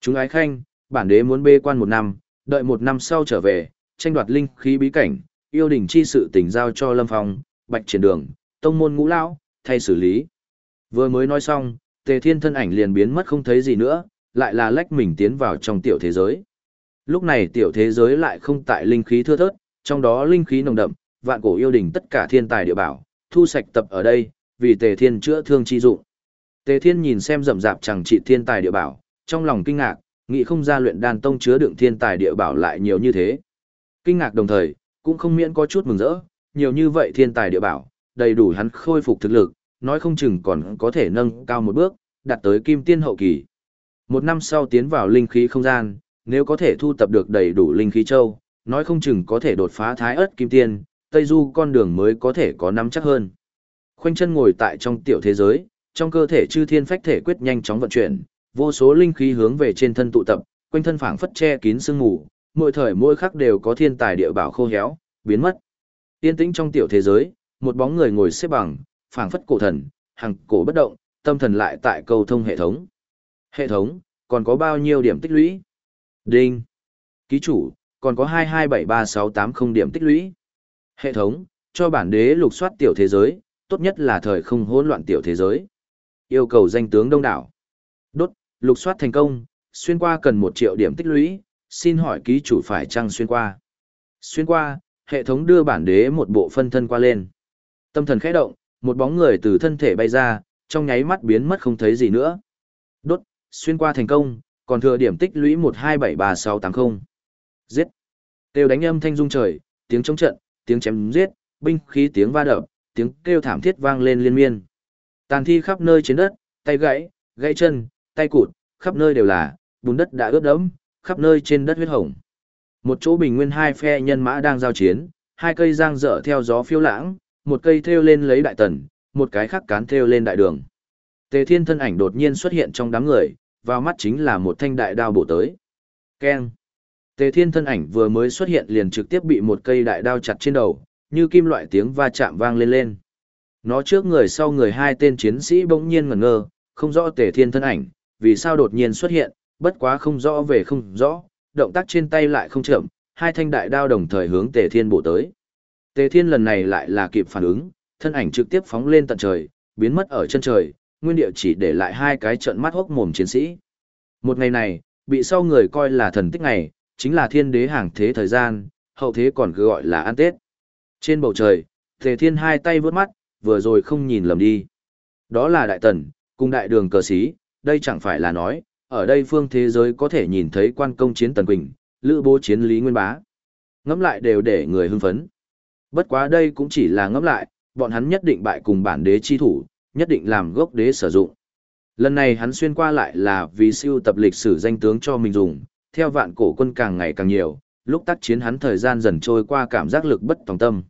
Chúng ái khanh, bản đế muốn bê quan một năm, đợi một năm sau trở về, tranh đoạt linh khí bí cảnh, yêu đình chi sự tình giao cho Lâm Phong, Bạch Triển Đường, tông môn ngũ lão, thay xử lý. Vừa mới nói xong, Tề Thiên thân ảnh liền biến mất không thấy gì nữa, lại là lách mình tiến vào trong tiểu thế giới. Lúc này tiểu thế giới lại không tại linh khí thưa thớt, trong đó linh khí nồng đậm, vạn cổ yêu đình tất cả thiên tài địa bảo, thu sạch tập ở đây, vì Tề Thiên chữa thương chi dụng. Tề Thiên nhìn xem rậm rạp chẳng trị thiên tài địa bảo, trong lòng kinh ngạc, nghĩ không ra luyện đan tông chứa đựng thiên tài địa bảo lại nhiều như thế. Kinh ngạc đồng thời, cũng không miễn có chút mừng rỡ, nhiều như vậy thiên tài địa bảo, đầy đủ hắn khôi phục thực lực, nói không chừng còn có thể nâng cao một bước, đạt tới kim tiên hậu kỳ. Một năm sau tiến vào linh khí không gian, nếu có thể thu tập được đầy đủ linh khí châu, nói không chừng có thể đột phá thái ớt kim tiên, Tây Du con đường mới có thể có nắm chắc hơn. Khoanh chân ngồi tại trong tiểu thế giới, trong cơ thể chư thiên phách thể quyết nhanh chóng vận chuyển, vô số linh khí hướng về trên thân tụ tập, quanh thân phảng phất che kín sương mù, mỗi thời mỗi khắc đều có thiên tài địa bảo khô héo, biến mất. Tiên tĩnh trong tiểu thế giới, một bóng người ngồi xếp bằng, phảng phất cổ thần, hàng cổ bất động, tâm thần lại tại cầu thông hệ thống. Hệ thống, còn có bao nhiêu điểm tích lũy? Đinh. Ký chủ, còn có 2273680 điểm tích lũy. Hệ thống, cho bản đế lục soát tiểu thế giới, tốt nhất là thời không hỗn loạn tiểu thế giới. Yêu cầu danh tướng đông đảo. Đốt, lục soát thành công, xuyên qua cần 1 triệu điểm tích lũy, xin hỏi ký chủ phải chăng xuyên qua. Xuyên qua, hệ thống đưa bản đế một bộ phân thân qua lên. Tâm thần khẽ động, một bóng người từ thân thể bay ra, trong nháy mắt biến mất không thấy gì nữa. Đốt, xuyên qua thành công, còn thừa điểm tích lũy 127360. Giết. Tiêu đánh âm thanh rung trời, tiếng chống trận, tiếng chém giết, binh khí tiếng va đập, tiếng kêu thảm thiết vang lên liên miên. Tàn thi khắp nơi trên đất, tay gãy, gãy chân, tay cụt, khắp nơi đều là, bùn đất đã ướt đẫm, khắp nơi trên đất huyết hồng. Một chỗ bình nguyên hai phe nhân mã đang giao chiến, hai cây giang dở theo gió phiêu lãng, một cây thêu lên lấy đại tần, một cái khác cán thêu lên đại đường. Tề Thiên thân ảnh đột nhiên xuất hiện trong đám người, vào mắt chính là một thanh đại đao bổ tới. Keng. Tề Thiên thân ảnh vừa mới xuất hiện liền trực tiếp bị một cây đại đao chặt trên đầu, như kim loại tiếng va chạm vang lên lên. Nó trước người sau người hai tên chiến sĩ bỗng nhiên ngẩn ngơ, không rõ Tề Thiên thân ảnh, vì sao đột nhiên xuất hiện, bất quá không rõ về không rõ, động tác trên tay lại không chậm, hai thanh đại đao đồng thời hướng Tề Thiên bổ tới. Tề Thiên lần này lại là kịp phản ứng, thân ảnh trực tiếp phóng lên tận trời, biến mất ở chân trời, nguyên địa chỉ để lại hai cái trận mắt hốc mồm chiến sĩ. Một ngày này, bị sau người coi là thần tích ngày, chính là thiên đế hàng thế thời gian, hậu thế còn cứ gọi là ăn tết. Trên bầu trời, Tề Thiên hai tay vướt mắt, vừa rồi không nhìn lầm đi. Đó là đại tần, cùng đại đường cờ sĩ, đây chẳng phải là nói, ở đây phương thế giới có thể nhìn thấy quan công chiến Tần Quỳnh, lữ bố chiến Lý Nguyên Bá. Ngẫm lại đều để người hưng phấn. Bất quá đây cũng chỉ là ngẫm lại, bọn hắn nhất định bại cùng bản đế chi thủ, nhất định làm gốc đế sử dụng. Lần này hắn xuyên qua lại là vì siêu tập lịch sử danh tướng cho mình dùng, theo vạn cổ quân càng ngày càng nhiều, lúc tác chiến hắn thời gian dần trôi qua cảm giác lực bất tòng tâm.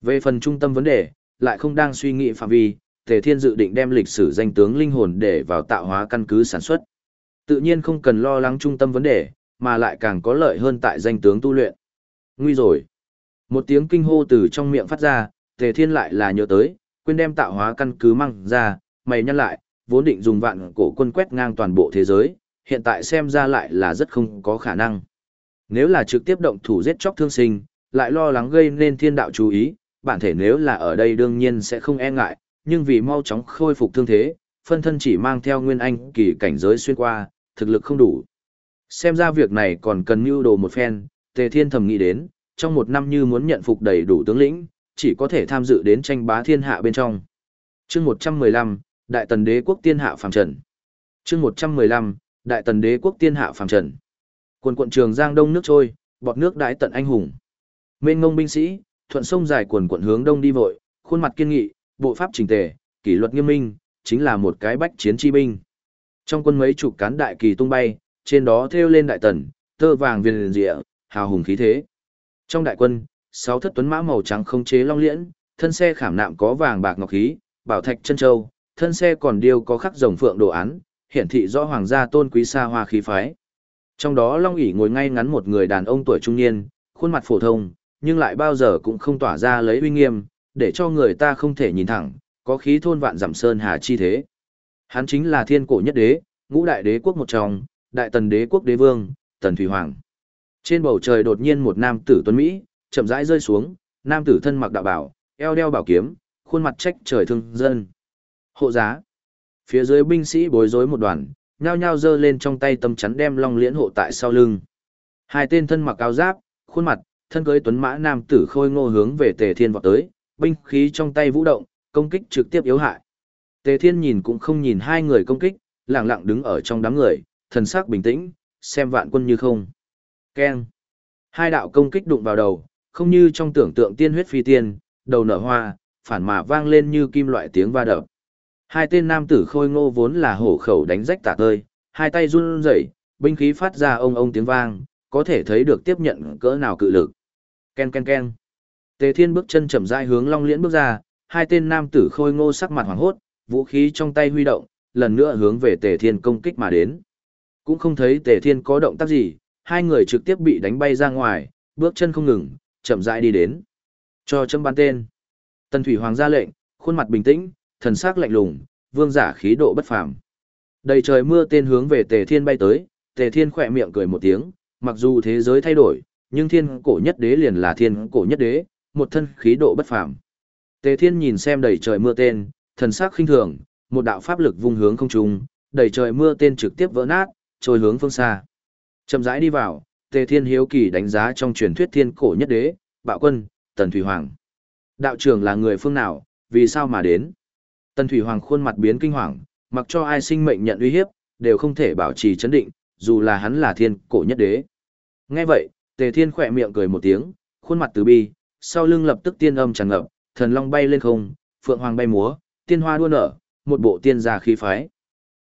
Về phần trung tâm vấn đề, lại không đang suy nghĩ phạm vi, Tề Thiên dự định đem lịch sử danh tướng linh hồn để vào tạo hóa căn cứ sản xuất. Tự nhiên không cần lo lắng trung tâm vấn đề, mà lại càng có lợi hơn tại danh tướng tu luyện. Nguy rồi. Một tiếng kinh hô từ trong miệng phát ra, Tề Thiên lại là nhớ tới, quên đem tạo hóa căn cứ mang ra, mày nhăn lại, vốn định dùng vạn cổ quân quét ngang toàn bộ thế giới, hiện tại xem ra lại là rất không có khả năng. Nếu là trực tiếp động thủ giết chóc thương sinh, lại lo lắng gây nên thiên đạo chú ý, bản thể nếu là ở đây đương nhiên sẽ không e ngại, nhưng vì mau chóng khôi phục thương thế, phân thân chỉ mang theo nguyên anh kỳ cảnh giới xuyên qua, thực lực không đủ. Xem ra việc này còn cần mưu đồ một phen, Tề Thiên thầm nghĩ đến, trong một năm như muốn nhận phục đầy đủ tướng lĩnh, chỉ có thể tham dự đến tranh bá thiên hạ bên trong. Chương 115, Đại Tần Đế quốc tiên hạ phàm trần. Chương 115, Đại Tần Đế quốc tiên hạ phàm trần. Quần quận trường Giang Đông nước trôi, bọt nước đái tận anh hùng. Mênh ngông binh sĩ, thuận sông dài quần quận hướng đông đi vội, khuôn mặt kiên nghị, bộ pháp chỉnh tề, kỷ luật nghiêm minh, chính là một cái bách chiến chi binh. Trong quân mấy chục cán đại kỳ tung bay, trên đó thêu lên đại tần, tơ vàng viền rịa, hào hùng khí thế. Trong đại quân, sáu thất tuấn mã màu trắng không chế long liễn, thân xe khảm nạm có vàng bạc ngọc khí, bảo thạch chân châu, thân xe còn điêu có khắc rồng phượng đồ án, hiển thị rõ hoàng gia tôn quý xa hoa khí phái. Trong đó Long ỷ ngồi ngay ngắn một người đàn ông tuổi trung niên, khuôn mặt phổ thông, nhưng lại bao giờ cũng không tỏa ra lấy uy nghiêm, để cho người ta không thể nhìn thẳng, có khí thôn vạn giảm sơn hà chi thế. Hắn chính là thiên cổ nhất đế, ngũ đại đế quốc một trong, đại tần đế quốc đế vương, tần thủy hoàng. Trên bầu trời đột nhiên một nam tử tuấn Mỹ, chậm rãi rơi xuống, nam tử thân mặc đạo bảo, eo đeo bảo kiếm, khuôn mặt trách trời thương dân. Hộ giá. Phía dưới binh sĩ bối rối một đoàn, nhao nhao giơ lên trong tay tâm chắn đem long liễn hộ tại sau lưng. Hai tên thân mặc áo giáp, khuôn mặt, thân cưới tuấn mã nam tử khôi ngô hướng về Tề Thiên vọt tới, binh khí trong tay vũ động, công kích trực tiếp yếu hại. Tề Thiên nhìn cũng không nhìn hai người công kích, lặng lặng đứng ở trong đám người, thần sắc bình tĩnh, xem vạn quân như không. Keng. Hai đạo công kích đụng vào đầu, không như trong tưởng tượng tiên huyết phi tiên, đầu nở hoa, phản mà vang lên như kim loại tiếng va đập. Hai tên nam tử khôi ngô vốn là hổ khẩu đánh rách tả tơi, hai tay run rẩy, binh khí phát ra ông ông tiếng vang, có thể thấy được tiếp nhận cỡ nào cự lực. Ken ken ken. Tề Thiên bước chân chậm rãi hướng Long Liễn bước ra, hai tên nam tử khôi ngô sắc mặt hoảng hốt, vũ khí trong tay huy động, lần nữa hướng về Tề Thiên công kích mà đến. Cũng không thấy Tề Thiên có động tác gì, hai người trực tiếp bị đánh bay ra ngoài, bước chân không ngừng, chậm rãi đi đến. Cho chấm ban tên. Tần Thủy Hoàng ra lệnh, khuôn mặt bình tĩnh, thần sắc lạnh lùng, vương giả khí độ bất phàm. Đầy trời mưa tên hướng về Tề Thiên bay tới, Tề Thiên khỏe miệng cười một tiếng, mặc dù thế giới thay đổi, nhưng thiên cổ nhất đế liền là thiên cổ nhất đế, một thân khí độ bất phàm. Tề Thiên nhìn xem đầy trời mưa tên, thần sắc khinh thường, một đạo pháp lực vung hướng không trung, đầy trời mưa tên trực tiếp vỡ nát, trôi hướng phương xa. Chậm rãi đi vào, Tề Thiên hiếu kỳ đánh giá trong truyền thuyết thiên cổ nhất đế, Bạo Quân, Tần Thủy Hoàng. Đạo trưởng là người phương nào, vì sao mà đến? Tần Thủy Hoàng khuôn mặt biến kinh hoàng, mặc cho ai sinh mệnh nhận uy hiếp, đều không thể bảo trì chấn định, dù là hắn là thiên cổ nhất đế. Nghe vậy, Tề Thiên khỏe miệng cười một tiếng, khuôn mặt từ bi, sau lưng lập tức tiên âm tràn ngập, thần long bay lên không, phượng hoàng bay múa, tiên hoa đua nở, một bộ tiên gia khí phái.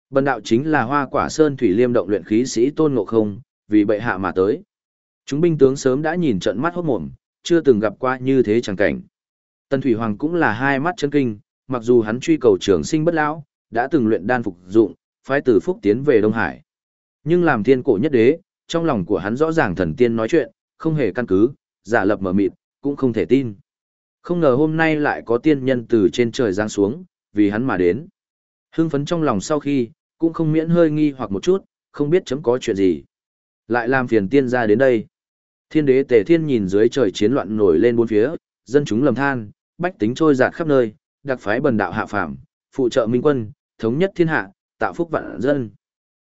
Bần đạo chính là hoa quả sơn thủy liêm động luyện khí sĩ tôn ngộ không, vì bệ hạ mà tới. Chúng binh tướng sớm đã nhìn trận mắt hốt mồm, chưa từng gặp qua như thế chẳng cảnh. Tần Thủy Hoàng cũng là hai mắt chân kinh, mặc dù hắn truy cầu trường sinh bất lão, đã từng luyện đan phục dụng, phái từ phúc tiến về Đông Hải. Nhưng làm thiên cổ nhất đế, trong lòng của hắn rõ ràng thần tiên nói chuyện, không hề căn cứ, giả lập mở mịt, cũng không thể tin. Không ngờ hôm nay lại có tiên nhân từ trên trời giáng xuống, vì hắn mà đến. Hưng phấn trong lòng sau khi, cũng không miễn hơi nghi hoặc một chút, không biết chấm có chuyện gì. Lại làm phiền tiên ra đến đây. Thiên đế tề thiên nhìn dưới trời chiến loạn nổi lên bốn phía, dân chúng lầm than, bách tính trôi giạt khắp nơi, đặc phái bần đạo hạ phàm, phụ trợ minh quân, thống nhất thiên hạ, tạo phúc vạn dân.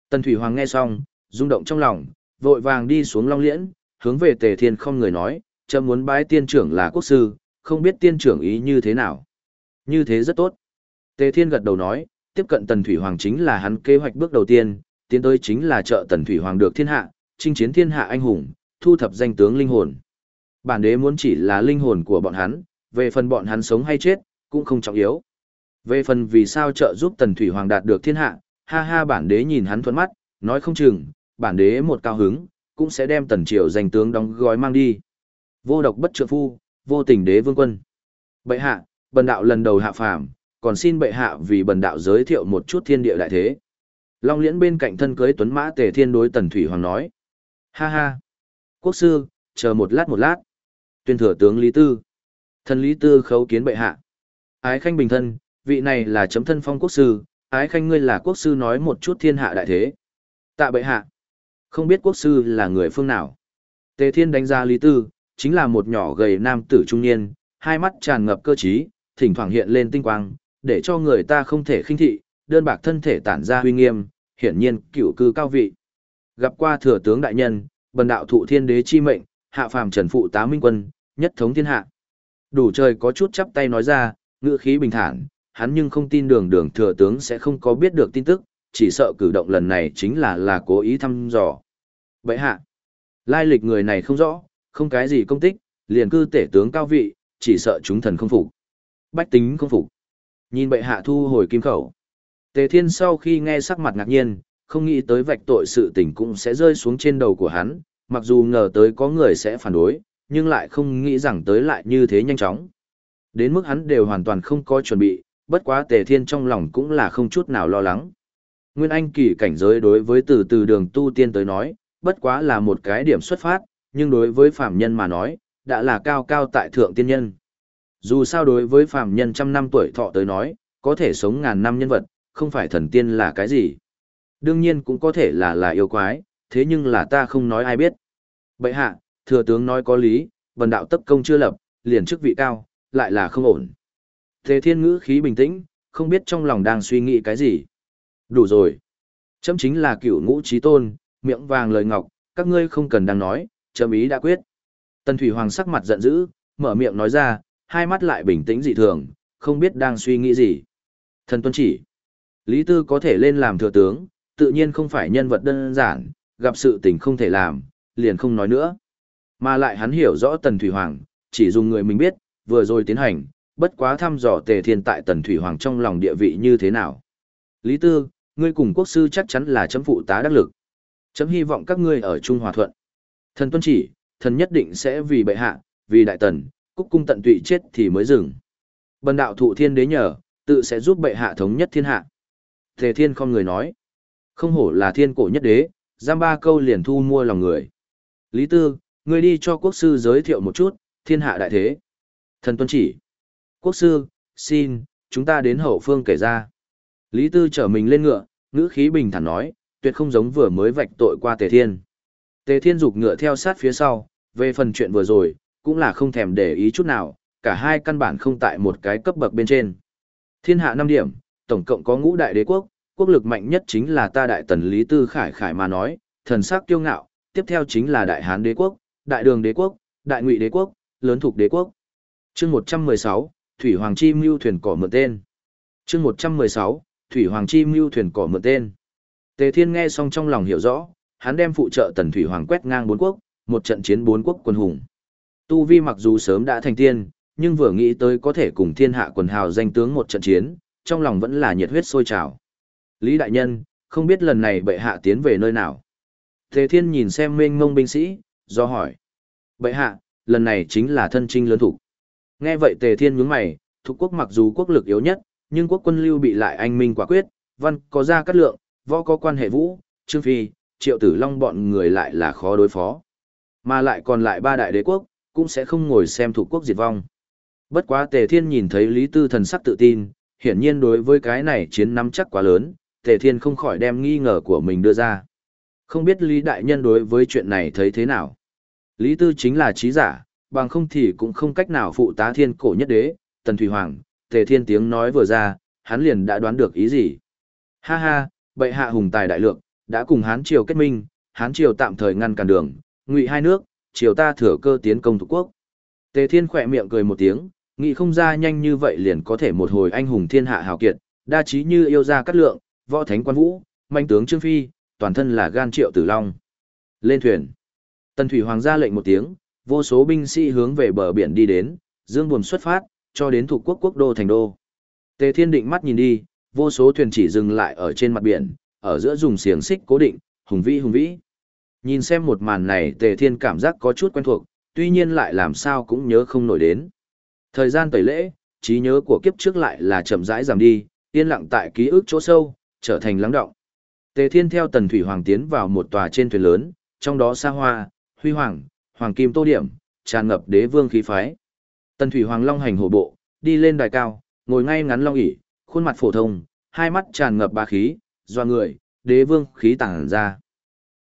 Tần Thủy Hoàng nghe xong, rung động trong lòng, vội vàng đi xuống Long Liễn, hướng về Tề Thiên không người nói, chấm muốn bái tiên trưởng là quốc sư, không biết tiên trưởng ý như thế nào. Như thế rất tốt. Tề Thiên gật đầu nói, tiếp cận Tần Thủy Hoàng chính là hắn kế hoạch bước đầu tiên, tiến tới chính là trợ Tần Thủy Hoàng được thiên hạ, chinh chiến thiên hạ anh hùng, thu thập danh tướng linh hồn. Bản đế muốn chỉ là linh hồn của bọn hắn, về phần bọn hắn sống hay chết, cũng không trọng yếu. Về phần vì sao trợ giúp Tần Thủy Hoàng đạt được thiên hạ, ha ha bản đế nhìn hắn thuẫn mắt, nói không chừng, bản đế một cao hứng, cũng sẽ đem Tần Triều danh tướng đóng gói mang đi. Vô độc bất trượng phu, vô tình đế vương quân. Bệ hạ, bần đạo lần đầu hạ phàm, còn xin bệ hạ vì bần đạo giới thiệu một chút thiên địa đại thế. Long liễn bên cạnh thân cưới tuấn mã tề thiên đối Tần Thủy Hoàng nói. Ha ha. Quốc sư, chờ một lát một lát. Tuyên thừa tướng Lý Tư. Thần Lý Tư khấu kiến bệ hạ. Ái khanh bình thân, vị này là chấm thân phong quốc sư, ái khanh ngươi là quốc sư nói một chút thiên hạ đại thế. Tạ bệ hạ. Không biết quốc sư là người phương nào. Tề thiên đánh ra Lý Tư, chính là một nhỏ gầy nam tử trung niên, hai mắt tràn ngập cơ trí, thỉnh thoảng hiện lên tinh quang, để cho người ta không thể khinh thị, đơn bạc thân thể tản ra huy nghiêm, hiển nhiên cựu cư cao vị. Gặp qua thừa tướng đại nhân, bần đạo thụ thiên đế chi mệnh, hạ phàm trần phụ tá minh quân, nhất thống thiên hạ. Đủ trời có chút chắp tay nói ra, ngữ khí bình thản, hắn nhưng không tin đường đường thừa tướng sẽ không có biết được tin tức, chỉ sợ cử động lần này chính là là cố ý thăm dò. Vậy hạ, lai lịch người này không rõ, không cái gì công tích, liền cư tể tướng cao vị, chỉ sợ chúng thần không phục. Bách tính không phục. Nhìn bệ hạ thu hồi kim khẩu. Tề thiên sau khi nghe sắc mặt ngạc nhiên, không nghĩ tới vạch tội sự tình cũng sẽ rơi xuống trên đầu của hắn, mặc dù ngờ tới có người sẽ phản đối, nhưng lại không nghĩ rằng tới lại như thế nhanh chóng. Đến mức hắn đều hoàn toàn không có chuẩn bị, bất quá tề thiên trong lòng cũng là không chút nào lo lắng. Nguyên Anh kỳ cảnh giới đối với từ từ đường tu tiên tới nói, bất quá là một cái điểm xuất phát, nhưng đối với phàm nhân mà nói, đã là cao cao tại thượng tiên nhân. Dù sao đối với phàm nhân trăm năm tuổi thọ tới nói, có thể sống ngàn năm nhân vật, không phải thần tiên là cái gì. Đương nhiên cũng có thể là là yêu quái, thế nhưng là ta không nói ai biết. bệ hạ, thừa tướng nói có lý, vần đạo tấp công chưa lập, liền chức vị cao, lại là không ổn. Thế thiên ngữ khí bình tĩnh, không biết trong lòng đang suy nghĩ cái gì. Đủ rồi. Chấm chính là cựu ngũ trí tôn, miệng vàng lời ngọc, các ngươi không cần đang nói, chấm ý đã quyết. Tần Thủy Hoàng sắc mặt giận dữ, mở miệng nói ra, hai mắt lại bình tĩnh dị thường, không biết đang suy nghĩ gì. Thần tuân chỉ. Lý Tư có thể lên làm thừa tướng, tự nhiên không phải nhân vật đơn giản, gặp sự tình không thể làm, liền không nói nữa. Mà lại hắn hiểu rõ Tần Thủy Hoàng, chỉ dùng người mình biết, vừa rồi tiến hành, bất quá thăm dò Tề Thiên tại Tần Thủy Hoàng trong lòng địa vị như thế nào. Lý Tư, ngươi cùng quốc sư chắc chắn là chấm phụ tá đắc lực. Chấm hy vọng các ngươi ở Trung Hòa Thuận. Thần tuân chỉ, thần nhất định sẽ vì bệ hạ, vì đại tần, cúc cung tận tụy chết thì mới dừng. Bần đạo thụ thiên đế nhờ, tự sẽ giúp bệ hạ thống nhất thiên hạ. Tề thiên không người nói. Không hổ là thiên cổ nhất đế, giam ba câu liền thu mua lòng người. Lý Tư, ngươi đi cho quốc sư giới thiệu một chút, thiên hạ đại thế. Thần tuân chỉ. Quốc sư, xin, chúng ta đến hậu phương kể ra. Lý Tư trở mình lên ngựa, ngữ khí bình thản nói, tuyệt không giống vừa mới vạch tội qua Tề Thiên. Tề Thiên dục ngựa theo sát phía sau, về phần chuyện vừa rồi, cũng là không thèm để ý chút nào, cả hai căn bản không tại một cái cấp bậc bên trên. Thiên hạ năm điểm, tổng cộng có ngũ đại đế quốc, quốc lực mạnh nhất chính là ta đại tần Lý Tư Khải Khải mà nói, thần sắc kiêu ngạo, tiếp theo chính là đại hán đế quốc, đại đường đế quốc, đại ngụy đế quốc, lớn thuộc đế quốc. Chương 116, Thủy Hoàng Chi Mưu thuyền cỏ mượn tên. Chương 116, Thủy Hoàng Chi Mưu thuyền cỏ mượn tên. Tề Thiên nghe xong trong lòng hiểu rõ, hắn đem phụ trợ Tần Thủy Hoàng quét ngang bốn quốc, một trận chiến bốn quốc quân hùng. Tu Vi mặc dù sớm đã thành tiên, nhưng vừa nghĩ tới có thể cùng thiên hạ quần hào danh tướng một trận chiến, trong lòng vẫn là nhiệt huyết sôi trào. Lý Đại Nhân, không biết lần này bệ hạ tiến về nơi nào. Thế Thiên nhìn xem mênh mông binh sĩ, do hỏi. Bệ hạ, lần này chính là thân trinh lớn thủ. Nghe vậy Tề Thiên nhướng mày, thuộc quốc mặc dù quốc lực yếu nhất, nhưng quốc quân lưu bị lại anh minh quả quyết, văn có ra cắt lượng, võ có quan hệ vũ, trương phi, triệu tử long bọn người lại là khó đối phó. Mà lại còn lại ba đại đế quốc, cũng sẽ không ngồi xem thuộc quốc diệt vong. Bất quá Tề Thiên nhìn thấy Lý Tư thần sắc tự tin, hiển nhiên đối với cái này chiến nắm chắc quá lớn, Tề Thiên không khỏi đem nghi ngờ của mình đưa ra. Không biết Lý Đại Nhân đối với chuyện này thấy thế nào? Lý Tư chính là trí giả, bằng không thì cũng không cách nào phụ tá thiên cổ nhất đế, Tần Thủy Hoàng, Tề Thiên tiếng nói vừa ra, hắn liền đã đoán được ý gì. Ha ha, bệ hạ hùng tài đại lượng, đã cùng Hán Triều kết minh, Hán Triều tạm thời ngăn cản đường, ngụy hai nước, Triều ta thừa cơ tiến công thuộc quốc. Tề Thiên khỏe miệng cười một tiếng, nghĩ không ra nhanh như vậy liền có thể một hồi anh hùng thiên hạ hào kiệt, đa trí như yêu gia cát lượng, võ thánh quan vũ, manh tướng Trương Phi, toàn thân là gan triệu tử long. Lên thuyền. Tần Thủy Hoàng ra lệnh một tiếng, vô số binh sĩ hướng về bờ biển đi đến, dương buồm xuất phát, cho đến thuộc quốc quốc đô thành đô. Tề Thiên định mắt nhìn đi, vô số thuyền chỉ dừng lại ở trên mặt biển, ở giữa dùng xiềng xích cố định, hùng vĩ hùng vĩ. Nhìn xem một màn này Tề Thiên cảm giác có chút quen thuộc, tuy nhiên lại làm sao cũng nhớ không nổi đến. Thời gian tẩy lễ, trí nhớ của kiếp trước lại là chậm rãi giảm đi, yên lặng tại ký ức chỗ sâu, trở thành lắng động. Tề Thiên theo Tần Thủy Hoàng tiến vào một tòa trên thuyền lớn, trong đó xa hoa, huy hoàng, hoàng kim tô điểm, tràn ngập đế vương khí phái. Tần Thủy Hoàng long hành hổ bộ, đi lên đài cao, ngồi ngay ngắn long ỷ, khuôn mặt phổ thông, hai mắt tràn ngập bá khí, doa người, đế vương khí tàng ra.